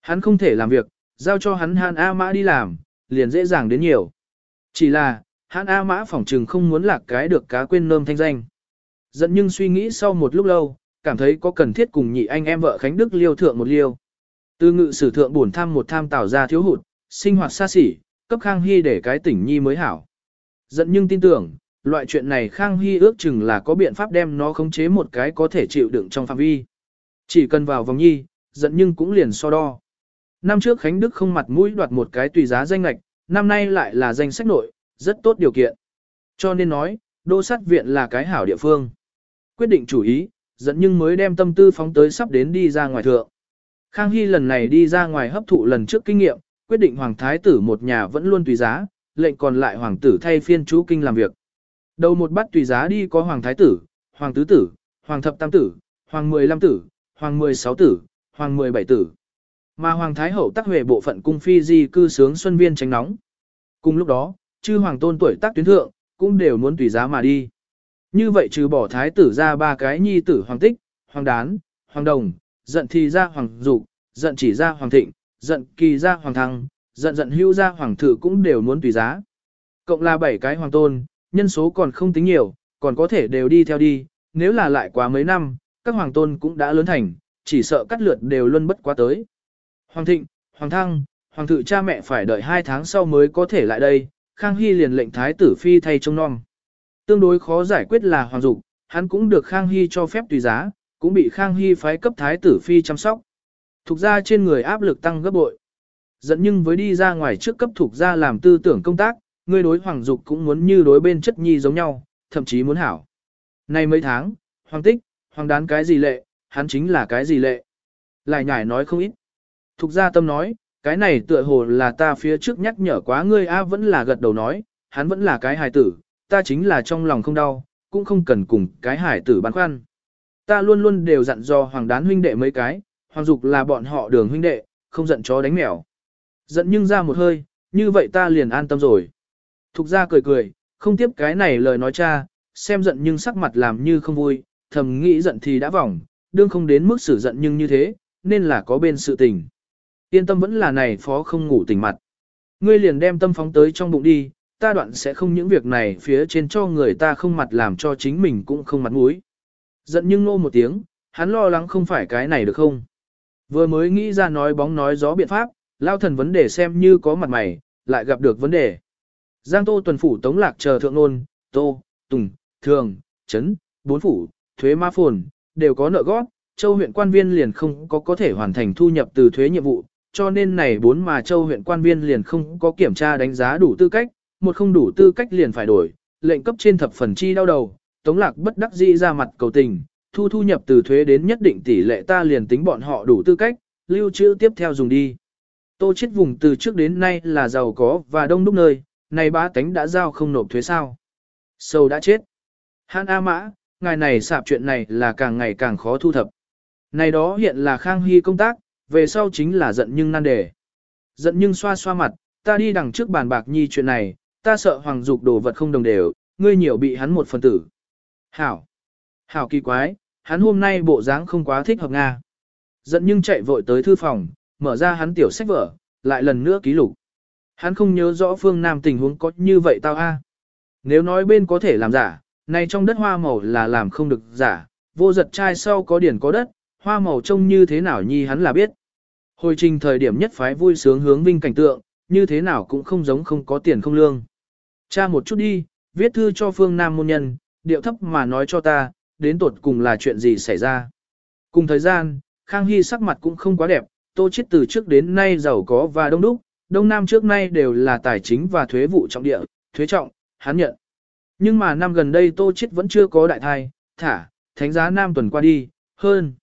Hắn không thể làm việc, giao cho hắn Hàn A Mã đi làm, liền dễ dàng đến nhiều. Chỉ là, Hàn A Mã phỏng trừng không muốn lạc cái được cá quên nơm thanh danh. Giận nhưng suy nghĩ sau một lúc lâu, cảm thấy có cần thiết cùng nhị anh em vợ Khánh Đức liêu thượng một liêu. Từ ngự sử thượng buồn tham một tham tạo ra thiếu hụt, sinh hoạt xa xỉ, cấp Khang Hy để cái tỉnh nhi mới hảo. Giận nhưng tin tưởng, loại chuyện này Khang Hy ước chừng là có biện pháp đem nó khống chế một cái có thể chịu đựng trong phạm vi. Chỉ cần vào vòng nhi, giận nhưng cũng liền so đo. Năm trước Khánh Đức không mặt mũi đoạt một cái tùy giá danh lạch, năm nay lại là danh sách nội, rất tốt điều kiện. Cho nên nói, đô sát viện là cái hảo địa phương. Quyết định chủ ý, dẫn nhưng mới đem tâm tư phóng tới sắp đến đi ra ngoài thượng. Khang Hy lần này đi ra ngoài hấp thụ lần trước kinh nghiệm, quyết định hoàng thái tử một nhà vẫn luôn tùy giá, lệnh còn lại hoàng tử thay phiên chú kinh làm việc. Đầu một bắt tùy giá đi có hoàng thái tử, hoàng tứ tử, hoàng thập tam tử, hoàng mười lăm tử, hoàng mười sáu tử, hoàng mười bảy tử. Mà hoàng thái hậu tác huệ bộ phận cung phi di cư sướng xuân viên tránh nóng. Cùng lúc đó, chư hoàng tôn tuổi tác tuyến thượng, cũng đều muốn tùy giá mà đi. Như vậy trừ bỏ thái tử ra ba cái nhi tử hoàng tích, hoàng đán, hoàng đồng, giận thì ra hoàng dục, giận chỉ ra hoàng thịnh, giận kỳ ra hoàng thăng, giận giận hưu ra hoàng thử cũng đều muốn tùy giá. Cộng là bảy cái hoàng tôn, nhân số còn không tính nhiều, còn có thể đều đi theo đi, nếu là lại quá mấy năm, các hoàng tôn cũng đã lớn thành, chỉ sợ cắt lượt đều luân bất quá tới. Hoàng thịnh, hoàng thăng, hoàng thự cha mẹ phải đợi hai tháng sau mới có thể lại đây, Khang Hy liền lệnh thái tử phi thay trông non. Tương đối khó giải quyết là hoàng dục, hắn cũng được Khang Hy cho phép tùy giá, cũng bị Khang Hy phái cấp thái tử phi chăm sóc. Thục ra trên người áp lực tăng gấp bội. Dẫn nhưng với đi ra ngoài trước cấp thục ra làm tư tưởng công tác, người đối hoàng dục cũng muốn như đối bên chất nhi giống nhau, thậm chí muốn hảo. Nay mấy tháng, hoàng tích, hoàng đán cái gì lệ, hắn chính là cái gì lệ. Lại nhải nói không ít. Thục ra tâm nói, cái này tựa hồ là ta phía trước nhắc nhở quá ngươi a vẫn là gật đầu nói, hắn vẫn là cái hài tử, ta chính là trong lòng không đau, cũng không cần cùng cái hải tử băn khoăn. Ta luôn luôn đều dặn dò hoàng đán huynh đệ mấy cái, hoàng dục là bọn họ đường huynh đệ, không giận chó đánh mèo. Giận nhưng ra một hơi, như vậy ta liền an tâm rồi. Thục ra cười cười, không tiếp cái này lời nói cha, xem giận nhưng sắc mặt làm như không vui, thầm nghĩ giận thì đã vòng, đương không đến mức xử giận nhưng như thế, nên là có bên sự tình. Yên tâm vẫn là này phó không ngủ tỉnh mặt. Ngươi liền đem tâm phóng tới trong bụng đi, ta đoạn sẽ không những việc này phía trên cho người ta không mặt làm cho chính mình cũng không mặt mũi. Giận nhưng ngô một tiếng, hắn lo lắng không phải cái này được không. Vừa mới nghĩ ra nói bóng nói gió biện pháp, lao thần vấn đề xem như có mặt mày, lại gặp được vấn đề. Giang Tô tuần phủ tống lạc chờ thượng nôn, Tô, Tùng, Thường, Trấn, Bốn phủ, thuế ma phồn, đều có nợ gót, châu huyện quan viên liền không có có thể hoàn thành thu nhập từ thuế nhiệm vụ, cho nên này bốn mà châu huyện quan viên liền không có kiểm tra đánh giá đủ tư cách, một không đủ tư cách liền phải đổi, lệnh cấp trên thập phần chi đau đầu, tống lạc bất đắc dĩ ra mặt cầu tình, thu thu nhập từ thuế đến nhất định tỷ lệ ta liền tính bọn họ đủ tư cách, lưu trữ tiếp theo dùng đi. Tô chết vùng từ trước đến nay là giàu có và đông đúc nơi, này ba tánh đã giao không nộp thuế sao. Sâu đã chết. Hán A Mã, ngài này sạp chuyện này là càng ngày càng khó thu thập. Này đó hiện là Khang Hy công tác, về sau chính là giận nhưng nan đề. Giận nhưng xoa xoa mặt, ta đi đằng trước bàn bạc nhi chuyện này, ta sợ hoàng dục đồ vật không đồng đều, ngươi nhiều bị hắn một phần tử. Hảo! Hảo kỳ quái, hắn hôm nay bộ dáng không quá thích hợp Nga. Giận nhưng chạy vội tới thư phòng, mở ra hắn tiểu sách vở, lại lần nữa ký lục. Hắn không nhớ rõ phương Nam tình huống có như vậy tao a. Nếu nói bên có thể làm giả, này trong đất hoa màu là làm không được giả, vô giật trai sau có điển có đất, hoa màu trông như thế nào nhi hắn là biết. Hồi trình thời điểm nhất phái vui sướng hướng vinh cảnh tượng, như thế nào cũng không giống không có tiền không lương. Cha một chút đi, viết thư cho phương Nam môn nhân, điệu thấp mà nói cho ta, đến tột cùng là chuyện gì xảy ra. Cùng thời gian, Khang Hy sắc mặt cũng không quá đẹp, tô chết từ trước đến nay giàu có và đông đúc, đông nam trước nay đều là tài chính và thuế vụ trọng địa, thuế trọng, hắn nhận. Nhưng mà năm gần đây tô chết vẫn chưa có đại thai, thả, thánh giá nam tuần qua đi, hơn.